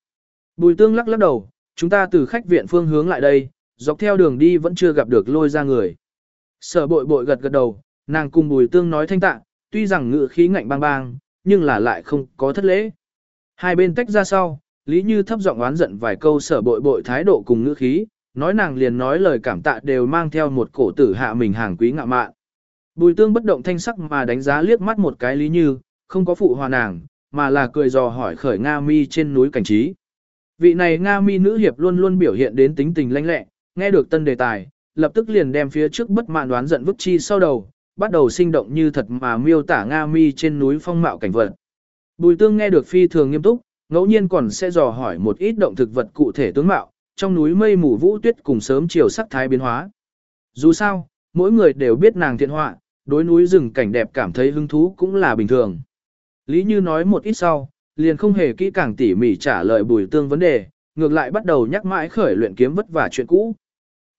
A: Bùi tương lắc lắc đầu, chúng ta từ khách viện phương hướng lại đây, dọc theo đường đi vẫn chưa gặp được lôi ra người. Sở bội bội gật gật đầu, nàng cùng bùi tương nói thanh tạ, tuy rằng ngự khí ngạnh bang bang, nhưng là lại không có thất lễ. Hai bên tách ra sau, Lý Như thấp giọng oán giận vài câu sở bội bội thái độ cùng ngữ khí, nói nàng liền nói lời cảm tạ đều mang theo một cổ tử hạ mình hàng quý ngạ mạn. Bùi tương bất động thanh sắc mà đánh giá liếc mắt một cái Lý Như, không có phụ hòa nàng, mà là cười dò hỏi khởi Nga mi trên núi cảnh trí. Vị này Nga mi nữ hiệp luôn luôn biểu hiện đến tính tình lanh lẹ, nghe được tân đề tài, lập tức liền đem phía trước bất mãn đoán giận vứt chi sau đầu, bắt đầu sinh động như thật mà miêu tả Nga mi trên núi phong mạo cảnh vật. Bùi tương nghe được phi thường nghiêm túc, ngẫu nhiên còn sẽ dò hỏi một ít động thực vật cụ thể tướng mạo, trong núi mây mù vũ tuyết cùng sớm chiều sắc thái biến hóa. Dù sao, mỗi người đều biết nàng thiện họa, đối núi rừng cảnh đẹp cảm thấy hứng thú cũng là bình thường. Lý Như nói một ít sau, liền không hề kỹ càng tỉ mỉ trả lời bùi tương vấn đề, ngược lại bắt đầu nhắc mãi khởi luyện kiếm vất vả chuyện cũ.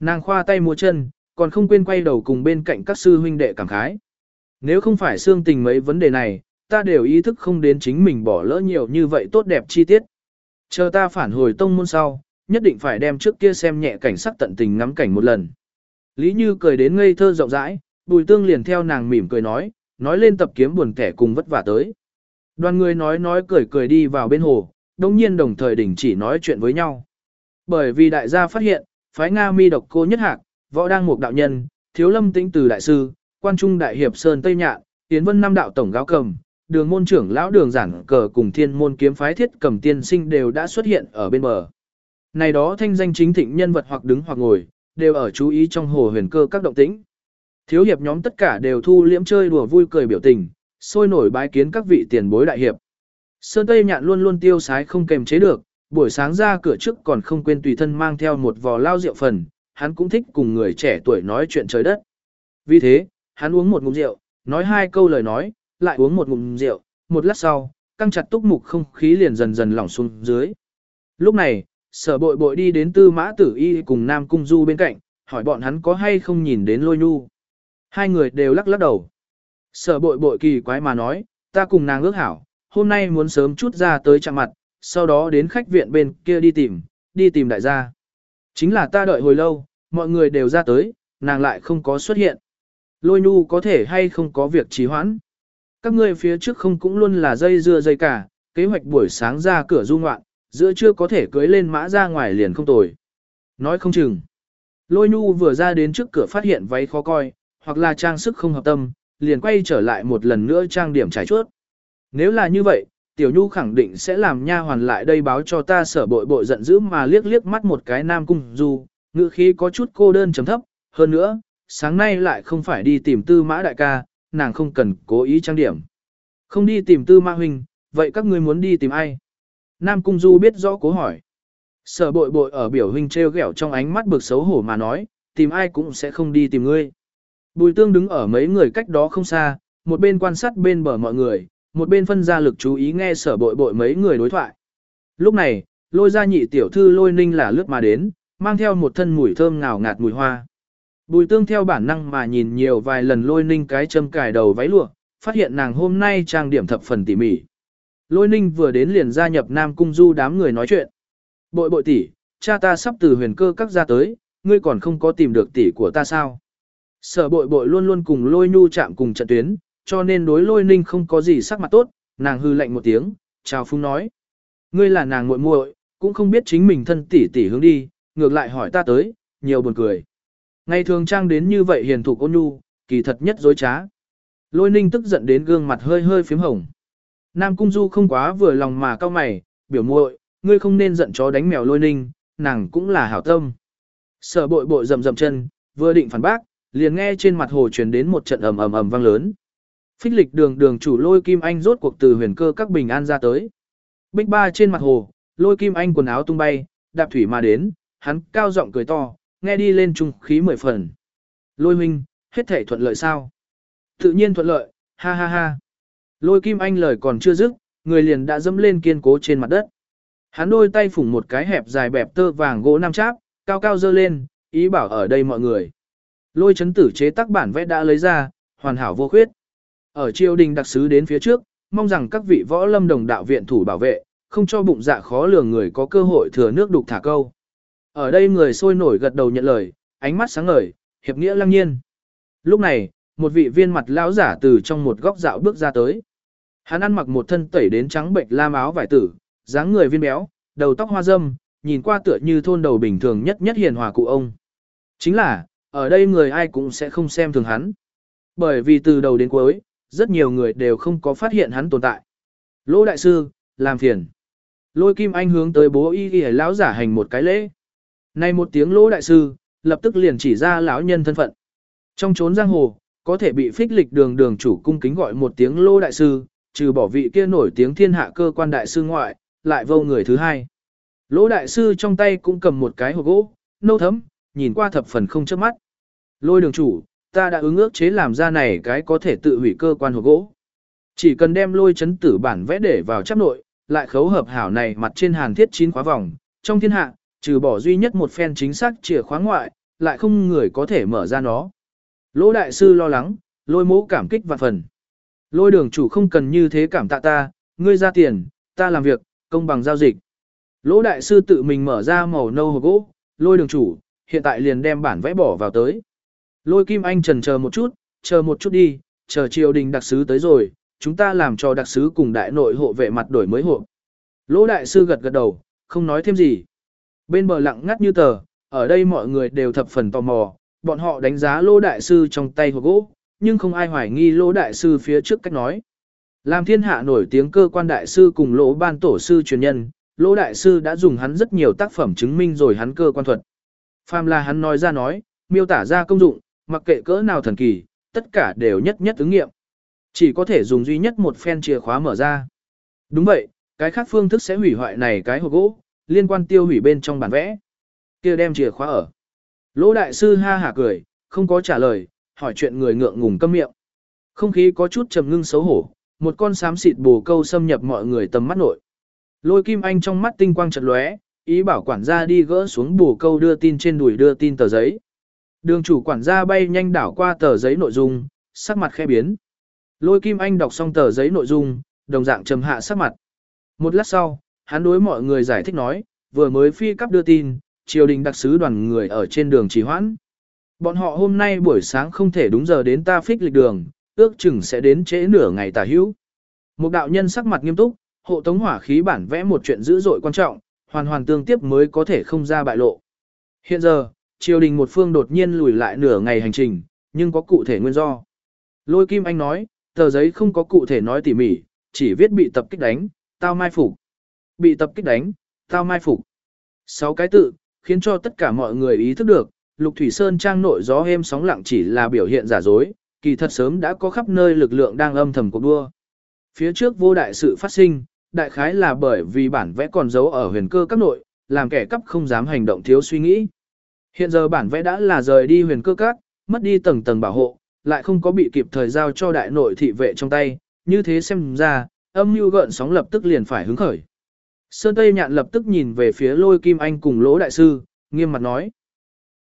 A: Nàng khoa tay múa chân, còn không quên quay đầu cùng bên cạnh các sư huynh đệ cảm khái. Nếu không phải xương tình mấy vấn đề này, ta đều ý thức không đến chính mình bỏ lỡ nhiều như vậy tốt đẹp chi tiết. Chờ ta phản hồi tông môn sau, nhất định phải đem trước kia xem nhẹ cảnh sắc tận tình ngắm cảnh một lần. Lý Như cười đến ngây thơ rộng rãi, bùi tương liền theo nàng mỉm cười nói, nói lên tập kiếm buồn kẻ cùng vất vả tới. Đoàn người nói nói cười cười đi vào bên hồ, đồng nhiên đồng thời đình chỉ nói chuyện với nhau. Bởi vì đại gia phát hiện, phái Nga mi độc cô nhất hạc, võ đang một đạo nhân, thiếu lâm tĩnh từ đại sư, quan trung đại hiệp sơn Tây Nhạn, tiến vân năm đạo tổng gáo cầm, đường môn trưởng lão đường giảng cờ cùng thiên môn kiếm phái thiết cầm tiên sinh đều đã xuất hiện ở bên bờ. Này đó thanh danh chính thịnh nhân vật hoặc đứng hoặc ngồi, đều ở chú ý trong hồ huyền cơ các động tĩnh. Thiếu hiệp nhóm tất cả đều thu liễm chơi đùa vui cười biểu tình, sôi nổi bái kiến các vị tiền bối đại hiệp. Sơn Tây Nhạn luôn luôn tiêu sái không kềm chế được, buổi sáng ra cửa trước còn không quên tùy thân mang theo một vò lao rượu phần, hắn cũng thích cùng người trẻ tuổi nói chuyện trời đất. Vì thế, hắn uống một ngụm rượu, nói hai câu lời nói, lại uống một ngụm rượu, một lát sau, căng chặt túc mục không khí liền dần dần lỏng xuống dưới. Lúc này, sở bội bội đi đến tư mã tử y cùng Nam Cung Du bên cạnh, hỏi bọn hắn có hay không nhìn đến lôi nhu. Hai người đều lắc lắc đầu. Sở bội bội kỳ quái mà nói, ta cùng nàng ước hảo, hôm nay muốn sớm chút ra tới chạm mặt, sau đó đến khách viện bên kia đi tìm, đi tìm đại gia. Chính là ta đợi hồi lâu, mọi người đều ra tới, nàng lại không có xuất hiện. Lôi nu có thể hay không có việc trì hoãn. Các ngươi phía trước không cũng luôn là dây dưa dây cả, kế hoạch buổi sáng ra cửa du ngoạn, giữa trưa có thể cưới lên mã ra ngoài liền không tồi. Nói không chừng. Lôi nu vừa ra đến trước cửa phát hiện váy khó coi, hoặc là trang sức không hợp tâm, liền quay trở lại một lần nữa trang điểm trải chuốt. Nếu là như vậy, Tiểu Nhu khẳng định sẽ làm nha hoàn lại đây báo cho ta sở bội bội giận dữ mà liếc liếc mắt một cái nam cung du, ngữ khí có chút cô đơn chấm thấp, hơn nữa, sáng nay lại không phải đi tìm tư mã đại ca, nàng không cần cố ý trang điểm. Không đi tìm tư mã huynh, vậy các ngươi muốn đi tìm ai? Nam cung du biết rõ cố hỏi. Sở bội bội ở biểu huynh treo ghẹo trong ánh mắt bực xấu hổ mà nói, tìm ai cũng sẽ không đi tìm ngươi. Bùi tương đứng ở mấy người cách đó không xa, một bên quan sát bên bờ mọi người, một bên phân ra lực chú ý nghe sở bội bội mấy người đối thoại. Lúc này, lôi ra nhị tiểu thư lôi ninh là lướt mà đến, mang theo một thân mùi thơm ngào ngạt mùi hoa. Bùi tương theo bản năng mà nhìn nhiều vài lần lôi ninh cái châm cài đầu váy lụa, phát hiện nàng hôm nay trang điểm thập phần tỉ mỉ. Lôi ninh vừa đến liền gia nhập Nam Cung Du đám người nói chuyện. Bội bội tỷ, cha ta sắp từ huyền cơ các ra tới, ngươi còn không có tìm được tỷ của ta sao? Sở bội bội luôn luôn cùng lôi nhu chạm cùng trận tuyến, cho nên đối lôi ninh không có gì sắc mặt tốt, nàng hư lạnh một tiếng, chào phung nói. Ngươi là nàng muội muội, cũng không biết chính mình thân tỷ tỷ hướng đi, ngược lại hỏi ta tới, nhiều buồn cười. Ngày thường trang đến như vậy hiền thủ ôn nhu, kỳ thật nhất dối trá. Lôi ninh tức giận đến gương mặt hơi hơi phím hồng. Nam Cung Du không quá vừa lòng mà cao mày, biểu muội, ngươi không nên giận chó đánh mèo lôi ninh, nàng cũng là hảo tâm. Sở bội bội rầm rầm chân, vừa định phản bác, liền nghe trên mặt hồ truyền đến một trận ầm ầm ầm vang lớn. Phích lịch đường đường chủ lôi kim anh rốt cuộc từ huyền cơ các bình an ra tới. Bích ba trên mặt hồ, lôi kim anh quần áo tung bay, đạp thủy mà đến, hắn cao giọng cười to, nghe đi lên trung khí mười phần. Lôi huynh, hết thể thuận lợi sao? Tự nhiên thuận lợi, ha ha ha. Lôi kim anh lời còn chưa dứt, người liền đã dẫm lên kiên cố trên mặt đất. Hắn đôi tay phủng một cái hẹp dài bẹp tơ vàng gỗ nam cháp, cao cao dơ lên, ý bảo ở đây mọi người. Lôi chấn tử chế tác bản vẽ đã lấy ra, hoàn hảo vô khuyết. Ở triều đình đặc sứ đến phía trước, mong rằng các vị võ lâm đồng đạo viện thủ bảo vệ, không cho bụng dạ khó lường người có cơ hội thừa nước đục thả câu. Ở đây người sôi nổi gật đầu nhận lời, ánh mắt sáng ngời, hiệp nghĩa lăng nhiên. Lúc này, một vị viên mặt lão giả từ trong một góc dạo bước ra tới. Hắn ăn mặc một thân tẩy đến trắng bệnh lam áo vải tử, dáng người viên béo, đầu tóc hoa râm, nhìn qua tựa như thôn đầu bình thường nhất nhất hiền hòa cụ ông. Chính là, ở đây người ai cũng sẽ không xem thường hắn. Bởi vì từ đầu đến cuối, rất nhiều người đều không có phát hiện hắn tồn tại. Lỗ đại sư, làm phiền. Lôi kim anh hướng tới bố y y lão giả hành một cái lễ. Này một tiếng lỗ đại sư, lập tức liền chỉ ra lão nhân thân phận. Trong chốn giang hồ, có thể bị phích lịch đường đường chủ cung kính gọi một tiếng lỗ đại sư, trừ bỏ vị kia nổi tiếng thiên hạ cơ quan đại sư ngoại, lại vô người thứ hai. Lỗ đại sư trong tay cũng cầm một cái hộp gỗ, nâu thấm, nhìn qua thập phần không chớp mắt. Lôi đường chủ, ta đã ứng ước chế làm ra này cái có thể tự hủy cơ quan hộp gỗ. Chỉ cần đem lôi chấn tử bản vẽ để vào chấp nội, lại khấu hợp hảo này mặt trên hàn thiết chín khóa vòng, trong thiên hạ, trừ bỏ duy nhất một phen chính xác chìa khóa ngoại, lại không người có thể mở ra nó. Lỗ đại sư lo lắng, lôi mũ cảm kích vạn phần. Lôi đường chủ không cần như thế cảm tạ ta, ngươi ra tiền, ta làm việc, công bằng giao dịch. Lỗ đại sư tự mình mở ra màu nâu hộp gỗ, lôi đường chủ, hiện tại liền đem bản vẽ bỏ vào tới. Lôi kim anh trần chờ một chút, chờ một chút đi, chờ triều đình đặc sứ tới rồi, chúng ta làm cho đặc sứ cùng đại nội hộ vệ mặt đổi mới hộ. Lỗ đại sư gật gật đầu, không nói thêm gì. Bên bờ lặng ngắt như tờ, ở đây mọi người đều thập phần tò mò, bọn họ đánh giá lỗ đại sư trong tay hộp gỗ, nhưng không ai hoài nghi lỗ đại sư phía trước cách nói. Làm thiên hạ nổi tiếng cơ quan đại sư cùng lỗ ban tổ sư truyền nhân, lỗ đại sư đã dùng hắn rất nhiều tác phẩm chứng minh rồi hắn cơ quan thuật. Phàm là hắn nói ra nói, miêu tả ra công dụng, mặc kệ cỡ nào thần kỳ, tất cả đều nhất nhất ứng nghiệm. Chỉ có thể dùng duy nhất một phen chìa khóa mở ra. Đúng vậy, cái khác phương thức sẽ hủy hoại này cái hộp gỗ, liên quan tiêu hủy bên trong bản vẽ. kia đem chìa khóa ở. Lỗ đại sư ha hả cười, không có trả lời, hỏi chuyện người ngượng ngùng câm miệng. Không khí có chút trầm ngưng xấu hổ, một con xám xịt bồ câu xâm nhập mọi người tầm mắt nội. Lôi kim anh trong mắt tinh quang chật lóe, ý bảo quản gia đi gỡ xuống bồ câu đưa tin trên đùi đưa tin tờ giấy. Đường chủ quản gia bay nhanh đảo qua tờ giấy nội dung, sắc mặt khẽ biến. Lôi Kim Anh đọc xong tờ giấy nội dung, đồng dạng trầm hạ sắc mặt. Một lát sau, hắn đối mọi người giải thích nói, vừa mới phi cấp đưa tin, triều đình đặc sứ đoàn người ở trên đường trì hoãn. Bọn họ hôm nay buổi sáng không thể đúng giờ đến ta phích lịch đường, ước chừng sẽ đến trễ nửa ngày tả hữu. Một đạo nhân sắc mặt nghiêm túc, hộ tống hỏa khí bản vẽ một chuyện dữ dội quan trọng, hoàn hoàn tương tiếp mới có thể không ra bại lộ. Hiện giờ, triều đình một phương đột nhiên lùi lại nửa ngày hành trình, nhưng có cụ thể nguyên do. Lôi Kim Anh nói, tờ giấy không có cụ thể nói tỉ mỉ, chỉ viết bị tập kích đánh, tao mai phục. Bị tập kích đánh, tao mai phục. Sáu cái tự, khiến cho tất cả mọi người ý thức được, Lục Thủy Sơn trang nội gió êm sóng lặng chỉ là biểu hiện giả dối, kỳ thật sớm đã có khắp nơi lực lượng đang âm thầm cuộc đua. Phía trước vô đại sự phát sinh, đại khái là bởi vì bản vẽ còn giấu ở huyền cơ các nội, làm kẻ cấp không dám hành động thiếu suy nghĩ. Hiện giờ bản vẽ đã là rời đi huyền cơ các, mất đi tầng tầng bảo hộ, lại không có bị kịp thời giao cho đại nội thị vệ trong tay, như thế xem ra, âm mưu gợn sóng lập tức liền phải hứng khởi. Sơn Tây Nhạn lập tức nhìn về phía lôi kim anh cùng lỗ đại sư, nghiêm mặt nói.